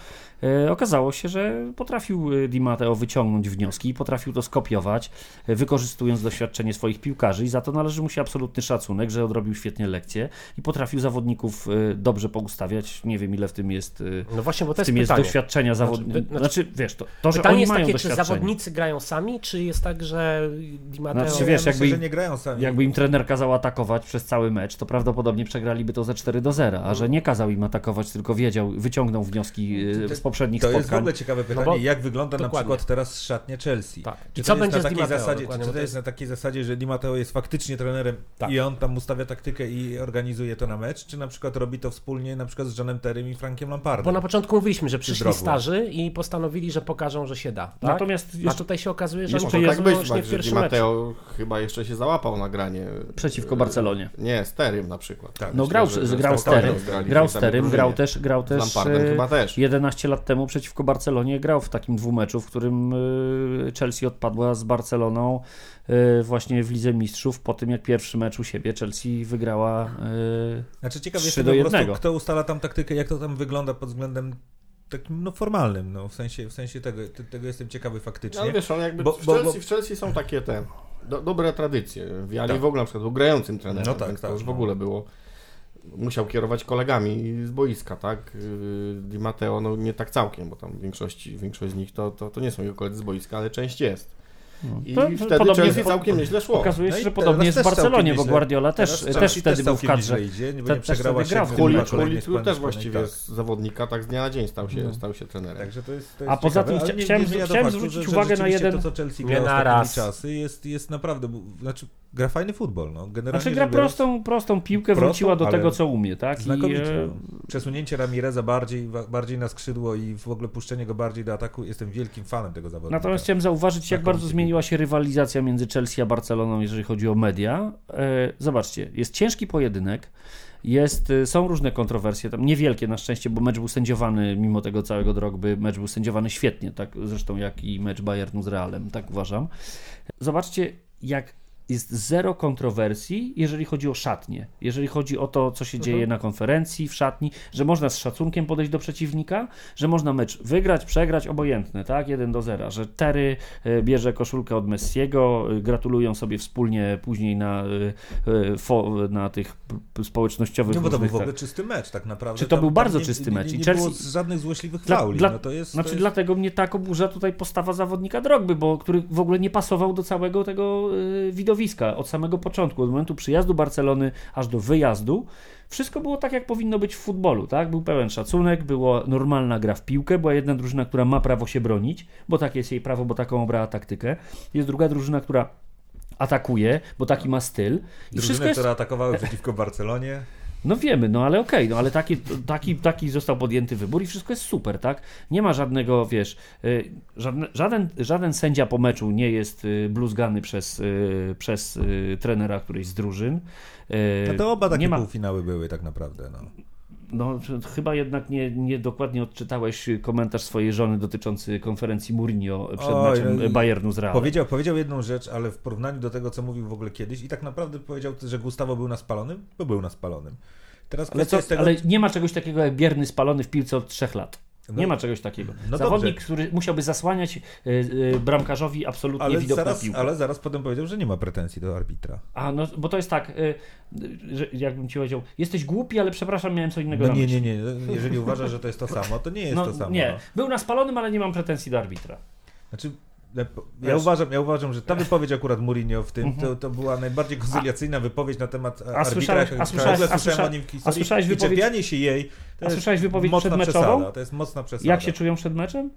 D: y, okazało się, że potrafił Di Matteo wyciągnąć wnioski i potrafił to skopiować, wykorzystując doświadczenie swoich piłkarzy i za to należy mu się absolutny szacunek, że odrobił świetnie lekcje i potrafił zawodników dobrze poustawiać. Nie wiem, ile w tym jest...
B: No właśnie, bo to
D: w
B: jest
D: tym jest
B: pytanie.
D: doświadczenia zawodników.
B: wy-
D: Znaczy, wiesz, to, to że
B: Pytanie
D: oni
B: jest
D: mają
B: takie, czy
D: doświadczenie.
B: zawodnicy grają sami, czy jest tak, że Di Matteo...
D: Znaczy,
C: Ja
D: wiesz,
C: myślę,
D: jakby
C: że
D: im-
C: nie grają sami.
D: Jakby im trener kazał atakować przez cały mecz, to prawdopodobnie przegraliby to ze 4 do 0, a że nie kazał im atakować, tylko wiedział, wyciągnął wnioski
C: To-
D: z poprzednich
C: To jest w
D: spotkań.
C: ogóle ciekawe pytanie,
B: bo-
C: jak wygląda na
B: dokładnie.
C: przykład teraz szatnia Chelsea.
B: Tak.
C: Czy
B: I
C: to
B: co będzie
C: na
B: z
C: takiej
B: Di Matteo,
C: zasadzie, czy to
B: to
C: jest na takiej zasadzie, że Di Matteo jest faktycznie trenerem
B: Tak.
C: i on tam ustawia taktykę i organizuje to na mecz, czy na przykład robi to wspólnie na przykład z Johnem Terrym i Frankiem Lampardem?
B: Bo na początku mówiliśmy, że przyszli
C: Drogba.
B: starzy i postanowili, że pokażą, że się da. Tak?
D: Natomiast
B: A
D: jeszcze
B: tutaj się okazuje, że
D: jeszcze
B: to
E: tak być,
B: w
E: że Di
B: pierwszym meczu.
E: Matteo chyba jeszcze się załapał na granie.
D: przeciwko Barcelonie.
E: Nie, z Terym na przykład.
C: Tak.
D: No grał,
E: że-
D: grał
E: z
D: z Terym,
E: Terym grali w
D: grał
E: tej
D: z
E: samej
D: Terym,
E: drużynie.
D: grał też, grał też
E: Lampardem
D: e,
E: chyba też.
D: 11 lat temu przeciwko Barcelonie grał w takim dwumeczu, w którym e, Chelsea odpadła z Barceloną e, właśnie w Lidze Mistrzów po tym jak pierwszy mecz u siebie Chelsea wygrała
C: Znaczy ciekaw
D: 3
C: jestem
D: do
C: po prostu,
D: 1.
C: kto ustala tam taktykę, jak to tam wygląda pod względem takim no, formalnym, no, w sensie, w sensie tego, te- tego jestem ciekawy faktycznie.
E: No, ale wiesz, on jakby
C: Bo-
E: w,
C: bo-
E: Chelsea,
C: bo-
E: w Chelsea są takie te do, dobre tradycje. Wiali
C: Tak.
E: w ogóle na przykład był grającym trenerem,
C: No tak,
E: więc
C: tak,
E: to już w
C: no.
E: ogóle było. Musiał kierować kolegami z boiska, tak? Yy, Di Matteo, no nie tak całkiem, bo tam większości, większość z nich to, to, to nie są jego koledzy z boiska, ale część jest. I
D: To
E: wtedy
D: podobnie
E: Chelsea całkiem nieźle szło.
D: Okazuje
C: No
D: się,
C: i
D: że podobnie jest w Barcelonie, bo. Guardiola też,
C: Teraz
D: też wtedy był w kadrze.
C: Idzie, bo
D: te-
C: nie
D: też
C: przegrała
E: Kuli tu też właściwie
C: tak.
E: z zawodnika tak z dnia na dzień stał się, stał się trenerem.
C: Także to jest, to jest
D: A poza tym
C: nie-
D: chciałem-
C: nie to
D: chciałem
C: faktu,
D: zwrócić
C: że- że
D: uwagę na jeden-
C: To, co Chelsea
B: Nie
C: czasy jest, jest naprawdę, znaczy gra fajny futbol, no. Generalnie
D: Znaczy gra
C: biorąc,
D: prostą, prostą piłkę,
C: Prostą,
D: wróciła do tego, co umie, tak? I,
C: Znakomicie.
D: e,
C: no. Przesunięcie Ramireza bardziej, bardziej na skrzydło i w ogóle puszczenie go bardziej do ataku. Jestem wielkim fanem tego zawodnika.
D: Natomiast chciałem zauważyć, jak bardzo zmieniła się rywalizacja między Chelsea a Barceloną, jeżeli chodzi o media. E, zobaczcie, jest ciężki pojedynek, jest, e, są różne kontrowersje, tam niewielkie na szczęście, bo mecz był sędziowany, mimo tego całego drogby, mecz był sędziowany świetnie, tak zresztą jak i mecz Bayernu z Realem, tak uważam. Zobaczcie, jak jest zero kontrowersji, jeżeli chodzi o szatnie, jeżeli chodzi o to, co się dzieje na konferencji, w szatni, że można z szacunkiem podejść do przeciwnika, że można mecz wygrać, przegrać, obojętne, tak, 1 do 0, że Terry e, bierze koszulkę od Messiego, e, gratulują sobie wspólnie później na, e, na tych społecznościowych
C: No bo to był w ogóle
D: tak-
C: czysty mecz tak naprawdę.
D: Czy to
C: Tam-
D: był bardzo
C: nie,
D: czysty
C: nie,
D: mecz?
C: Nie, nie
D: Chelsea-
C: było żadnych złośliwych fauli.
D: dla-
C: no to jest,
D: Znaczy,
C: to jest...
D: dlatego mnie tak oburza tutaj postawa zawodnika Drogby, bo który w ogóle nie pasował do całego tego y, widowiska od samego początku, od momentu przyjazdu Barcelony aż do wyjazdu. Wszystko było tak, jak powinno być w futbolu, tak? Był pełen szacunek, była normalna gra w piłkę, była jedna drużyna, która ma prawo się bronić, bo takie jest jej prawo, bo taką obrała taktykę. Jest druga drużyna, która atakuje, bo taki ma styl. I
C: Drużyny,
D: wszystko jest...
C: które atakowały przeciwko Barcelonie.
D: No wiemy, no ale okej, no ale taki, taki, taki został podjęty wybór i wszystko jest super, tak? Nie ma żadnego, wiesz, y, żadne, żaden, żaden sędzia po meczu nie jest y, bluzgany przez, y, przez trenera którejś z drużyn.
C: No to oba takie
D: ma,
C: półfinały były tak naprawdę. No.
D: No, chyba jednak nie, nie dokładnie odczytałeś komentarz swojej żony dotyczący konferencji Mourinho przed
C: Oj,
D: meczem
C: i-
D: Bayernu z Realem.
C: Powiedział, powiedział jedną rzecz, ale w porównaniu do tego, co mówił w ogóle kiedyś i tak naprawdę powiedział, że Gustavo był na spalonym, bo był na spalonym. Teraz
D: ale, co,
C: tego...
D: ale nie ma czegoś takiego jak bierny spalony w piłce od trzech lat. Nie
C: No-
D: ma czegoś takiego.
C: No
D: Zawodnik,
C: dobrze.
D: który musiałby zasłaniać y, y, bramkarzowi absolutnie
C: ale,
D: widok na
C: zaraz,
D: piłkę.
C: ale zaraz potem powiedział, że nie ma pretensji do arbitra.
D: A, no, bo to jest tak, y, y, że jakbym ci powiedział, jesteś głupi, ale przepraszam, miałem co innego
C: No
D: na
C: nie, nie, nie. Jeżeli uważasz, że to jest to samo, to nie jest
D: no,
C: to samo.
D: nie,
C: No.
D: był na spalonym, ale nie mam pretensji do arbitra.
C: Znaczy, ja uważam, ja uważam, że ta wypowiedź akurat Mourinho w tym,
D: Mhm.
C: to, to była najbardziej koncyliacyjna wypowiedź na temat
D: A
C: arbitra.
D: słyszałeś- a słyszałeś- a
C: słyszałem
D: słysza-
C: o nim w
D: a
C: historii.
D: słyszałeś
C: I
D: wypowiedź-
C: się jej
D: A słyszałeś wypowiedź przedmeczową?
C: przesada. To jest mocna przesada.
D: Jak się czują przed meczem?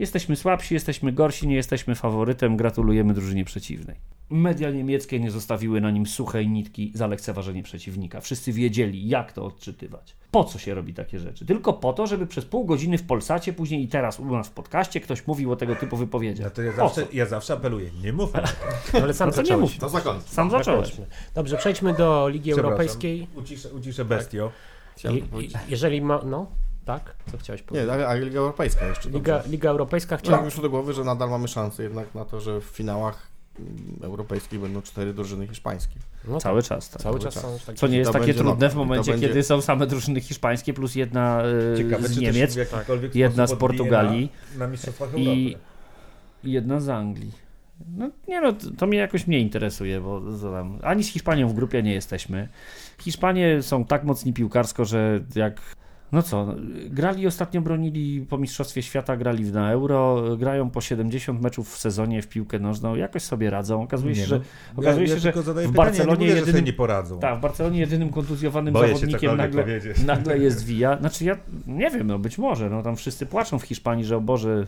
D: Jesteśmy słabsi, jesteśmy gorsi, nie jesteśmy faworytem, gratulujemy drużynie przeciwnej. Media niemieckie nie zostawiły na nim suchej nitki za lekceważenie przeciwnika. Wszyscy wiedzieli, jak to odczytywać. Po co się robi takie rzeczy? Tylko po to, żeby przez pół godziny w Polsacie, później i teraz u nas w podcaście ktoś mówił o tego typu wypowiedziach.
C: No to ja zawsze, ja zawsze apeluję, nie mówmy.
B: Ale sam
D: No to nie
B: zacząłeś.
D: mów.
E: To zakąd.
D: Sam zacząłeś.
B: Dobrze, przejdźmy do Ligi. Europejskiej.
C: Uciszę, uciszę bestio.
E: Powiedzieć.
B: jeżeli ma. No, tak? Co chciałeś
E: Nie,
B: powiedzieć?
E: ale- a Liga Europejska jeszcze.
B: Liga. Liga Europejska
E: No, tak
B: chciała.
E: mi przyszło do głowy, że nadal mamy szansę jednak na to, że w finałach mm, europejskich będą cztery drużyny hiszpańskie.
B: No,
D: Cały czas. Tak.
B: cały
E: cały
B: czas takie.
D: Co nie jest takie trudne w
E: no-
D: momencie,
E: będzie-
D: kiedy są same drużyny hiszpańskie plus jedna e,
C: Ciekawe,
D: z Niemiec
C: jakikolwiek
D: jedna z Portugalii
C: Na, na Mistrzostwach
D: i
C: Europy.
D: i jedna z Anglii. No nie no, to, mnie jakoś mniej interesuje, bo tam, ani z Hiszpanią w grupie nie jesteśmy. Hiszpanie są tak mocni piłkarsko, że jak no co, grali ostatnio, bronili po Mistrzostwie Świata, grali na Euro, grają po 70 meczów w sezonie w piłkę nożną, jakoś sobie radzą. Okazuje się,
C: Nie,
D: że,
C: no,
D: okazuje
C: ja,
D: się,
C: ja
D: że w
C: pytanie,
D: Barcelonie
C: ja nie mówię, że
D: jedynym,
C: nie poradzą.
D: tak, w Barcelonie jedynym kontuzjowanym
C: Boję
D: zawodnikiem nagle,
C: powiedzieć.
D: nagle jest Villa. Znaczy ja nie wiem, no być może, no tam wszyscy płaczą w Hiszpanii, że o Boże,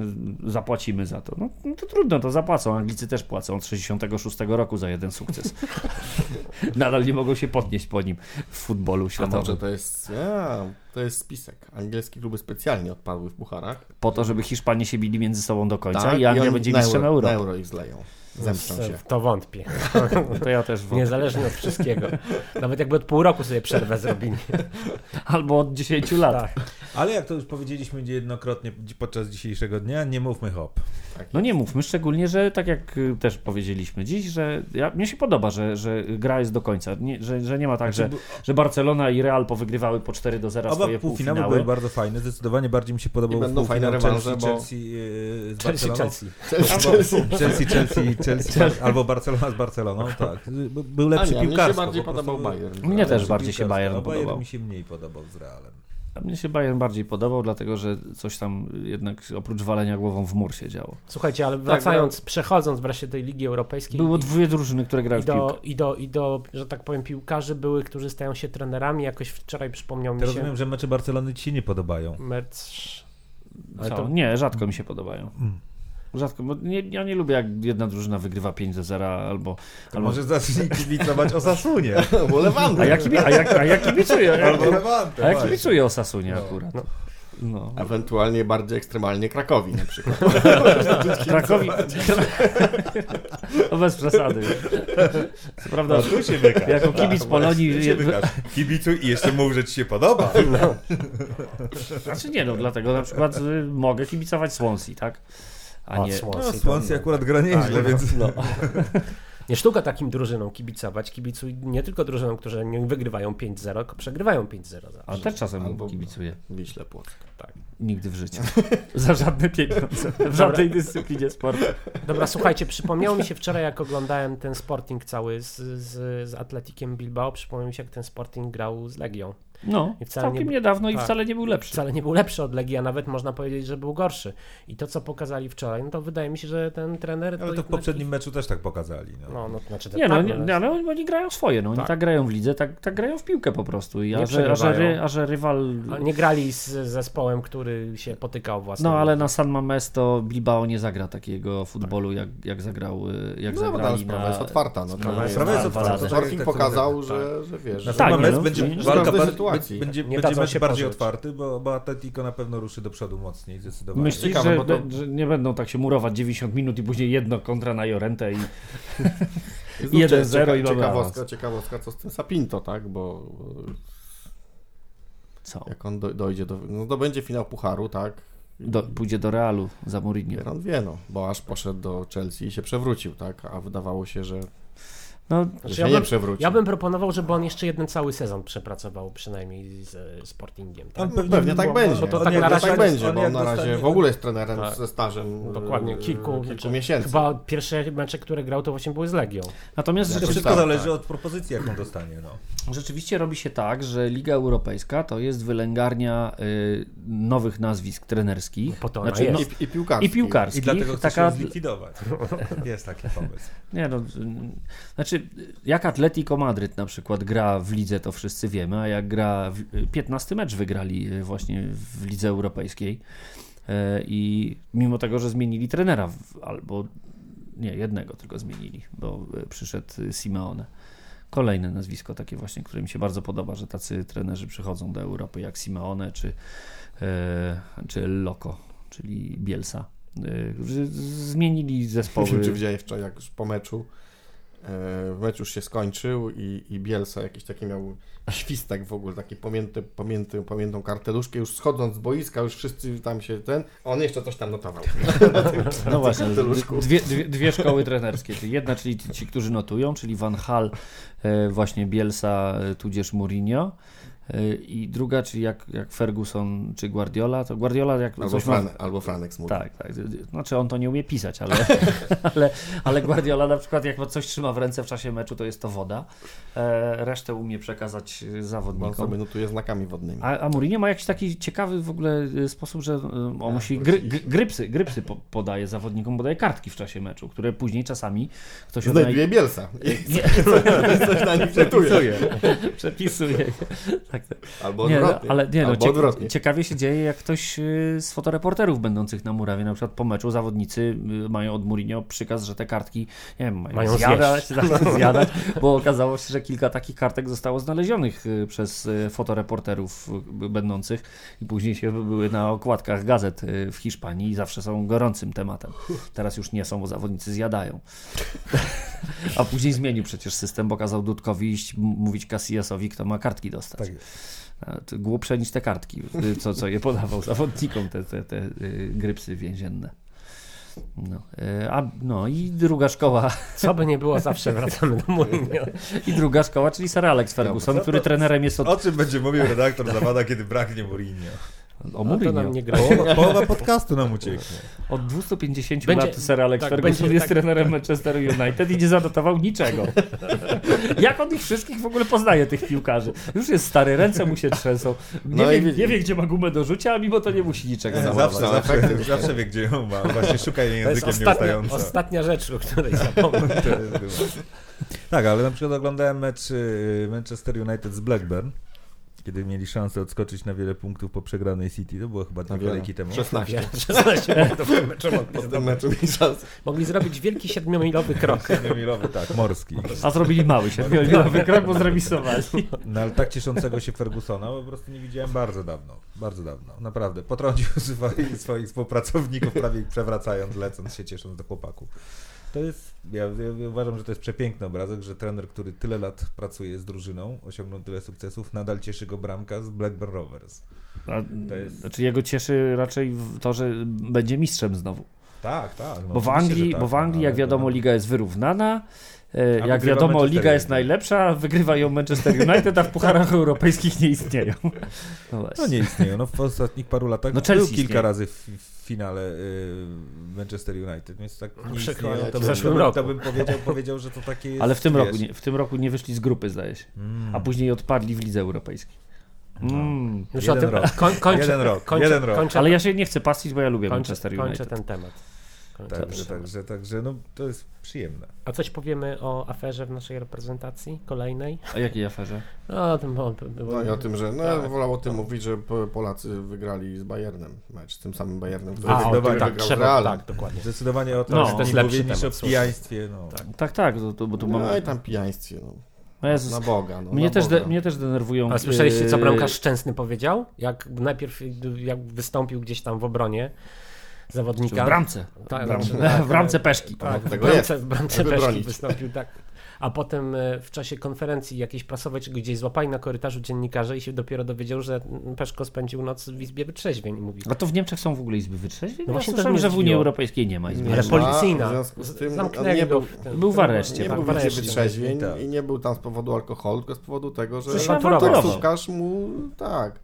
D: y, zapłacimy za to. No, no to trudno, to zapłacą. Anglicy też płacą od 66 roku za jeden sukces. Nadal nie mogą się podnieść po nim w futbolu
E: A
D: światowym.
E: może to jest, ja, to jest spisek. Angielskie kluby specjalnie odpadły w pucharach.
D: Po to, żeby Hiszpanie się bili między sobą do końca
E: Tak,
D: i Anglia
E: oni
D: będzie mistrzem
E: euro,
D: Europy.
E: Na euro ich zleją. Zemszczą się.
B: To wątpię.
D: To ja też wątpię.
B: Niezależnie od wszystkiego. Nawet jakby od pół roku sobie przerwę zrobili.
D: Albo od 10 lat.
B: Tak.
C: Ale jak to już powiedzieliśmy niejednokrotnie podczas dzisiejszego dnia, nie mówmy hop.
D: No nie mówmy, szczególnie, że tak jak y, też powiedzieliśmy dziś, że ja, mnie się podoba, że, że gra jest do końca, nie, że, że nie ma tak, że,
C: Znaczy,
D: że Barcelona i Real powygrywały po 4 do 0
C: Oba
D: swoje
C: półfinały
D: półfinały.
C: były bardzo fajne. Zdecydowanie bardziej mi się podobał
E: będą fajne rewanże,
C: Chelsea,
E: bo-
C: Chelsea z
B: Chelsea. Chelsea.
C: Albo- Chelsea, Chelsea, Chelsea, albo Barcelona z Barceloną, tak. By- Był lepszy
E: nie, mnie się bardziej
C: po
E: podobał Bayern.
D: Mnie też bardziej się Bayern
C: a Bayern
D: podobał.
C: mi się mniej podobał z Realem.
D: A mnie się Bayern bardziej podobał, dlatego że coś tam jednak oprócz walenia głową w mur się działo.
B: Słuchajcie, ale wracając, przechodząc wreszcie do tej Ligi Europejskiej.
D: Było dwie drużyny, które grały
B: I
D: w piłkę.
B: do, i, do, I do, że tak powiem, piłkarzy były, którzy stają się trenerami. Jakoś wczoraj przypomniał mi się
C: rozumiem, że mecze Barcelony ci się nie podobają.
B: Ale to-
D: Nie, rzadko mi się podobają.
C: Mm.
D: Rzadko, bo nie, ja nie lubię jak jedna drużyna wygrywa 5 do 0 albo...
C: To
D: albo
C: może zacznij kibicować o Sasunie.
E: Bo Lewandowski.
D: a, ja kibi, a, jak, a ja kibicuję, a,
C: Albo Lewante,
D: a ja kibicuję o Sasunie
C: No.
D: akurat.
B: No.
D: No.
E: Ewentualnie bardziej ekstremalnie Krakowi na przykład.
D: Krakowi... No bez przesady. Co prawda,
C: No tu się wykaż.
D: jako kibic
C: Tak,
D: Polonii...
C: wykaż. Kibicuj i jeszcze mów, że ci się podoba.
D: Znaczy nie no, dlatego na przykład y, mogę kibicować Swansea, tak? A
B: O,
D: nie...
B: Swansea.
C: No, Swansea akurat gra nieźle,
D: Tak,
C: więc...
D: no.
B: Nie sztuka takim drużynom kibicować. Kibicuj nie tylko drużynom, które nie wygrywają 5-0, tylko przegrywają 5-0 zawsze.
D: Ale też czasem
E: Albo-
D: kibicuję.
E: Wiśle Płock.
B: Tak.
D: Nigdy w życiu. Za żadne pieniądze. W żadnej dyscyplinie sportu.
B: Dobra, słuchajcie, przypomniało mi się wczoraj, jak oglądałem ten Sporting cały z, z, z Atletikiem Bilbao, przypomniał mi się, jak ten Sporting grał z Legią.
D: No,
B: I wcale
D: całkiem
B: nie-
D: niedawno i
B: tak.
D: wcale nie był lepszy.
B: Wcale nie był lepszy od Legii, a nawet można powiedzieć, że był gorszy. I to, co pokazali wczoraj, no to wydaje mi się, że ten trener...
C: Ale to w
B: jednak-
C: poprzednim meczu też tak pokazali. No.
B: No, no, znaczy,
D: Nie, no,
B: tak,
D: nie, nie, ale oni, oni grają swoje, no. Oni tak.
B: Tak.
D: grają w lidze, tak, tak grają w piłkę po prostu. I a, że, a, że, a że rywal...
B: Ale nie grali z zespołem, który się potykał własnym.
D: No, ale na San Mames to Bilbao nie zagra takiego futbolu, jak, jak zagrał, y, jak
E: No,
D: zagrali
E: sprawa
D: na...
E: jest otwarta. No, to
C: sprawa jest otwarta. To
E: Sporting
C: tak,
E: pokazał,
C: tak.
E: że, że wiesz,
C: Na
E: że
D: Tak,
C: ten
D: nie,
C: moment
D: no,
C: będzie walka
E: sytuacji.
C: będzie,
B: Nie
C: będzie mecz
B: się
C: bardziej
B: pożyć.
C: otwarty, bo, bo Atletico na pewno ruszy do przodu mocniej zdecydowanie.
D: Myślisz,
E: Ciekawe,
D: że,
E: to-
D: że nie będą tak się murować 90 minut i później jedno kontra na Jorentę i...
E: Znów
D: 1-0
E: cieka-
D: i mamy
E: ciekawostka, ciekawostka, co z tym Sapinto, tak? Bo
D: Co?
E: jak on do, dojdzie do... No to będzie finał Pucharu, tak?
D: Do, pójdzie do Realu za Mourinho.
E: On wie, no, bo aż poszedł do Chelsea i się przewrócił, tak? A wydawało się, że,
D: No,
B: Znaczy, ja
E: nie
B: bym-. Ja bym proponował, żeby on jeszcze jeden cały sezon przepracował, przynajmniej z e, Sportingiem. Tak?
C: On
E: No, pewnie tak
B: bo-
E: będzie.
B: bo to
E: On
B: tak na razie-
E: tak będzie,
C: on
E: bo
C: jak
E: na razie
C: dostanie-
E: w ogóle jest trenerem
B: Tak.
E: ze stażem
B: Dokładnie,
E: e,
B: kilku,
E: kilku
B: znaczy,
E: miesięcy.
B: Chyba pierwsze mecze, które grał, to właśnie były z Legią.
D: natomiast
C: To
E: Znaczy,
C: wszystko
E: tak,
C: zależy
E: tak.
C: od propozycji, jaką dostanie. No.
D: Rzeczywiście robi się tak, że Liga Europejska to jest wylęgarnia y, nowych nazwisk trenerskich.
B: Po to ona
D: Znaczy, no.
E: I, i piłkarski.
D: I piłkarskich.
C: I dlatego chce
D: taka,
C: się zlikwidować. Jest taki pomysł.
D: nie no, znaczy, jak Atletico Madryt na przykład gra w lidze, to wszyscy wiemy, a jak gra, w, y, 15 mecz wygrali y, właśnie w lidze europejskiej y, i mimo tego, że zmienili trenera, w- albo nie, jednego tylko zmienili, bo y, przyszedł Simeone. Kolejne nazwisko takie właśnie, które mi się bardzo podoba, że tacy trenerzy przychodzą do Europy jak Simeone czy, e, czy Loco, czyli Bielsa. E, zmienili zespoły.
E: Czy widziałeś wczoraj, jak już po meczu mecz już się skończył i, i Bielsa jakiś taki miał świstek w ogóle, taki pamięty, pamięty, pamiętą karteluszkę, już schodząc z boiska, już wszyscy tam się ten, on jeszcze coś tam notował.
D: No właśnie, dwie, dwie, dwie szkoły trenerskie. Czyli Jedna, czyli ci, ci, którzy notują, czyli Van Hal, e, właśnie Bielsa, e, tudzież Mourinho. E, I druga, czyli jak, jak Ferguson czy Guardiola, to Guardiola jak
E: Albo,
D: coś ma...
E: Fran, albo Franek Smut.
D: Tak, tak. Znaczy on to nie umie pisać, ale, ale, ale Guardiola na przykład jak coś trzyma w ręce w czasie meczu, to jest to woda. E, resztę umie przekazać e,
E: Bo on
D: zawodnikom.
E: sobie notuje znakami wodnymi.
D: A, a Mourinho ma jakiś taki ciekawy w ogóle e, sposób, że on musi gry, gry, grypsy, grypsy po, podaje zawodnikom, podaje kartki w czasie meczu, które później czasami ktoś
E: Znajduje Bielsa. I coś na nim
D: przepisuje. przepisuje. Tak, tak.
E: Albo
D: Nie, no,
E: odwrotnie.
D: ale nie, no,
E: Albo
D: cie-
E: odwrotnie.
D: ciekawie się dzieje, jak ktoś y, z fotoreporterów będących na murawie, na przykład po meczu zawodnicy y, mają od Mourinho przykaz, że te kartki, nie wiem, mają,
B: Mają
D: zjadać, zjadać, bo okazało się, że kilka takich kartek zostało znalezionych y, przez fotoreporterów będących i później się były na okładkach gazet w Hiszpanii i zawsze są gorącym tematem. Teraz już nie są, bo zawodnicy zjadają. A później zmienił przecież system, bo kazał Dudkowi iść mówić Casillasowi, kto ma kartki dostać.
C: Tak
D: Głupsze niż te kartki, co, co je podawał zawodnikom, te, te, te y, grypsy więzienne. No, y, a, no i druga szkoła,
B: Co by nie było, zawsze wracamy do Mourinho.
D: i druga szkoła, czyli Sir Alex Ferguson,
C: No,
D: który
C: to-
D: trenerem jest od,
C: O czym będzie mówił redaktor Zawada, kiedy braknie Mourinho?
D: O
B: No nam nie gra.
C: Połowa, połowa podcastu nam ucieknie.
D: Od 250
B: Będzie-
D: lat Sir Alex
B: tak,
D: Ferguson
B: będzie
D: jest
B: tak-
D: trenerem Manchester United i nie zanotował niczego. Jak on ich wszystkich w ogóle poznaje, tych piłkarzy? Już jest stary, ręce mu się trzęsą. Nie,
E: No i
D: wie,
E: widzi-
D: nie wie, gdzie ma gumę do rzucia, a mimo to nie musi niczego
C: Zawsze,
D: zanotować.
C: zawsze, zawsze wie, gdzie ją ma. Właśnie szuka jej językiem
B: ostatnia, ostatnia rzecz, o której
C: było. Tak, ale na przykład oglądałem mecz y, Manchester United z Blackburn, kiedy mieli szansę odskoczyć na wiele punktów po przegranej City. To było chyba dwa
E: wiele.
C: kolejki temu.
E: 16.
B: 16 punktów w tym meczu mogli zrobić wielki siedmiomilowy krok.
C: Milowy, tak, morski.
D: A zrobili mały siedmiomilowy krok, bo zremisowali.
C: No ale tak cieszącego się Fergusona po prostu nie widziałem bardzo dawno. Bardzo dawno. Naprawdę. Potrącił swoich, swoich współpracowników, prawie ich przewracając, lecąc się, ciesząc do chłopaków. To jest, ja, ja uważam, że to jest przepiękny obrazek, że trener, który tyle lat pracuje z drużyną, osiągnął tyle sukcesów, nadal cieszy go bramka z Blackburn Rovers.
D: A,
C: To jest-
D: Znaczy jego cieszy raczej to, że będzie mistrzem znowu.
C: Tak, tak. No
D: Bo w Anglii,
C: tak,
D: bo w
C: no,
D: Anglii
C: ale
D: jak wiadomo, liga jest wyrównana. E,
C: A
D: Jak wiadomo, liga jest najlepsza, wygrywa ją Manchester United, a w pucharach europejskich nie istnieją. No.
C: No nie istnieją. No w ostatnich paru latach
D: No
C: no, był kilka
D: istnieje.
C: razy w, w finale y, Manchester United, więc tak nie
B: przykład
C: istnieją. To
B: w zeszłym
C: to bym,
B: roku.
C: to bym powiedział, powiedział, że to takie jest,
D: Ale w tym,
C: wiesz,
D: roku nie, w tym roku nie wyszli z grupy, zdaje się.
C: Mm.
D: A później odpadli w lidze europejskiej. Mm.
B: Już
C: Jeden
B: o tym
C: rok.
B: koń, kończę,
C: Jeden rok,
B: Kończę,
C: jeden rok.
B: Kończę,
D: Ale ja się nie chcę pastwić, bo ja lubię
B: kończę,
D: Manchester
B: kończę
D: United.
B: ten temat.
C: Także, także, także, no to jest przyjemne.
B: A coś powiemy o aferze w naszej reprezentacji kolejnej?
D: A jakiej aferze?
B: No, o tym było...
E: No i o tym, że no,
B: Tak.
E: wolał o tym mówić, że Po- Polacy wygrali z Bayernem mecz, z tym samym Bayernem, który
B: A,
C: Zdecydowanie.
B: tak,
E: wygrał
B: trzeba, tak, dokładnie.
C: Zdecydowanie o to,
D: No,
C: że
D: to
B: jest
C: nie
B: lepszy
C: mówię niż
B: temat,
C: o pijaństwie. No.
D: Tak, tak, to, to, bo tu mamy...
E: No i tam pijaństwie, no.
D: O Jezus,
E: Na Boga, no.
D: mnie,
E: na
D: też
E: Boga.
D: de, mnie też denerwują...
B: A słyszeliście, co
D: yy,
B: bramkarz Szczęsny powiedział? Jak najpierw jak wystąpił gdzieś tam w obronie
D: W
B: zawodnika.
D: bramce.
B: Tak,
D: w bramce,
B: tak,
D: w bramce peszki.
B: Tak, w
E: tego
B: bramce,
E: jest,
B: w bramce Peszki
E: bronić.
B: wystąpił, tak. A potem e, w czasie konferencji jakiejś prasowej, czy gdzieś złapali na korytarzu dziennikarze i się dopiero dowiedział, że Peszko spędził noc w Izbie Wytrzeźwień mówi.
D: A to w Niemczech są w ogóle izby wytrzeźwień?
B: No
D: No
B: właśnie
D: ja
B: to
D: słyszałem, że w Unii. Europejskiej nie ma izby
B: Ale poli-
E: ma,
B: policyjna.
E: W związku z tym
B: Zamknęli
E: nie
B: go
E: był,
B: w tym-
D: Był w areszcie,
E: nie
B: tak,
E: był
B: w
E: w
B: areszcie.
E: wytrzeźwień
C: Tak.
E: i nie był tam z powodu alkoholu, tylko z powodu tego, że taksówkarz mu, tak,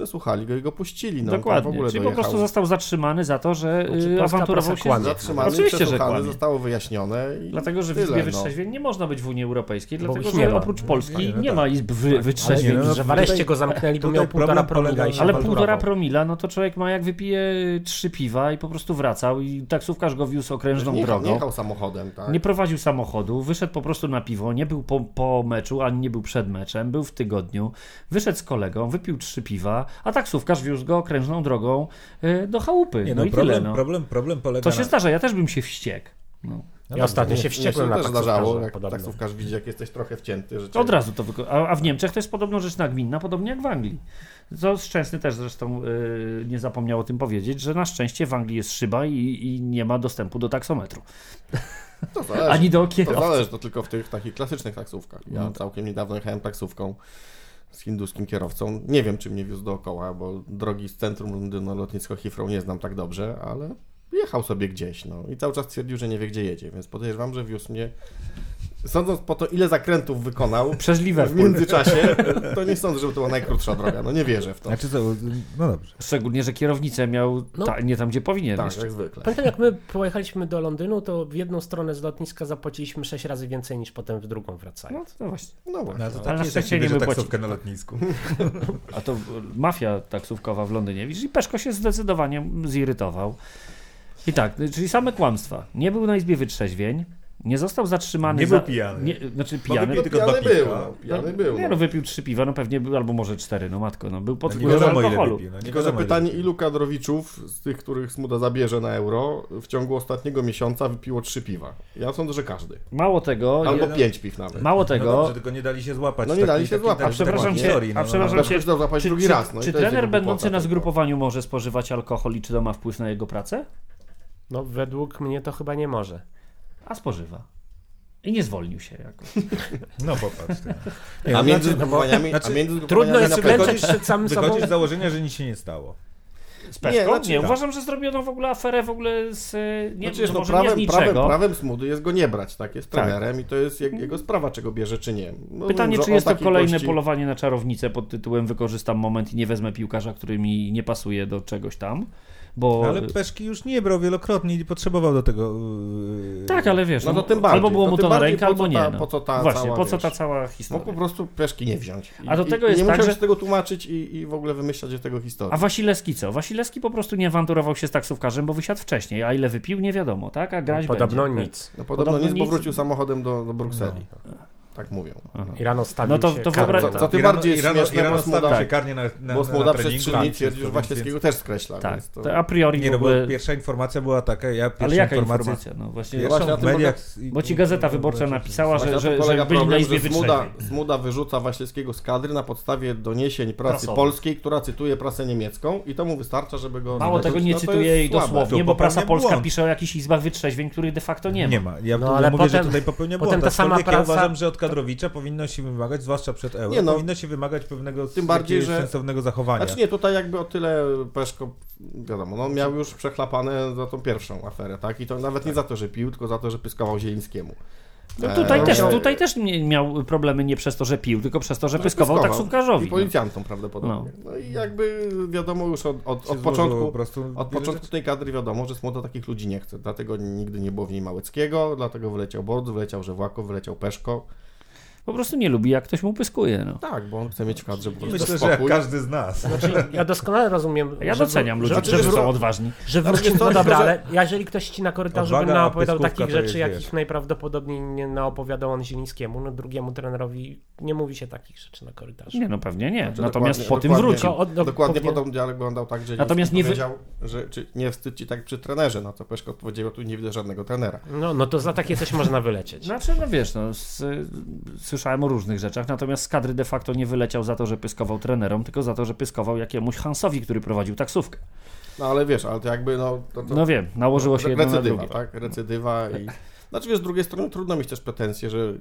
E: przesłuchali go i go puścili. No,
D: Dokładnie.
E: ogóle
D: Czyli po
E: dojechał.
D: prostu został zatrzymany za to, że
B: Znaczy,
D: awanturował się.
B: kłamie.
E: Zatrzymany,
D: Oczywiście, że kłamie.
E: zostało wyjaśnione i
D: Dlatego, że w Izbie
E: no.
D: Wytrzeźwień nie można być w Unii Europejskiej,
B: Bo
D: dlatego że
B: ma.
D: oprócz Polski
C: Nie, no
D: nie
C: tak.
D: ma izb wy, wytrzeźwień.
C: nie, no,
B: że w areszcie go zamknęli, bo miał półtora promila
D: Ale półtora promila, no to człowiek ma jak wypije trzy piwa i po prostu wracał i taksówkarz go wiózł okrężną
E: Nie
D: drogą.
E: nie jechał samochodem, tak?
D: Nie prowadził samochodu, wyszedł po prostu na piwo, nie był po, po meczu, ani nie był przed meczem, był w tygodniu, wyszedł z kolegą, wypił trzy piwa, a taksówkarz wiózł go okrężną drogą y, do chałupy.
C: Nie,
D: no,
C: no,
D: i
C: problem,
D: tyle. No.
C: problem, problem polega
D: To się
C: na...
D: zdarza, ja też bym się wściekł. No.
C: No
B: Ja ostatnio się wściekłem na
E: też zdarzało,
B: taksówkarza
E: jak
B: podobno.
E: taksówkarz widzi, jak jesteś trochę wcięty. Że cię-
D: Od razu to wyko- a, a w Niemczech to jest podobno rzecz nagminna, podobnie jak w Anglii. Co Szczęsny też zresztą y, nie zapomniał o tym powiedzieć, że na szczęście w Anglii jest szyba i, i nie ma dostępu do taksometru.
E: To zależy.
D: Ani do
E: To
D: kierowcy.
E: zależy, to tylko w tych takich klasycznych taksówkach. Ja
D: No.
E: całkiem niedawno jechałem taksówką z hinduskim kierowcą. Nie wiem, czy mnie wiózł dookoła, bo drogi z centrum Londynu lotnisko Heathrow nie znam tak dobrze, ale jechał sobie gdzieś, no i cały czas twierdził, że nie wie, gdzie jedzie, więc podejrzewam, że wiózł mnie. Sądząc po to, ile zakrętów wykonał
D: Przez
E: w międzyczasie, to nie sądzę, żeby to była najkrótsza droga. No nie wierzę w to.
C: Znaczy co, no dobrze.
D: Szczególnie, że kierownicę miał
B: No.
D: ta, nie tam, gdzie powinien.
E: Tak,
D: jeszcze.
E: jak zwykle.
B: Pamiętam, jak my pojechaliśmy do Londynu, to w jedną stronę z lotniska zapłaciliśmy sześć razy więcej niż potem w drugą
D: No,
B: wracając.
D: no właśnie.
E: No właśnie.
C: No, to
D: Ale
C: tak bierze
D: wypłaci-
C: taksówkę na lotnisku.
D: A to mafia taksówkowa w Londynie. Widzisz, i Peszko się zdecydowanie zirytował. I tak, czyli same kłamstwa. Nie był na izbie wytrzeźwień, nie został zatrzymany.
C: Nie
D: za...
C: był pijany.
D: Nie, znaczy
C: wypił
D: pijany.
E: No,
C: tylko
E: pijany był, no, pijany był.
D: Nie
E: No.
D: no, wypił trzy piwa, no pewnie był, albo może cztery, no matko, no był pod
C: No, nie
D: wpływem
C: wiadomo ile
D: alkoholu.
C: wypił. No,
E: Tylko, że
C: wiadomo, ile
E: ilu kadrowiczów z tych, których Smuda zabierze na euro, w ciągu ostatniego miesiąca wypiło trzy piwa? Ja sądzę, że każdy.
D: Mało tego,
E: Albo pięć piw nawet.
D: mało
C: No
D: tego,
C: dobrze, tylko nie dali się złapać.
E: No nie dali się złapać. A przepraszam cię,
C: historii,
D: a
C: no, no,
D: przepraszam
C: no.
E: Chciał złapać
D: czy,
E: drugi raz. No
D: czy trener będący na zgrupowaniu może spożywać alkohol i czy to ma wpływ na jego pracę?
B: No według mnie to chyba nie może.
D: A spożywa. I nie zwolnił się jakoś.
C: No popatrz. ty. Nie,
E: A
C: no,
E: między
C: znaczy-
E: zgrupowaniami,
C: znaczy,
E: a między
B: Trudno jest klęczeć przed samym sobą.
C: Z założenia, że nic się nie stało.
D: Z Peszką?
E: Nie,
D: Nie,
E: znaczy-
D: uważam, że zrobiono w ogóle aferę w ogóle z... e, Nie,
E: No przecież
D: no
E: no,
D: może nie z
E: prawem,
D: niczego.
E: prawem, prawem Smudy jest go nie brać, tak? Jest
D: Tak.
E: trenerem i to jest je- jego sprawa, czego bierze, czy nie. No,
D: Pytanie,
E: że
D: czy jest to kolejne
E: gości-
D: polowanie na czarownicę pod tytułem wykorzystam moment i nie wezmę piłkarza, który mi nie pasuje do czegoś tam, bo...
C: Ale Peszki już nie brał wielokrotnie i nie potrzebował do tego. yy,
D: Tak, ale wiesz,
E: No to tym bardziej.
D: albo było mu to na rękę, albo nie.
E: ta-
D: no.
E: po co ta
D: Właśnie,
E: cała,
D: po co ta cała
E: Mógł
D: historia?
E: po prostu peszki nie wziąć. I,
D: A do tego
E: i
D: jest
E: nie
D: tak,
E: musiał
D: że-
E: się tego tłumaczyć i, i w ogóle wymyślać do tego historii.
D: A Wasilewski co? Wasilewski po prostu nie awanturował się z taksówkarzem, bo wysiadł wcześniej, a ile wypił, nie wiadomo, tak? A grać
B: Podobno
D: będzie.
B: nic.
E: No podobno,
D: Podobno
E: nic, bo
D: nic.
E: wrócił samochodem do, do Brukseli. Tak mówią.
D: Aha.
B: I rano stawił
D: No to-
B: się
D: to
B: kartę
D: wyobraź-
E: Co tym
C: I rano-
E: bardziej
C: i rano,
E: śmieszne,
C: i rano się karnie na, na,
E: Bo
C: na
E: Smuda przez trzy dni
C: więc-
E: też skreśla.
D: Tak,
E: więc to...
D: to a priori
C: Nie,
D: w
C: no
D: ogóle...
C: pierwsza informacja była taka, ja pierwszą
D: Ale jaka
C: informację...
D: informacja? No właśnie,
E: Właśnie na
C: w
E: tym
C: mediach...
D: bo ci Gazeta Wyborcza napisała, że, że, że byli na Izbie
E: że Smuda. Smuda wyrzuca Wasilewskiego z kadry na podstawie doniesień prasy polskiej, która cytuje prasę niemiecką i to mu wystarcza, żeby go...
D: Mało tego nie
E: no to
D: cytuje jej dosłownie, bo prasa polska pisze o jakichś izbach wytrzeźwień, których de facto nie ma.
C: Nie ma. Ja,
B: No,
C: mówię,
B: potem-
C: że tutaj popełnia
B: potem
C: błąd.
B: ta sama prasa-
C: uważam, że od kadrowicza powinno się wymagać, zwłaszcza przed euro,
E: Nie no.
C: powinno się wymagać pewnego
E: Tym bardziej, że-
C: sensownego zachowania.
E: Znaczy nie, tutaj jakby o tyle Peszko, wiadomo, no miał już przechlapane za tą pierwszą aferę, tak? I to nawet nie za to, że pił, tylko za to, że pyskował Zielińskiemu.
D: No tutaj,
E: E,
D: też,
E: no,
D: tutaj też miał problemy nie przez to, że pił, tylko przez to, że
E: no,
D: pyskował taksówkarzowi.
E: I
D: no.
E: policjantom prawdopodobnie. No. i jakby wiadomo już od, od, od początku,
C: po prostu
E: od początku tej kadry wiadomo, że Smuda takich ludzi nie chce. Dlatego nigdy nie było w niej Małeckiego, dlatego wyleciał Bord, wyleciał Żewłakow, wyleciał Peszko.
D: Po prostu nie lubi, jak ktoś mu pyskuje. No.
E: Tak, bo on chce mieć kadrze po prostu
C: Myślę, że jak
E: spokój.
C: każdy z nas.
B: Znaczy, ja doskonale rozumiem.
D: Ja
B: że-
D: doceniam ludzi,
B: że,
D: którzy
B: że,
D: są odważni.
B: że
E: Znaczy, co,
B: no dobra, ale jeżeli ktoś ci na korytarzu by
C: Odwaga,
B: naopowiadał takich
C: to
B: rzeczy, jakich
C: wiesz.
B: najprawdopodobniej nie naopowiadał on Zielińskiemu, no drugiemu trenerowi nie mówi się takich rzeczy na korytarzu.
D: Nie, no pewnie nie.
E: Znaczy,
D: Natomiast po tym wrócił.
B: Tylko od- do-
E: Dokładnie
B: powinien-
E: podobny dialog wyglądał tak, że
D: Natomiast nie wy-
E: powiedział, że czy nie wstyd ci tak przy trenerze, na co Peszko odpowiedział, tu nie widzę żadnego trenera.
B: No, no to za takie coś można wylecieć.
D: Znaczy, no wiesz, no, z, słyszałem o różnych rzeczach, natomiast z kadry de facto nie wyleciał za to, że pyskował trenerom, tylko za to, że pyskował jakiemuś Hansowi, który prowadził taksówkę.
E: No ale wiesz, ale to jakby no... To, to,
D: No wiem, nałożyło się jedno na
E: recydywa,
D: drugie.
E: tak? Recydywa i... Znaczy wiesz, z drugiej strony trudno mieć też pretensje, że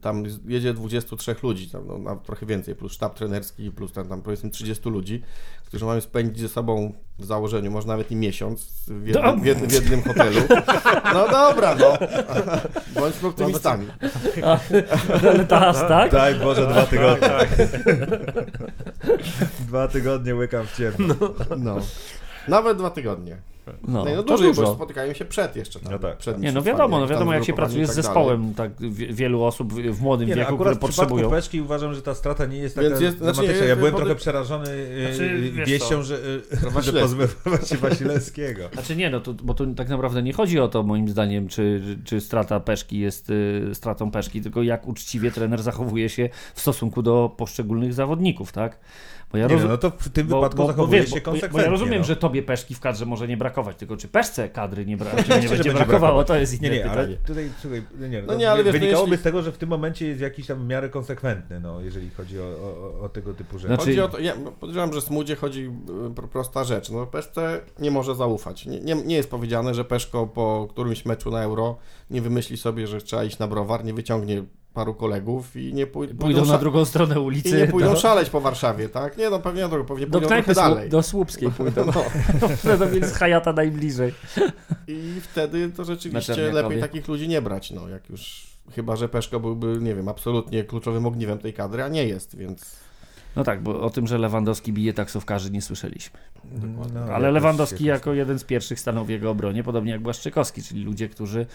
E: tam jedzie 23 ludzi, tam, no, na trochę więcej, plus sztab trenerski, plus tam, tam powiedzmy 30 ludzi, którzy mają spędzić ze sobą w założeniu, może nawet i miesiąc w jednym, w jednym, w jednym hotelu. No dobra, no. Bądźmy optymistami.
D: Ale teraz, tak?
C: Daj Boże, dwa tygodnie. dwa tygodnie łykam w ciemno.
E: No. Nawet dwa tygodnie.
D: No,
E: No, no
D: to
E: dłużej, bo
D: dużo.
E: spotykają się przed jeszcze tam.
C: No tak.
E: przed
D: Nie, no wiadomo, no wiadomo jak się pracuje z
E: tak
D: zespołem tak wie- wielu osób w młodym
C: Nie, no,
D: wieku, które
C: w przypadku
D: potrzebują.
C: Peszki uważam, że ta strata nie jest taka
E: Więc jest- znaczy, jest-
C: ja byłem
E: pod-
C: trochę przerażony e,
D: Znaczy, wiesz
C: wieścią, że, że pozbywa się Wasilewskiego.
D: Znaczy nie, no to, bo tu tak naprawdę nie chodzi o to moim zdaniem, czy, czy strata Peszki jest y, stratą Peszki, tylko jak uczciwie trener zachowuje się w stosunku do poszczególnych zawodników, tak? Bo ja
C: Nie, no, no to w tym wypadku zachowuje
D: wiesz,
C: się
D: bo,
C: konsekwentnie.
D: bo ja rozumiem,
C: no.
D: że tobie Peszki w kadrze może nie brakować, tylko czy Peszce kadry nie, bra- czy nie będzie
C: będzie
D: brakowało,
C: brakować.
D: to jest inne
C: Nie, nie, ale
D: pytanie.
C: tutaj, słuchaj, nie,
E: No nie, ale wiesz, no
C: wynikałoby
E: jeśli-
C: z tego, że w tym momencie jest jakiś tam w miarę konsekwentny, no, jeżeli chodzi o, o, o tego typu rzeczy.
D: Znaczy-
E: Chodzi o to, ja podejrzewam, że Smudzie chodzi y, pro- prosta rzecz. No, Peszce nie może zaufać. Nie, nie, nie jest powiedziane, że Peszko po którymś meczu na Euro nie wymyśli sobie, że trzeba iść na browar, nie wyciągnie paru kolegów i nie pój-
D: Pójdą na drugą stronę
E: i
D: ulicy.
E: nie pójdą
D: do,
E: szaleć po Warszawie, tak? Nie, no pewnie, no, pewnie
D: do
E: pójdą trochę dalej.
D: do Słupskiej pójdą.
E: No.
D: do mieli z Hayata najbliżej.
E: I wtedy to rzeczywiście
D: Na
E: lepiej takich ludzi nie brać, no jak już... Chyba, że Peszko byłby, nie wiem, absolutnie kluczowym ogniwem tej kadry, a nie jest, więc...
D: No tak, bo o tym, że Lewandowski bije taksówkarzy nie słyszeliśmy.
C: No,
D: Ale Lewandowski jako jeden z pierwszych stanął w jego obronie, podobnie jak Błaszczykowski, czyli ludzie, którzy,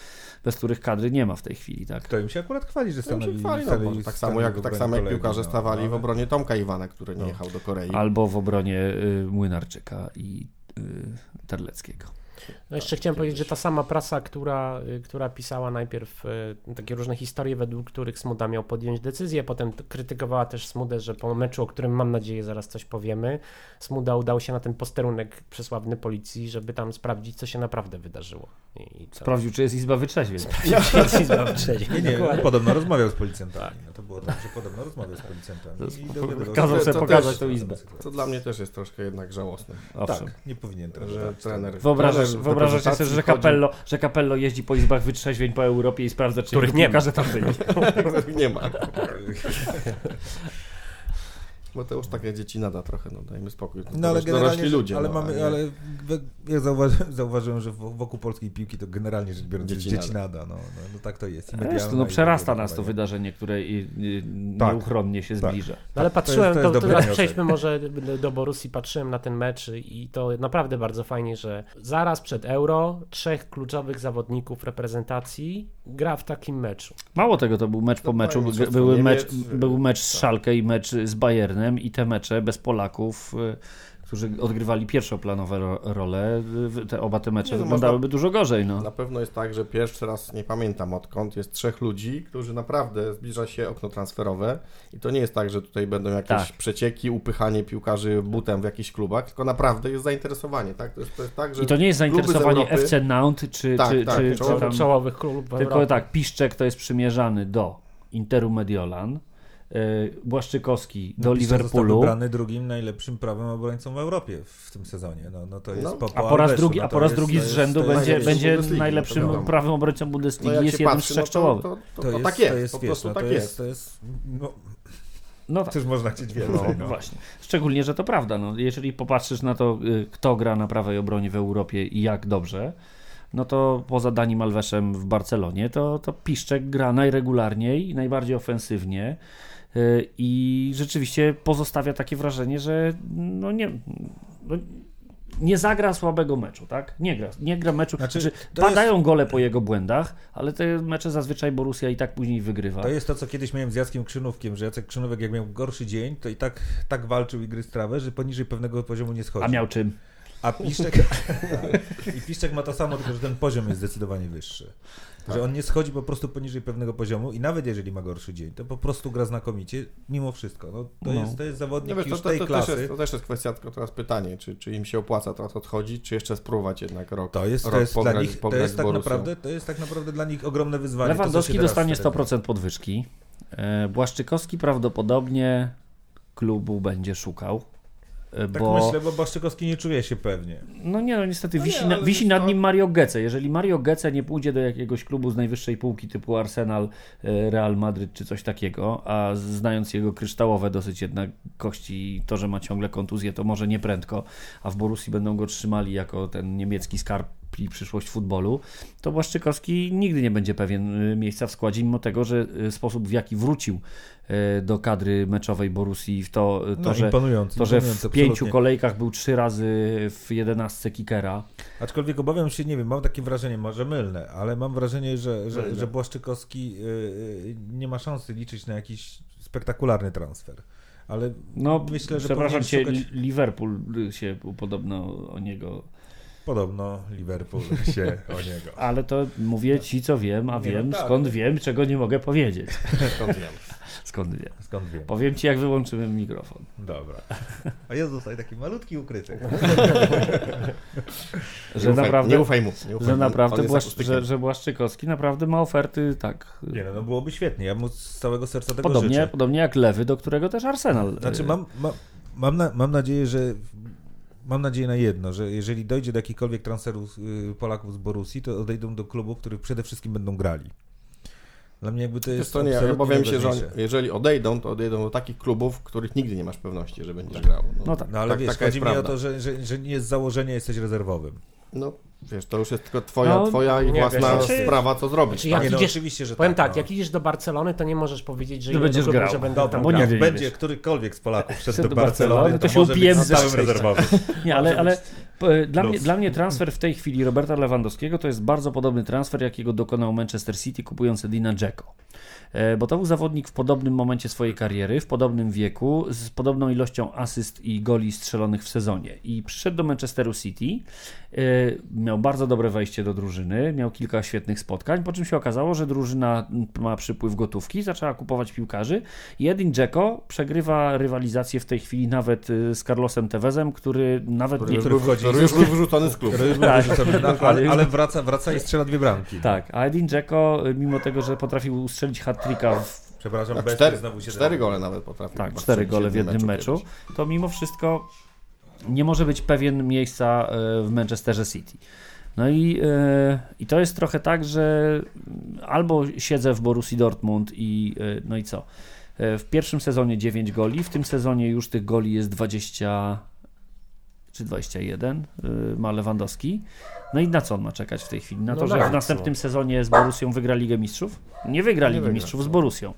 D: bez których kadry nie ma w tej chwili, tak?
C: To im się akurat chwali, że
E: No,
C: stanęli,
E: się chwali, no,
C: stanęli-
E: bo tak samo jak, tak samo jak piłkarze
C: no,
E: stawali w
C: ale-
E: obronie Tomka Iwana, który nie
C: No.
E: jechał do Korei.
D: Albo w obronie y, Młynarczyka i y, Terleckiego.
B: No jeszcze chciałem powiedzieć, że ta sama prasa, która, y, która pisała najpierw y, takie różne historie, według których Smuda miał podjąć decyzję, potem krytykowała też Smudę, że po meczu, o którym mam nadzieję zaraz coś powiemy, Smuda udał się na ten posterunek przesławny policji, żeby tam sprawdzić, co się naprawdę wydarzyło. I co?
D: Sprawdził, czy jest izba wytrzeźwień.
C: Nie, nie, podobno rozmawiał z policjantami. No to było tak, że podobno rozmawiał z policjantami.
D: To jest-
C: I dowiadywał
D: kazał
C: się-
D: sobie pokazać
E: też-
D: tą izbę.
E: To dla mnie też jest troszkę jednak żałosne,
D: Owszem.
C: Tak, nie powinien
E: że
C: tak,
E: trener...
D: Wyobrażasz, wyobrażasz sobie, że Capello, że Capello jeździ po izbach wytrzeźwień po Europie i sprawdza, czy
B: Których nie ma.
D: tam byli.
E: nie ma. To już takie dzieci nada trochę, no dajmy spokój. To
C: No ale
E: dorośli
C: generalnie,
E: ludzie.
C: ale
E: no,
C: mamy,
E: nie-
C: ale ja zauważyłem, zauważyłem, że wokół polskiej piłki to generalnie rzecz biorąc
E: Dzieci
C: dzieci, dzieci nada. No, no, no tak to jest.
D: To no przerasta
C: tak
D: nas to wydarzenie, które i, i,
C: Tak.
D: nieuchronnie się
C: Tak.
D: zbliża.
B: No ale
C: to
B: patrzyłem,
C: jest- to
B: to,
C: jest
B: to, teraz przejdźmy może do Borussii, patrzyłem na ten mecz i to naprawdę bardzo fajnie, że zaraz przed Euro trzech kluczowych zawodników reprezentacji gra w takim meczu.
D: Mało tego, to był mecz po
E: To
D: meczu, g-
E: że
D: były mecz, był mecz z
E: tak.
D: Szalkę i mecz z Bayernem i te mecze bez Polaków, y, którzy odgrywali pierwszoplanowe ro, role, y, te, oba te mecze
E: Nie, no
D: wyglądałyby dużo gorzej. No.
E: Na pewno jest tak, że pierwszy raz, nie pamiętam odkąd, jest trzech ludzi, którzy naprawdę zbliża się okno transferowe i to nie jest tak, że tutaj będą jakieś
D: Tak.
E: przecieki, upychanie piłkarzy butem w jakichś klubach, tylko naprawdę jest zainteresowanie, tak? To jest, to jest tak, że
D: I to nie jest zainteresowanie
E: Europy-
D: FC Nantes czy,
E: Tak,
D: czy,
E: tak,
D: czy,
E: czołowych-
D: czy tam,
B: Czołowych klubów
D: Tylko tak, Piszczek to jest przymierzany do Interu Mediolan, Błaszczykowski do
C: No,
D: Liverpoolu,
C: wybrany drugim najlepszym prawym obrońcą w Europie w tym sezonie. No, no to jest
E: No,
C: po,
D: a
C: po
D: raz drugi,
C: no
D: a
C: to
D: po raz
C: jest-
D: drugi
C: to
D: z rzędu
C: to jest-
D: będzie,
E: najlepszy
D: będzie
E: Bundesligi,
D: najlepszym
E: to
D: prawym obrońcą
E: no
D: Bundesligi,
E: jak
D: jest jeden
E: patrzy,
D: z
E: no
D: trzech
E: to,
D: czołowych.
E: to, to,
C: To
E: to,
C: jest,
E: tak jest,
C: to jest,
E: po prostu
C: no,
E: tak
C: to
E: jest.
C: jest. To jest no,
D: No tak.
C: też można chcieć więcej.
D: No,
C: No,
D: właśnie. Szczególnie, że to prawda. No, jeżeli popatrzysz na to, y, kto gra na prawej obronie w Europie i jak dobrze, no to poza Danim Alveszem w Barcelonie, to, to Piszczek gra najregularniej, najbardziej ofensywnie i rzeczywiście pozostawia takie wrażenie, że no nie, no nie zagra słabego meczu, tak? Nie gra, nie gra meczu.
C: Znaczy,
D: Znaczy, padają gole po jego błędach, ale te mecze zazwyczaj Borussia i tak później wygrywa.
C: To jest to, co kiedyś miałem z Jackiem Krzynówkiem, że Jacek Krzynówek jak miał gorszy dzień, to i tak, tak walczył i gryzł trawę, że poniżej pewnego poziomu nie schodzi.
D: A miał czym?
C: A Piszczek, I Piszczek ma to samo, tylko że ten poziom jest zdecydowanie wyższy. Że on nie schodzi po prostu poniżej pewnego poziomu i nawet jeżeli ma gorszy dzień, to po prostu gra znakomicie, mimo wszystko. No, to,
D: No.
C: Jest, to jest zawodnik
E: wiesz, to,
C: już
E: to,
C: tej
E: to, też
C: klasy.
E: jest, to też jest kwestia, tylko teraz pytanie, czy, czy im się opłaca teraz odchodzić, czy jeszcze spróbować jednak rok,
C: To jest,
E: rok
C: to jest,
E: pograć,
C: dla nich, to jest
E: z
C: tak naprawdę, to jest tak naprawdę dla nich ogromne wyzwanie. to,
D: Lewandowski dostanie
C: wtedy-
D: 100% podwyżki. E, Błaszczykowski prawdopodobnie klubu będzie szukał. E,
C: Tak
D: Bo,
C: myślę, bo Błaszczykowski nie czuje się pewnie.
D: no nie, no niestety
E: No nie,
D: wisi, na,
E: ale
D: wisi nad
E: to-
D: nim Mario Gece. Jeżeli Mario Gece nie pójdzie do jakiegoś klubu z najwyższej półki typu Arsenal, e, Real Madryt czy coś takiego, a znając jego kryształowe dosyć jednak kości i to, że ma ciągle kontuzję, to może nie prędko, a w Borussii będą go trzymali jako ten niemiecki skarb i przyszłość futbolu, to Błaszczykowski nigdy nie będzie pewien y, miejsca w składzie, mimo tego, że y, sposób w jaki wrócił do kadry meczowej Borussii, w to, y, to
C: No,
D: że, to, że w
C: imponujący,
D: pięciu
C: absolutnie.
D: kolejkach był trzy razy w jedenastce kickera.
C: Aczkolwiek obawiam się, nie wiem, mam takie wrażenie, może mylne, ale mam wrażenie, że, że,
E: Mylne.
C: że Błaszczykowski y, nie ma szansy liczyć na jakiś spektakularny transfer. Ale
D: No,
C: myślę, że
D: przepraszam cię,
C: szukać...
D: Liverpool się podobno o niego.
C: Podobno Liverpool się o niego.
D: Ale to mówię ci, co wiem, a
C: Nie, no
D: wiem,
C: tak.
D: skąd wiem, czego nie mogę powiedzieć.
E: Skąd wiem.
D: Skąd wiem.
C: Skąd wiem?
D: Powiem ci, jak wyłączymy mikrofon.
C: Dobra. A ja zostaję taki malutki ukryty.
D: Że
E: nie ufaj,
D: naprawdę,
E: nie ufaj mu. Nie ufaj
D: że
E: mu.
D: naprawdę Błasz, że, że Błaszczykowski naprawdę ma oferty tak.
C: Nie no, no byłoby świetnie, ja mu z całego serca tego
D: Podobnie,
C: życzę.
D: podobnie jak lewy, do którego też Arsenal.
C: Znaczy
D: y,
C: mam, mam, mam, na, mam nadzieję, że mam nadzieję na jedno, że jeżeli dojdzie do jakichkolwiek transferów y, Polaków z Borussii, to odejdą do klubów, których przede wszystkim będą grali. Dla mnie jakby to jest
E: co, nie, ja obawiam się, że oni, jeżeli odejdą, to odejdą do takich klubów, w których nigdy nie masz pewności, że będziesz grał.
D: No tak.
C: No ale
E: tak-
C: wiesz, chodzi mi o
E: prawda.
C: to, że, że, że nie z założenia jesteś rezerwowym.
E: No, wiesz, to już jest tylko twoja,
D: No,
E: twoja i własna
B: wiesz, znaczy-
E: sprawa, co zrobić.
B: Znaczy, jak
E: tak?
C: Nie, no,
B: idziesz-
C: oczywiście, że
B: Powiem tak,
C: no.
B: jak idziesz do Barcelony, to nie możesz powiedzieć, że, do
D: będziesz
B: klubu,
D: grał.
B: że będę
C: Dobra,
B: tam
D: bo
B: grał.
D: nie
C: jak będzie
D: wiesz.
C: którykolwiek z Polaków szedł
D: Szedł
C: do
D: do
C: Barcelony, to,
D: to się
C: może
D: upijemy
C: być
D: ze
C: rezerwowym.
D: Nie, ale, ale dla, mnie, dla mnie transfer w tej chwili Roberta Lewandowskiego to jest bardzo podobny transfer, jakiego dokonał Manchester City kupując Edina Dzeko. E, Bo to był zawodnik w podobnym momencie swojej kariery, w podobnym wieku, z podobną ilością asyst i goli strzelonych w sezonie. I przyszedł do Manchesteru City, e, miał bardzo dobre wejście do drużyny, miał kilka świetnych spotkań, po czym się okazało, że drużyna ma przypływ gotówki, zaczęła kupować piłkarzy i Edin Dzeko przegrywa rywalizację w tej chwili nawet y, z Carlosem Tevezem, który nawet nie...
C: który wchodzi
E: Który już był wyrzucony z klubu.
C: Który już
D: Tak.
C: był wyrzucony, ale,
D: Ale-
C: wraca, wraca i strzela dwie bramki.
D: Tak, a Edin Dzeko, y, mimo tego, że potrafił ustrzelić hat-tricka w
C: Przepraszam,
E: cztery,
C: znowu się
E: cztery gole nawet potrafił.
D: tak, cztery gole w jednym meczu,
E: kiedyś.
D: to mimo wszystko nie może być pewien miejsca y, w Manchesterze City. No i, y, i to jest trochę tak, że albo siedzę w Borussii Dortmund i y, no i co? W pierwszym sezonie 9 goli, w tym sezonie już tych goli jest 20 czy 21 y, ma Lewandowski. No i na co on ma czekać w tej chwili? Na
B: No
D: to, że w następnym sezonie z Borussią wygra Ligę Mistrzów? Nie wygra Ligi Mistrzów z
E: no.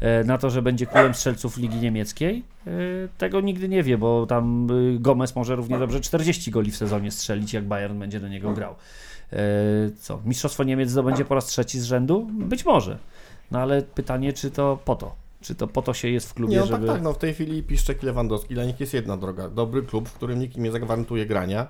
D: E, Na to, że będzie królem strzelców Ligi Niemieckiej? e, Tego nigdy nie wie, bo tam y, Gomez może równie dobrze 40 goli w sezonie strzelić, jak Bayern będzie do niego grał. E, Co? Mistrzostwo Niemiec zdobędzie po raz trzeci z rzędu? Być może. No ale pytanie, czy to po to? Czy to po to się jest w klubie,
E: Nie, no
D: żeby...
E: tak, tak, no w tej chwili Piszczek Lewandowski, dla nich jest jedna droga. Dobry klub, w którym nikt im nie zagwarantuje grania,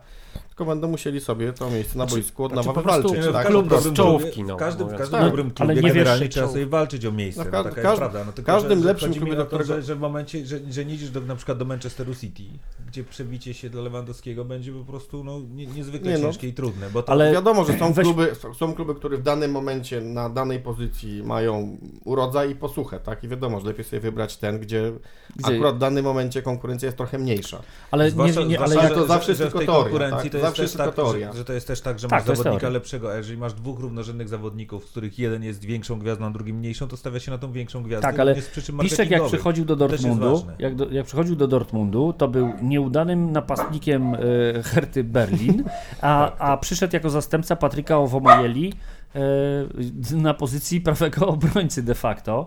E: tylko będą musieli sobie to miejsce na boisku od
B: znaczy
E: nowa wywalczyć.
C: w
E: tak?
B: klub
E: Po
B: do
E: prostu.
B: czołówki, no,
C: w każdym, w
B: mówiąc.
C: każdym
E: Tak,
C: dobrym
D: ale
C: klubie
D: nie
C: generalnie trzeba sobie walczyć o miejsce.
E: No,
C: No,
E: ka-
C: taka
E: każdy-
C: jest prawda. No, tylko,
E: każdym
C: że,
E: lepszym klubie, do którego-
C: że, że w momencie, że, że nie idziesz do, na przykład do Manchesteru City, gdzie przebicie się dla Lewandowskiego będzie po prostu no, nie, niezwykle
E: Nie, no.
C: ciężkie i trudne. Bo to,
D: Ale-
E: Wiadomo, że są
D: Weź-
E: kluby, są kluby, które w danym momencie na danej pozycji mają urodzaj i posłuchę, tak? I wiadomo, że lepiej sobie wybrać ten, gdzie,
D: Gdzie-
E: akurat w danym momencie konkurencja jest trochę mniejsza.
D: Ale nie,
C: Zwłaszcza,
D: nie, ale
C: zwłaszcza,
D: ja,
E: to zawsze
C: że,
E: jest tylko teoria,
C: konkurencji
E: tak?
C: to, jest
E: Zawsze
C: też
E: jest
C: tak,
E: teoria.
C: że, że to jest też tak, że
D: Tak,
C: masz zawodnika lepszego, a jeżeli masz dwóch równorzędnych zawodników, z których jeden jest większą gwiazdą, a drugi mniejszą, to stawia się na tą większą gwiazdę.
D: Tak, ale Piszczek jak przychodził do Dortmundu, jak, do, jak przychodził do Dortmundu, to był nieudanym napastnikiem e, Herty Berlin, a, a przyszedł jako zastępca Patryka Owomajeli e, na pozycji prawego obrońcy de facto.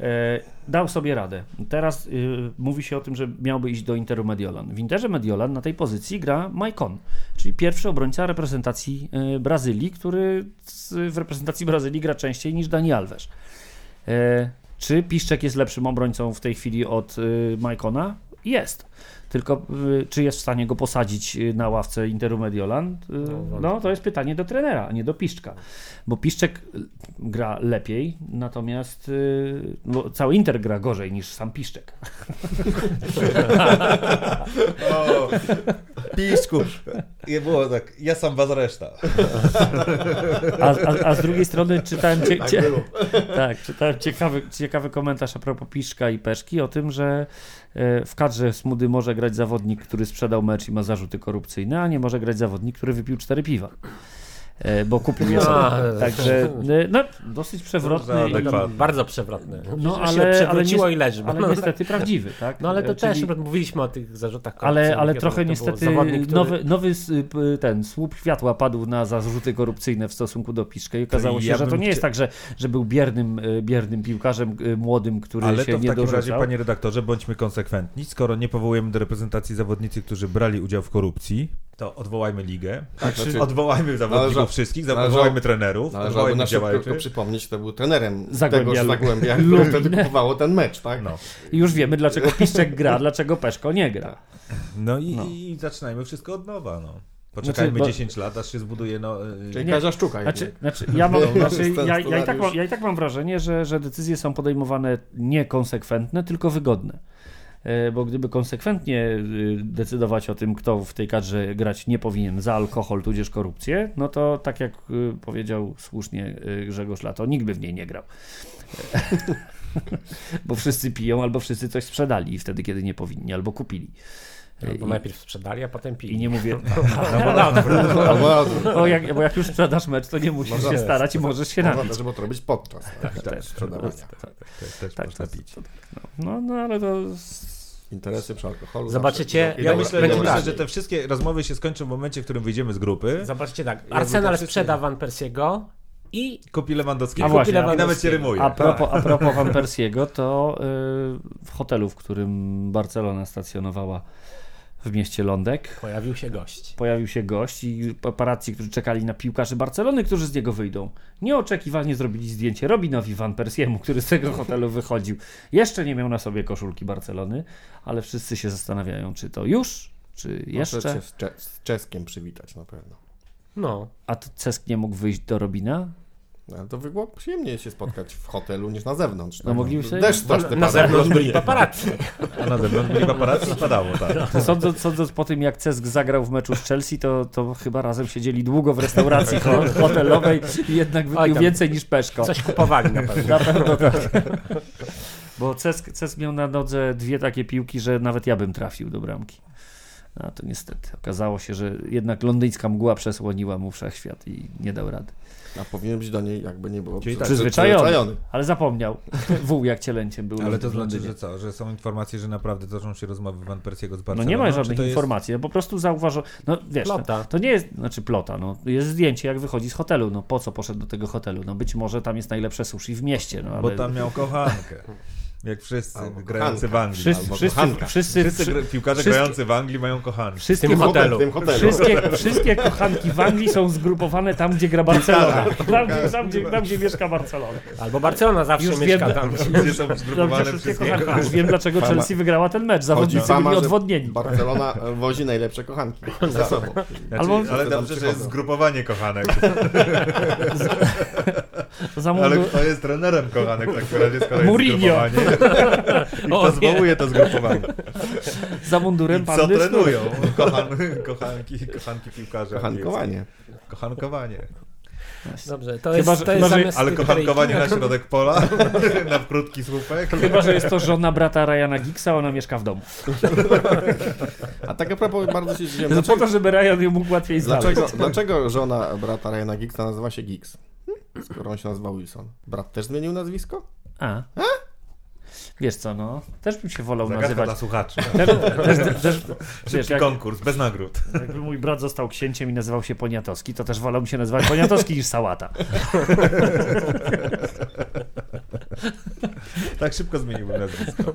D: E, dał sobie radę. Teraz e, mówi się o tym, że miałby iść do Interu Mediolan. W Interze Mediolan na tej pozycji gra Maicon, czyli pierwszy obrońca reprezentacji e, Brazylii, który w reprezentacji Brazylii gra częściej niż Dani Alves. E, czy Piszczek jest lepszym obrońcą w tej chwili od y, Maicona? Jest. Tylko y, czy jest w stanie go posadzić y, na ławce Interu Mediolan? Y,
B: wątpię.
D: no, to jest pytanie do trenera, a nie do Piszczka. Bo Piszczek gra lepiej, natomiast no, cały Inter gra gorzej niż sam Piszczek.
C: O, piszku. Nie było tak, ja sam was reszta.
D: A, a, a z drugiej strony czytałem, cie, cie, tak, czytałem ciekawy, ciekawy komentarz a propos Piszka i Peszki o tym, że w kadrze Smudy może grać zawodnik, który sprzedał mecz i ma zarzuty korupcyjne, a nie może grać zawodnik, który wypił cztery piwa. E, Bo kupił je sobie.
B: A,
D: Także e, no, dosyć przewrotny.
C: Dobrze,
D: i-.
B: Bardzo przewrotne.
D: No, ale- ale
B: przewróciło
D: nie-
B: i leży. bo-
D: Ale niestety prawdziwy, tak?
B: No ale to
D: E,
B: też,
D: czyli-
B: mówiliśmy o tych zarzutach
D: Ale,
B: korupcyjnych,
D: ale trochę niestety
B: zawodnik, który-
D: nowy, nowy ten słup światła padł na zarzuty korupcyjne w stosunku do Piszkę i okazało się,
C: ja
D: że to nie jest tak, że, że był biernym, biernym piłkarzem młodym, który
C: Ale
D: się
C: to w
D: nie
C: takim razie, panie redaktorze, bądźmy konsekwentni. Skoro nie powołujemy do reprezentacji zawodnicy, którzy brali udział w korupcji, to odwołajmy ligę.
E: Tak, znaczy,
C: Odwołajmy zawodników
E: należa-
C: wszystkich,
E: należało-
C: odwołajmy trenerów,
E: Należałoby
C: odwołajmy
E: na szybko
C: działaczy.
E: tylko przypomnieć, kto był trenerem
D: Zagłębia
E: tego. Zagłębia,
D: Lubin.
E: wtedy kupowało ten mecz, tak?
C: No,
D: I już wiemy, dlaczego Piszczek gra, dlaczego Peszko nie gra.
C: no, i,
D: No.
C: i zaczynajmy wszystko od nowa. No. Poczekajmy
D: Znaczy, bo-
C: 10 lat, aż się zbuduje no,
E: Czyli
D: Nie.
E: Kazia Sztuka.
D: Znaczy, znaczy, ja, mam, znaczy ja, ja, i tak mam, ja i tak mam wrażenie, że, że decyzje są podejmowane niekonsekwentne, tylko wygodne. E, Bo gdyby konsekwentnie y, decydować o tym, kto w tej kadrze grać nie powinien za alkohol tudzież korupcję, no to tak jak y, powiedział słusznie Grzegorz Lato, nikt by w niej nie grał. Bo wszyscy piją, albo wszyscy coś sprzedali wtedy, kiedy nie powinni, albo kupili.
B: Bo
D: I,
B: najpierw sprzedali, a potem pili.
D: I nie mówię.
E: Albo
D: Bo jak, bo jak już sprzedasz mecz, to nie musisz
E: Można-
D: się starać i możesz się
E: można
D: napić.
E: bo to robić podczas tak,
D: też.
E: sprzedawania.
C: też, też
D: Tak,
C: można pić.
D: No, no ale to.
E: Interesy przy alkoholu.
B: Zobaczycie,
C: Ja myślę, ja myślę,
B: tak.
C: że te wszystkie rozmowy się skończą w momencie, w którym wyjdziemy z grupy.
B: Zobaczcie tak, Arsenal
C: wszyscy-
B: sprzeda Van Persiego i
C: Kupi Lewandowskiego.
D: A właśnie,
C: I nawet się rymuje.
D: A propos, a propos Van Persiego, to y, w hotelu, w którym Barcelona stacjonowała w mieście Lądek,
B: pojawił się gość.
D: pojawił się gość i paparazzi, którzy czekali na piłkarzy Barcelony, którzy z niego wyjdą. Nieoczekiwanie zrobili zdjęcie Robinowi Van Persiemu, który z tego hotelu wychodził. Jeszcze nie miał na sobie koszulki Barcelony, ale wszyscy się zastanawiają, czy to już, czy jeszcze.
E: Może się z, cze- z czeskiem przywitać na pewno.
B: No,
D: A to Cesk nie mógł wyjść do Robina?
E: No, ale to by było przyjemniej się spotkać w hotelu niż na zewnątrz.
D: No, mogliby sobie-
E: Deszcz też
B: na zewnątrz byli paparazzi.
C: A na zewnątrz byli paparazzi spadało, tak.
D: Sądząc, sądząc po tym, jak Cesk zagrał w meczu z Chelsea, to, to chyba razem siedzieli długo w restauracji ho- hotelowej i jednak wypił więcej niż Peszko.
B: Coś kupowali na pewno.
D: Na pewno tak. Bo Cesk, Cesk miał na nodze dwie takie piłki, że nawet ja bym trafił do bramki. A to niestety okazało się, że jednak londyńska mgła przesłoniła mu wszechświat i nie dał rady.
E: A powinien być do niej jakby nie było
C: Czyli tak.
D: Przyzwyczajony. Ale zapomniał. Wół jak cielęciem był
C: Ale to znaczy, że co? Że są informacje, że naprawdę toczą się rozmowy Van Persiego z
D: No
C: Barceloną?
D: nie ma żadnych
C: jest-
D: informacji, no po prostu zauważył, no wiesz,
B: Plota.
D: To, to nie jest, znaczy plota, no jest zdjęcie jak wychodzi z hotelu, no po co poszedł do tego hotelu, no być może tam jest najlepsze sushi w mieście, no ale...
C: Bo tam miał kochankę. Jak wszyscy
E: Albo
C: grający w. Anglii.
D: wszyscy,
E: albo
D: wszyscy, wszyscy,
C: Wszyscy piłkarze
D: wszyscy-
C: grający w Anglii mają kochanki.
B: W tym hotelu.
E: W tym hotelu.
D: wszystkie, wszystkie kochanki w Anglii są zgrupowane tam, gdzie gra Barcelona. Tam, gdzie, tam, gdzie, tam, gdzie mieszka Barcelona.
B: Albo Barcelona zawsze
D: Już
B: mieszka
D: wiem.
B: tam.
C: Gdzie są zgrupowane
D: kochanki. Już wiem, dlaczego
E: Fama-
D: Chelsea wygrała ten mecz. Zawodnicy
E: fama,
D: byli odwodnieni.
E: Barcelona wozi najlepsze kochanki ze sobą.
C: Znaczy,
D: Albo-
C: ale
E: Tam
C: dobrze, że jest zgrupowanie kochanek.
D: Za
C: Ale kto jest trenerem kochanek skoro jest
D: Mourinho.
C: I
B: O,
C: kto
B: nie.
C: zwołuje to zgrupowanie?
D: za mundurem
C: I co
D: panny
C: trenują? Kochan, kochanki, kochanki piłkarze.
E: Kochankowanie.
C: Kochankowanie.
B: Dobrze, to
D: Chyba,
B: jest, to jest
C: Ale kochankowanie na środek pola, na krótki słupek.
D: Chyba, że jest to żona brata Ryana Giggsa, ona mieszka w domu.
E: A tak a propos bardzo się.
D: Po
E: Dlaczego,
D: to, żeby Ryan ją mógł łatwiej znaleźć.
E: dlaczego, dlaczego żona brata Ryana Giggsa nazywa się Giggs? Skoro on się nazywa Wilson. Brat też zmienił nazwisko?
D: A. Wiesz co, no, też bym się wolał
C: Zagadka dla
D: nazywać.
C: słuchaczy.
D: Też, też, też, wiesz, jak,
C: konkurs, bez nagród.
D: jakby mój brat został księciem i nazywał się Poniatowski, to też wolałbym się nazywać Poniatowski niż Sałata.
C: Tak szybko zmieniłbym nazwisko.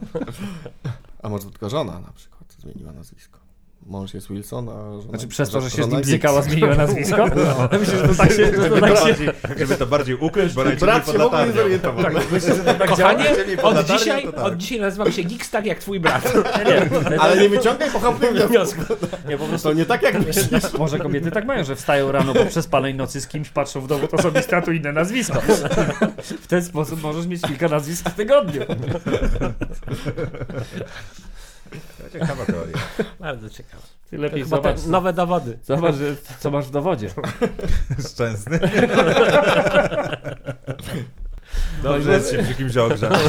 E: A może tylko żona na przykład zmieniła nazwisko. Mąż jest Wilson, a żona...
D: Znaczy przez to, że się z nim bzykała, zmieniła nazwisko? Myślę, że to tak się... Że to
C: Żeby,
D: tak
C: to
D: się
C: bardziej, żeby to bardziej ukryć, bo najczęściej
E: Brat się ogóle nie
C: latarnią.
E: zorientował.
D: tak, myślę, że to tak.
B: Kochanie, od dzisiaj,
C: tak.
B: od dzisiaj nazywam się Geeks tak jak twój brat.
D: Nie,
E: Ale nie wyciągaj pochopnych wniosków.
D: nie, po prostu
E: To nie tak jak myślisz.
D: Może kobiety tak mają, że wstają rano po przespalej nocy z kimś, patrzą w dowód osobisty, a tu inne nazwisko. W ten sposób możesz mieć kilka nazwisk w tygodniu.
C: Ciekawa teoria.
B: Bardzo ciekawe.
D: Ty lepiej
B: Chyba te
D: zobacz,
B: nowe dowody.
D: zobacz że, co masz w dowodzie.
C: Szczęsny. Dobrze jest się przy kimś ogrzać.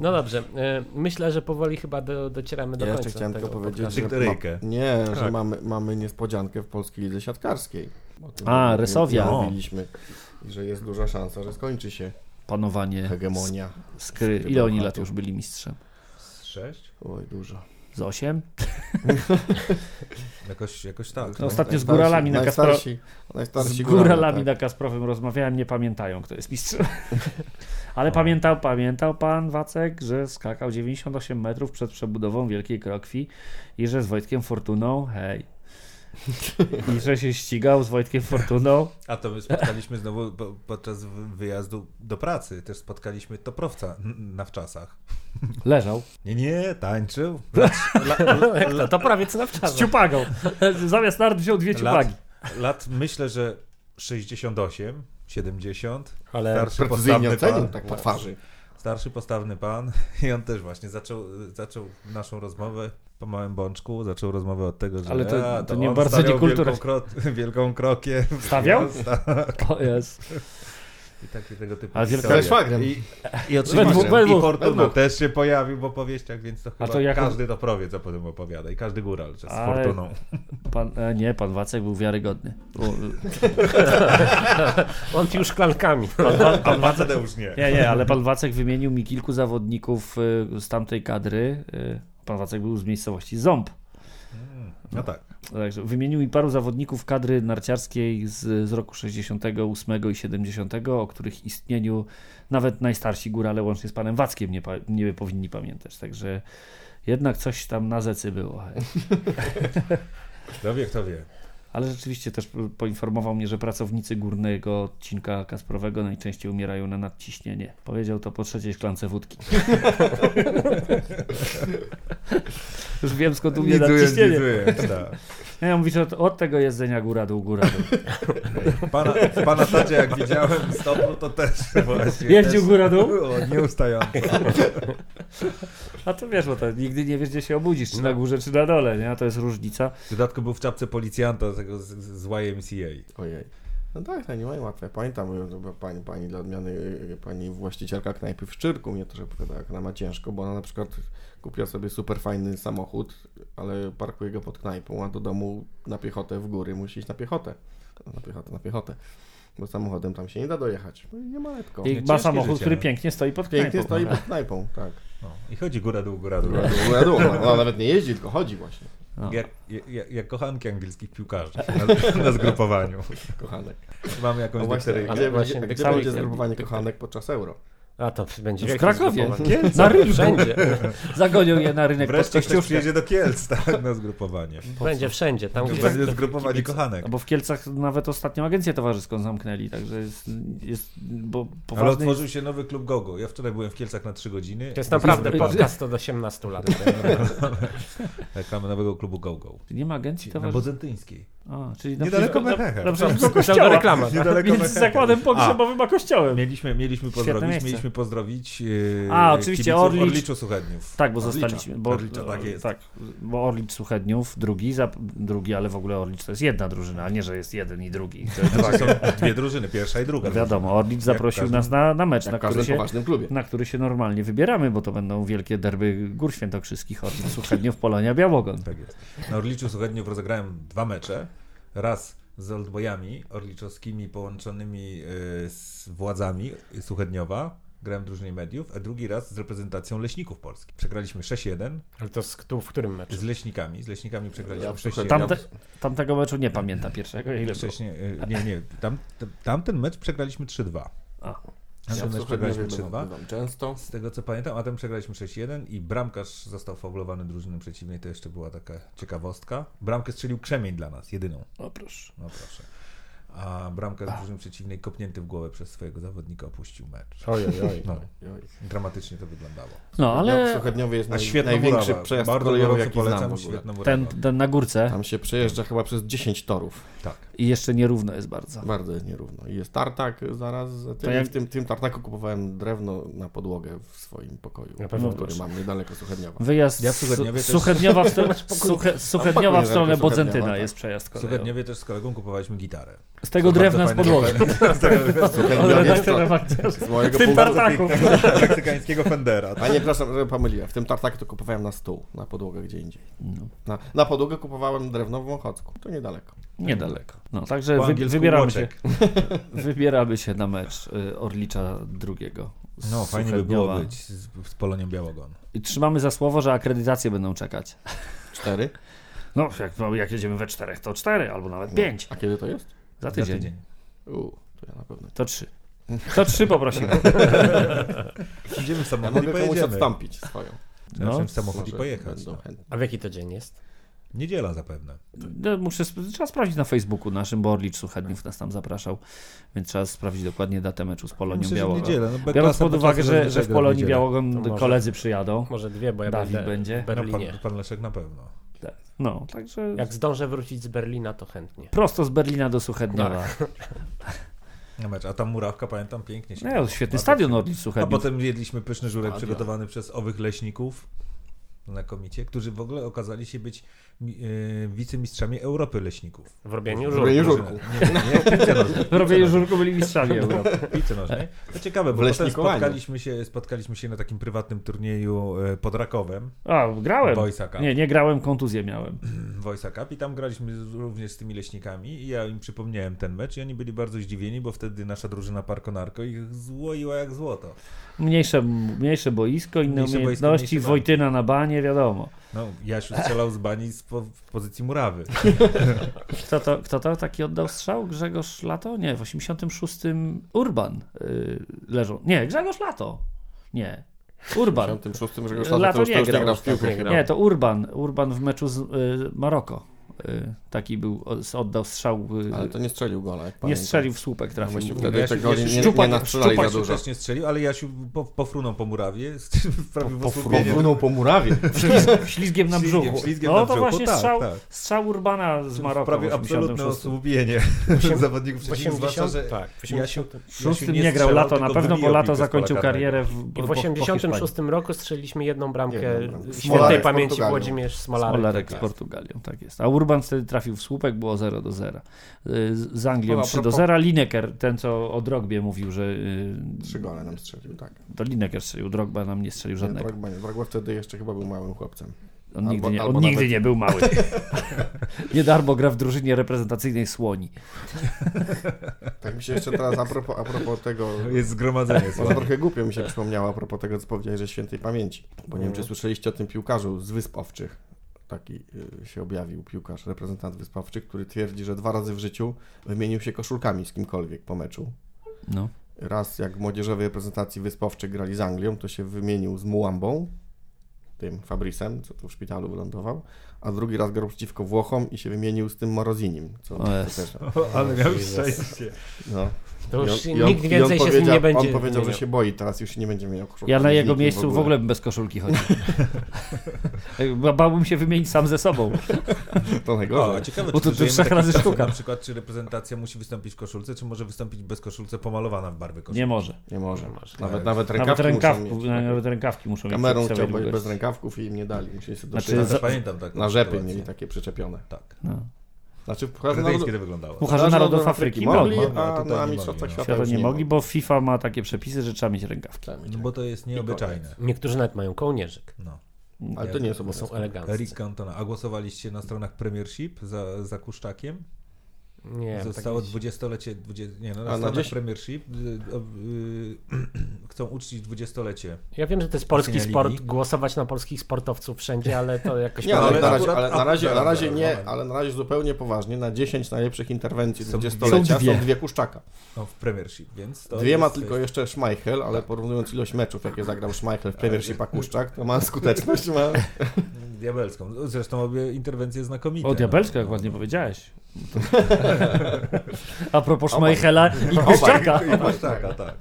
B: No dobrze, e, myślę, że powoli chyba do, docieramy do
E: Ja
B: końca.
E: jeszcze chciałem tylko powiedzieć, że, ma, nie, że
B: Tak.
E: mamy, mamy niespodziankę w polskiej lidze siatkarskiej.
D: A,
C: O.
E: Mówiliśmy, I że jest duża szansa, że skończy się
D: Panowanie.
E: hegemonia.
D: Skry. Ile oni lat już byli mistrzem?
C: Sześć?
E: Oj, dużo.
D: Z osiem?
C: Jakoś, jakoś tak.
D: No, ostatnio z góralami na Kaspro...
E: najstarsi, najstarsi
D: Z góralami
E: tak.
D: na Kasprowym rozmawiałem, nie pamiętają, kto jest mistrzem. Ale pamiętał, pamiętał pan Wacek, że skakał 98 metrów przed przebudową Wielkiej Krokwi i że z Wojtkiem Fortuną, hej, i że się ścigał z Wojtkiem Fortuną.
C: A to my spotkaliśmy znowu po, podczas wy- wyjazdu do pracy. Też spotkaliśmy toprowca na wczasach.
D: Leżał.
C: Nie, nie, tańczył.
B: Jak to, prawie co na
D: Z
B: wczasach.
D: ciupagą. Zamiast nart wziął dwie ciupagi.
C: Lat, lat myślę, że 68, 70.
B: Ale
C: Starszy
E: Precyzyjnie
C: postawny
E: ocenił,
C: pan.
E: tak po twarzy.
C: Starszy, postawny pan. I on też właśnie zaczął, zaczął naszą rozmowę po małym bączku. Zaczął rozmowę od tego, że
D: Ale to-
C: a,
D: to nie
C: on
D: bardzo niekulturalne.
C: Wielką, kro, wielką krokię.
D: Stawiał?
C: Tak.
D: O jest.
C: I takie tego typu
D: Ale wielka-
E: szwagrem.
C: I, i
D: we
C: i Fortuna też się pojawił w opowieściach, więc to chyba
D: to jako-
C: każdy toprowiec o potem opowiada i każdy góral, z
D: Ale-
C: Fortuną.
D: Pan, e, nie, pan Wacek był wiarygodny.
B: On pił szklankami.
D: pan, pan, pan,
C: pan Tadeusz nie.
D: Nie, nie, ale pan Wacek wymienił mi kilku zawodników y, z tamtej kadry. Pan Wacek był z miejscowości Ząb.
C: No tak.
D: Także wymienił mi paru zawodników kadry narciarskiej z, z roku 68 i 70, o których istnieniu nawet najstarsi górale łącznie z panem Wackiem nie, nie powinni pamiętać. Także jednak coś tam na zecy było.
C: Kto wie, kto wie.
D: Ale rzeczywiście też poinformował mnie, że pracownicy górnego odcinka Kasprowego najczęściej umierają na nadciśnienie. Powiedział to po trzeciej szklance wódki. Już wiem skąd u mnie nadciśnienie.
C: tak.
D: Ja mówię, że od, od tego jedzenia góra dół, góra dół.
C: Pana, pana tacie, jak widziałem z Topru, to też właśnie.
D: Jeździł
C: też
D: góra dół?
C: Było nieustająco.
D: A to wiesz, bo to nigdy nie wiesz, gdzie się obudzisz, czy
B: No.
D: na górze, czy na dole, nie? A to jest różnica.
C: W dodatku był w czapce policjanta tego z, z YMCA.
E: Ojej. No tak, to nie mają łatwe. Pamiętam, pani, pani dla odmiany, y, pani właścicielka knajpy w Szczyrku mnie też opowiadała, jak ona ma ciężko, bo ona na przykład kupiła sobie super fajny samochód, ale parkuje go pod knajpą, a do domu na piechotę w góry musi iść na piechotę. Na piechotę, na piechotę. Bo samochodem tam się nie da dojechać. No i nie ma letko.
D: I ma samochód,
C: życie,
D: który
C: no.
D: pięknie stoi pod
E: Pięknie
D: knajpą.
E: stoi pod knajpą, tak.
C: No. I chodzi góra dół, góra dół.
E: Góra dół, góra dół. No, ona nawet nie jeździ, tylko chodzi właśnie,
D: No.
C: Jak, jak, jak kochanki angielskich piłkarzy na, na zgrupowaniu.
E: kochanek.
C: Mamy
E: No
C: jakąś
E: właśnie, a gdzie,
B: właśnie
E: gdzie, gdzie będzie zgrupowanie kochanek podczas euro?
B: A to będzie
D: W Krakowie. Na rynku.
B: Wszędzie.
D: Zagonią je na rynek
C: Wreszcie ktoś przyjedzie do Kielc tak, na zgrupowanie.
B: Będzie wszędzie. Tam, gdzie
C: Będzie zgrupowanie kochanek.
D: Bo w Kielcach nawet ostatnią agencję towarzyską zamknęli, także jest, jest bo
C: Ale
D: poważny
C: otworzył się nowy klub Gogo. Ja wczoraj byłem w Kielcach na 3 godziny.
B: To jest naprawdę
D: Jest-
B: podcast od 18 lat.
C: Reklamy nowego klubu Gogo.
D: Nie ma agencji
C: Na
D: towarzyską.
C: Bodzentyńskiej.
D: A, czyli na
C: Niedaleko Mechecha.
B: Pseudo
D: kościoła.
B: reklama.
C: Niedaleko
D: Między
C: Mechecha.
D: zakładem pogrzebowym a kościołem.
C: Mieliśmy, mieliśmy pozdrowić,
D: miejsce.
C: mieliśmy pozdrowić yy,
D: A, oczywiście, Orlicz.
C: Orliczu Suchedniów.
D: Tak, bo
C: Orlicza.
D: zostaliśmy. Bo,
C: Orlicza, tak jest.
D: Tak, bo Orlicz Suchedniów, drugi, za, drugi, ale w ogóle Orlicz to jest jedna drużyna, a nie, że jest jeden i drugi. To jest
C: są dwie drużyny, pierwsza i druga.
D: No wiadomo, Orlicz zaprosił
C: każdy-
D: nas na, na mecz, na
E: każdym
D: który, się, na który się normalnie wybieramy, bo to będą wielkie derby Gór Świętokrzyskich, Orlicz Suchedniów, Polonia, Białogon.
C: Tak jest. Na Orliczu Suchedniów rozegrałem dwa mecze. Raz z oldboyami orliczowskimi połączonymi yy, z władzami Suchedniowa. grałem w drużynie mediów, a drugi raz z reprezentacją Leśników Polskich. Przegraliśmy 6-1
B: Ale to z, tu, w którym meczu?
C: z Leśnikami. Z Leśnikami przegraliśmy
E: Ja
C: 6-1.
D: Tamte, tamtego meczu nie pamiętam pierwszego. Ile?
C: Wcześniej, y, nie, nie, tam, tam, tamten mecz przegraliśmy 3-2.
D: A.
E: Ja
C: przegraliśmy
E: bywam,
C: 3-2.
E: bywam często.
C: Z tego co pamiętam, a ten przegraliśmy 6-1 i bramkarz został faulowany drużyną przeciwnej, to jeszcze była taka ciekawostka. Bramkę strzelił Krzemień dla nas, jedyną.
D: O proszę.
C: No proszę. A bramkarz drużyny przeciwnej kopnięty w głowę przez swojego zawodnika opuścił mecz.
B: Oj, oj, oj.
C: No,
E: Oj.
C: dramatycznie to wyglądało.
D: No
E: Ja
D: ale
E: Suchedniowie jest
C: A
E: naj,
C: świetna
E: największy
C: murawa.
E: przejazd
C: Bardzo
E: kolejowy, jaki znam
C: polecam, murawa.
D: ten, ten na górce
E: Tam się przejeżdża chyba przez 10 torów.
C: Tak.
D: i jeszcze nierówno jest bardzo.
E: Bardzo jest nierówno. I jest tartak zaraz
D: jak-
E: I w tym, tym tartaku kupowałem drewno na podłogę w swoim pokoju,
B: Na pewno
E: który
B: proszę.
E: mam niedaleko Suchedniowa.
D: Wyjazd
C: Ja w Suchedniowie
D: z
C: też-
D: Suchedniowa w stronę, suche, Suchedniowa w stronę Bodzentyna
E: tak.
D: jest przejazd
C: W
D: kolejowy.
C: Suchedniowie też z kolegą kupowaliśmy gitarę.
D: Z tego
C: To
D: drewna z podłogi. redaktora
E: to
D: Magdziarza.
E: z mojego
D: tym tartaku.
C: Meksykańskiego Fendera.
E: A nie, przepraszam, że pomyliłem. W tym tartaku to kupowałem na stół, na podłogę gdzie indziej.
D: No,
E: Na, na podłogę kupowałem drewno w Wąchocku. To niedaleko.
D: niedaleko. No, także wy, wybieramy się, wybieramy się na mecz y, Orlicza drugiego.
C: No, fajnie by było być z, z Polonią Białogon.
D: I trzymamy za słowo, że akredytacje będą czekać.
E: Cztery.
D: No, jak, no, jak jedziemy we czterech, to cztery, albo nawet pięć.
E: A kiedy to jest?
D: Za
C: Za
D: tydzień.
C: tydzień.
E: U, to ja na pewno.
D: To trzy. To trzy poprosimy.
C: Idziemy w
E: Ja
C: samochód i
E: mogę komuś
C: pojedziemy.
E: odstąpić swoją.
C: Trzeba
D: No.
C: w samochód i pojechać. No.
B: A w jaki to dzień jest?
C: Niedziela zapewne.
D: No, muszę, sp- trzeba sprawdzić na Facebooku naszym, bo Orlicz Suchedniów nas tam zapraszał, więc trzeba sprawdzić dokładnie datę meczu z Polonią
C: Myślę,
D: Białogon.
C: niedzielę. No,
D: Biorąc pod uwagę, że, że w Polonii
B: może-
D: koledzy przyjadą.
B: Może dwie, bo ja
D: Dawid
B: będę
D: będzie.
B: w
C: No,
B: Berlinie.
C: pan, pan Leszek na pewno.
D: No, także
B: Jak zdążę wrócić z Berlina, to chętnie.
D: prosto z Berlina do Suchedniowa.
C: Na mecz. A tam murawka, pamiętam, pięknie się
D: No, świetny stadion
C: się-
D: Orlicz
C: A
D: Suchedniów.
C: potem jedliśmy pyszny żurek
E: Stadion.
C: przygotowany przez owych leśników znakomicie, którzy w ogóle okazali się być e, wicemistrzami Europy leśników.
B: W robieniu
E: W robieniu
B: żurku.
E: żurku.
C: Nie, nie, w
D: robieniu żurku byli mistrzami Europy.
C: W piłce nożnej. To ciekawe, bo potem spotkaliśmy się, spotkaliśmy się na takim prywatnym turnieju e, pod Rakowem,
D: A, grałem.
C: Cup.
D: Nie, nie grałem, kontuzję miałem.
C: Voice Cup i tam graliśmy z- również z tymi leśnikami i ja im przypomniałem ten mecz i oni byli bardzo zdziwieni, bo wtedy nasza drużyna Parko Narko ich złoiła jak złoto.
D: Mniejsze, mniejsze boisko, inne
C: Mniejsze boisko,
D: umiejętności,
C: mniejszy
D: Wojtyna na banie, wiadomo.
C: No, Jasiu strzelał z bani z po, w pozycji murawy.
D: Kto to, kto to taki oddał strzał? Grzegorz Lato? Nie, w 86 Urban yy, leżą. Nie, Grzegorz Lato. Nie. Urban.
E: W tym szóstym, że już
D: Lato
E: to już
D: nie
E: to już nie
D: grał.
E: gra w piłkę.
B: Nie grał.
D: Nie, to Urban. Urban w meczu z y, Maroko. Y, taki był, oddał strzał. Y,
E: Ale to nie strzelił gola, jak
D: nie strzelił w słupek, trafił. W-
E: wtedy
C: Jasiu-
E: te goli
C: Jasiu
E: nie,
C: Szczupak-
E: nie nastrzelali za dużo.
C: też nie strzelił, ale Jasiu po, pofrunął po murawie, wprawił w
E: Po
C: osłupienie.
E: frunął po murawie.
D: Ślizg, ślizgiem na brzuchu.
C: ślizgiem
D: no
C: na
D: to
C: brzuchu,
D: właśnie
C: tak,
D: strzał,
C: tak.
D: strzał Urbana z Maroko
C: Prawie absolutne
D: 86.
C: osłupienie zawodników
B: W
C: przeciwnych, zwłaszcza,
B: 80,
C: że
B: tak, w
C: Jasiu,
B: 80,
D: W szóstym nie, grał Lato na pewno, bo Lato zakończył karierę w,
B: I w
D: po- po
B: 86 roku strzeliliśmy jedną bramkę świętej pamięci. Włodzimierz Smolarek.
D: Smolarek
B: tak
D: z. Portugalią, tak jest. A Urban wtedy trafił w słupek, było 0 do 0. Y, Z Anglią
E: No, a
D: 3 do
E: propos-
D: 0. Lineker, ten co o Drogbie mówił, że y,
E: Trzy gole nam strzelił, tak.
D: to Lineker strzelił, Drogba nam nie strzelił żadnego.
E: Drogba, nie. Drogba wtedy jeszcze chyba był małym chłopcem.
D: On
E: Albo-
D: nigdy nie, on nigdy nie był mały. nie darmo gra w drużynie reprezentacyjnej Słoni.
E: Tak mi się jeszcze teraz a propos, a propos tego...
C: Jest zgromadzenie.
E: Może trochę głupio mi się przypomniało a propos tego, co powiedziałeś, że świętej pamięci. Bo nie wiem, czy
B: Mhm.
E: słyszeliście o tym piłkarzu z Wysp Owczych. Taki y, się objawił piłkarz, reprezentant Wysp Owczych, który twierdzi, że dwa razy w życiu wymienił się koszulkami z kimkolwiek po meczu.
D: No.
E: Raz jak w młodzieżowej reprezentacji Wysp Owczych grali z Anglią, to się wymienił z Muambą, tym Fabrisem, co tu w szpitalu wylądował, a drugi raz grał przeciwko Włochom i się wymienił z tym Morozinim. Co,
D: O
E: co też,
C: Ale miał szczęście.
E: no.
B: To już
E: on-
B: nikt więcej się z nim
E: powiedział-
B: nie będzie
E: On powiedział, że
B: wymieniał.
E: się boi, teraz już nie będzie miał koszulki.
D: Ja na jego miejscu w ogóle bym bez koszulki chodził. Ba- Bałbym się wymienić sam ze sobą.
E: To
C: O, ciekawe,
D: Bo
C: czy
D: to- to trzech razy sztuka.
C: Na przykład, czy reprezentacja musi wystąpić w koszulce, czy może wystąpić bez koszulce pomalowana w barwy koszulki?
D: Nie może.
E: Nie może. Nawet, nawet
D: Nawet,
E: rękawki
D: rękawki,
E: muszą mieć.
D: nawet rękawki muszą mieć
E: Kamerą chciał być bez rękawków i im nie dali. Musieli sobie
D: Znaczy, za-
C: pamiętam taką
E: Na rzepy mieli takie przyczepione.
C: Tak.
D: No.
E: Znaczy Pucharze Narodów,
C: to wyglądało.
D: Pucharze Narodów Afryki
E: mogli,
C: mogli, a
E: a
C: tutaj
E: na
C: nie
E: Mistrzostwach
C: mogli, no.
E: Świata
D: Świata
E: już
D: nie mogli, bo FIFA ma takie przepisy, że trzeba mieć rękawki.
E: Trzeba mieć
C: No bo to jest nieobyczajne.
B: Niektórzy nawet mają kołnierzyk.
C: No.
E: Ale to nie jest
B: Są
E: obowiązkowe.
B: eleganccy.
C: Eric Cantona. A głosowaliście na stronach Premiership za, za Kuszczakiem?
B: Nie,
C: Zostało
B: tak
C: 20-lecie, 20, nie no, na
E: na
C: Stanach
E: 10?
C: Premiership y, y, y, chcą uczcić 20-lecie.
B: Ja wiem, że to jest polski sport,
C: ligi.
B: głosować na polskich sportowców wszędzie, ale to jakoś...
E: Nie,
C: No,
E: ale, na, razie, ale na razie, na razie nie, ale na razie zupełnie poważnie. Na 10 najlepszych interwencji 20-lecia
D: są dwie.
E: są dwie Kuszczaka.
C: No, w Premiership, więc to
E: Dwie ma tylko jeszcze Schmeichel, ale porównując ilość meczów, jakie zagrał Schmeichel w Premiership a Kuszczak, to ma skuteczność, ma...
C: Diabelską. Zresztą obie interwencje znakomite.
D: O, diabelsko, jak
C: no.
D: ładnie powiedziałeś. A propos Schmeichela i.
C: I Paszczaka, tak.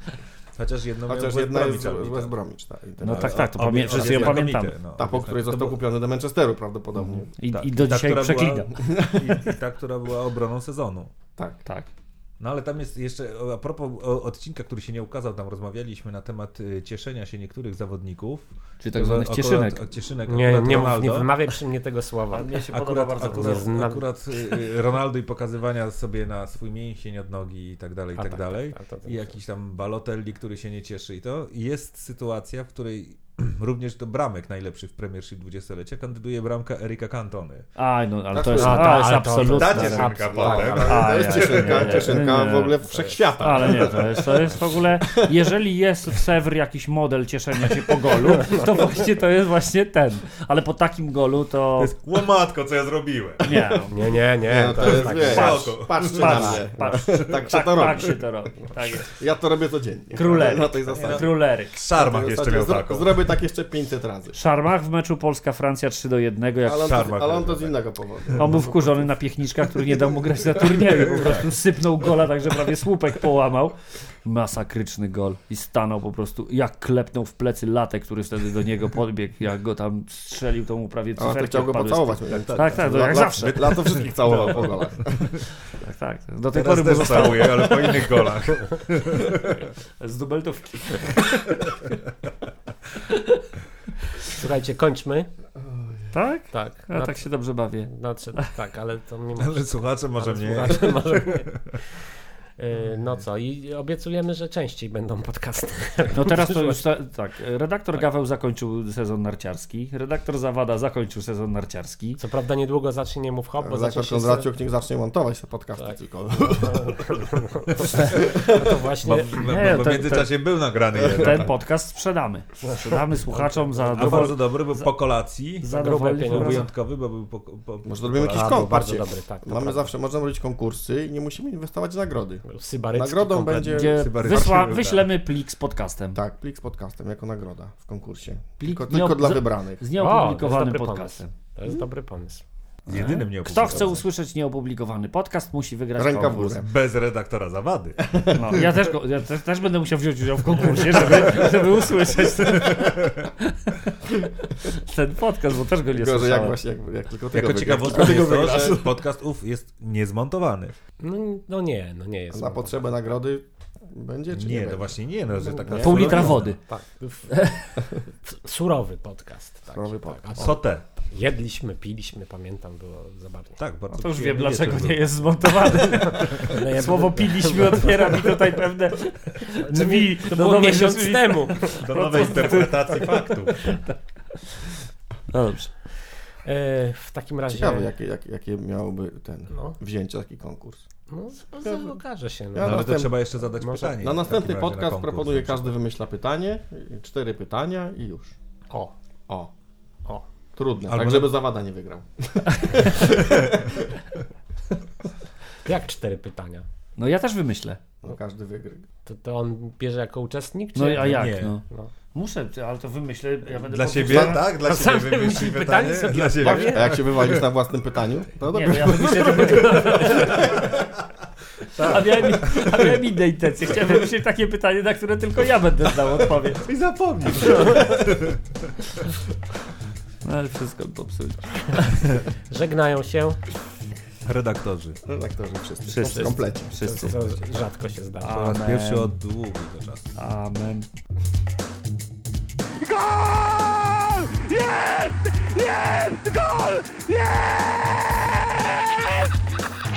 C: Chociaż jedno
E: Chociaż jedna jest z West. Bromwich. Ta,
D: No tak, tak, to pamię- wszyscy ją pamiętamy.
C: no.
E: Ta, po której został kupiony do Manchesteru prawdopodobnie.
D: I,
C: tak,
D: i do
C: ta,
D: dzisiaj przeklina.
C: Była, i, I ta, która była obroną sezonu.
E: Tak.
D: Tak.
C: No ale tam jest jeszcze, a propos odcinka, który się nie ukazał, tam rozmawialiśmy na temat y, cieszenia się niektórych zawodników.
D: Czyli tak zwanych
C: Akurat-
D: cieszynek.
C: Cieszynek
B: Nie,
C: akurat
B: nie, mów, nie
C: Ronaldo.
B: wymawiaj przy mnie tego słowa.
D: Mnie się
C: Akurat,
D: bardzo.
C: akurat,
B: znam.
C: akurat y, y, Ronaldo i pokazywania sobie na swój mięsień od nogi i tak dalej, i tak,
B: tak,
C: dalej.
B: tak, tak,
C: I jakiś tam Balotelli, który się nie cieszy i to. I jest sytuacja, w której również do bramek najlepszych w Premiership 20-lecia kandyduje bramka Erika Cantony.
D: Aj, no, ale
E: Tak,
D: to jest,
B: a,
D: to jest
B: ale to-
D: absolutne.
C: Ta cieszynka
B: absolutnie.
C: potem.
B: Tak,
D: A,
E: To jest cieszynka,
D: nie, nie,
E: cieszynka
D: nie,
E: w ogóle wszechświata.
D: Ale nie, to jest, to jest w ogóle, jeżeli jest w Sewr jakiś model cieszenia się po golu, to właśnie to jest właśnie ten. Ale po takim golu to...
C: To jest łomatko, co ja zrobiłem.
D: Nie,
B: Nie, nie, nie.
E: No to jest,
B: tak.
E: wiesz,
C: Patrz,
E: patrzcie na
D: patrz,
E: mnie.
D: patrz,
E: Tak się
D: tak,
E: to robi.
D: tak się to robi. Tak jest.
E: Ja to robię codziennie.
D: Królery.
E: Na tej zasadzie.
C: Szarmach
E: Na
C: jeszcze miał taką.
E: Zrobię tak jeszcze 500 razy.
D: Szarmach w meczu Polska-Francja 3 do 1, jak
E: Ale on,
C: Szarmach
E: ale on to z
C: tak.
E: innego powodu.
D: on był wkurzony na piechniczka, który nie dał mu grać na turnieju. Po prostu sypnął gola, tak że prawie słupek połamał. Masakryczny gol. I stanął po prostu, jak klepnął w plecy latę, który wtedy do niego podbiegł, jak go tam strzelił, to mu prawie
E: A to
D: cyferki
E: chciał go
D: odpadły z
E: pocałować.
D: tych- Tak, tak, to jak zawsze.
E: Lato wszystkich całował po golach.
D: Tak, tak. Do tej
C: Teraz
D: pory mu
C: też
D: zostało
C: całuję, ale po innych golach.
D: z dubeltówki.
B: Słuchajcie, kończmy.
D: Tak?
B: Tak.
D: Ja
B: na-
D: tak się dobrze bawię.
B: Nadszedł, tak, ale to nie ma
C: Ale słuchacze może
B: Ale
C: nie.
B: słuchacze może nie. Yy, No co, i obiecujemy, że częściej będą podcasty.
D: No teraz to już ta, tak. Redaktor Gaweł zakończył sezon narciarski. Redaktor Zawada zakończył sezon narciarski.
B: Co prawda niedługo zacznie nie mów hop, bo zacznie
E: Zakład
B: się...
E: Kondraciuk niech zacznie montować te podcasty
B: Tak.
E: tylko.
B: No to właśnie...
C: Bo, bo,
D: Nie,
C: bo w
D: ten-
C: międzyczasie był nagrany jeden.
D: Ten podcast sprzedamy. Sprzedamy słuchaczom za
C: A
D: dowol...
C: bardzo dobry, bo po kolacji.
D: za
B: grube pieniądze.
C: Wyjątkowy, bo był po, po,
E: Może zrobimy jakiś konkurs.
B: bardzo dobry, tak.
E: Mamy
B: prawda.
E: zawsze, można robić konkursy i nie musimy inwestować w nagrody.
B: Sybarycki
E: Nagrodą będzie-
D: Gdzie wysła, wyślemy plik z podcastem.
E: Tak, plik z podcastem jako nagroda w konkursie.
D: Plik
E: Tylko,
D: nie
E: tylko dla wybranych.
D: Z nieopublikowanym podcastem.
B: To jest dobry pomysł.
C: Z jedynym nie
D: Kto chce usłyszeć nieopublikowany podcast, musi wygrać
E: Ręka
D: konkurs.
C: Bez redaktora zawady.
D: No, ja też, ja też, też będę musiał wziąć udział w konkursie, żeby, żeby usłyszeć ten, ten podcast, bo też go nie
E: Tylko, że jak
D: słyszałem.
E: właśnie, jak, jak tylko tego
C: Jako
E: tylko
C: jest to, że podcast ów jest niezmontowany.
B: No, no nie, no nie jest.
E: Na potrzebę nagrody będzie czy nie,
C: Nie, to właśnie nie, no, że taka...
D: Pół litra wody.
B: Tak. Surowy podcast. Tak,
E: Surowy
B: tak.
E: podcast.
B: A
C: Sotę.
B: Jedliśmy, piliśmy, pamiętam, było zabawnie.
C: Tak, bardzo
D: To już wiem, dlaczego nie jest zmontowany.
B: No ja
D: Słowo piliśmy otwiera mi tutaj pewne drzwi.
B: To
D: do
B: było
D: nowej
B: miesiąc
D: rzeczywistości.
B: temu.
C: Do nowej interpretacji faktów.
D: No dobrze.
B: E, w takim razie...
E: Ciekawe, jakie, jakie, jakie miałoby ten
B: No,
E: wzięcie taki konkurs.
B: no, z- okaże się. No.
E: Ja
C: No, ale to
E: następ-
C: trzeba jeszcze zadać
B: Może-
C: pytanie.
E: Na następny
C: na
E: podcast
C: konkurs.
E: proponuję, każdy wymyśla pytanie, cztery pytania i już.
B: O,
E: o. trudne,
C: Albo
E: tak żeby zawada nie wygrał.
B: Jak cztery pytania?
D: No ja też wymyślę.
E: No, każdy wygra.
B: To, to on bierze jako uczestnik? Czy
D: No a jak?
C: Nie.
D: No.
B: No.
D: Muszę, ale to wymyślę. Ja będę
C: Dla siebie, tak? Dla siebie wymyśli pytanie?
B: pytanie
C: Dla siebie.
E: A jak się wywalisz na własnym pytaniu, to
D: Nie, no ja wymyślę to a, miałem, a miałem inne intencje. Chciałem wymyślić takie pytanie, na które tylko ja będę znał odpowiedź.
C: I zapomnij.
D: No, ale wszystko popsuć.
B: Żegnają się.
C: Redaktorzy.
E: Redaktorzy wszyscy.
D: Wszyscy.
E: W komplecie.
D: Wszyscy.
B: To rzadko się zdarza.
C: Po raz
D: Amen.
C: pierwszy od długiego czasu.
D: Amen.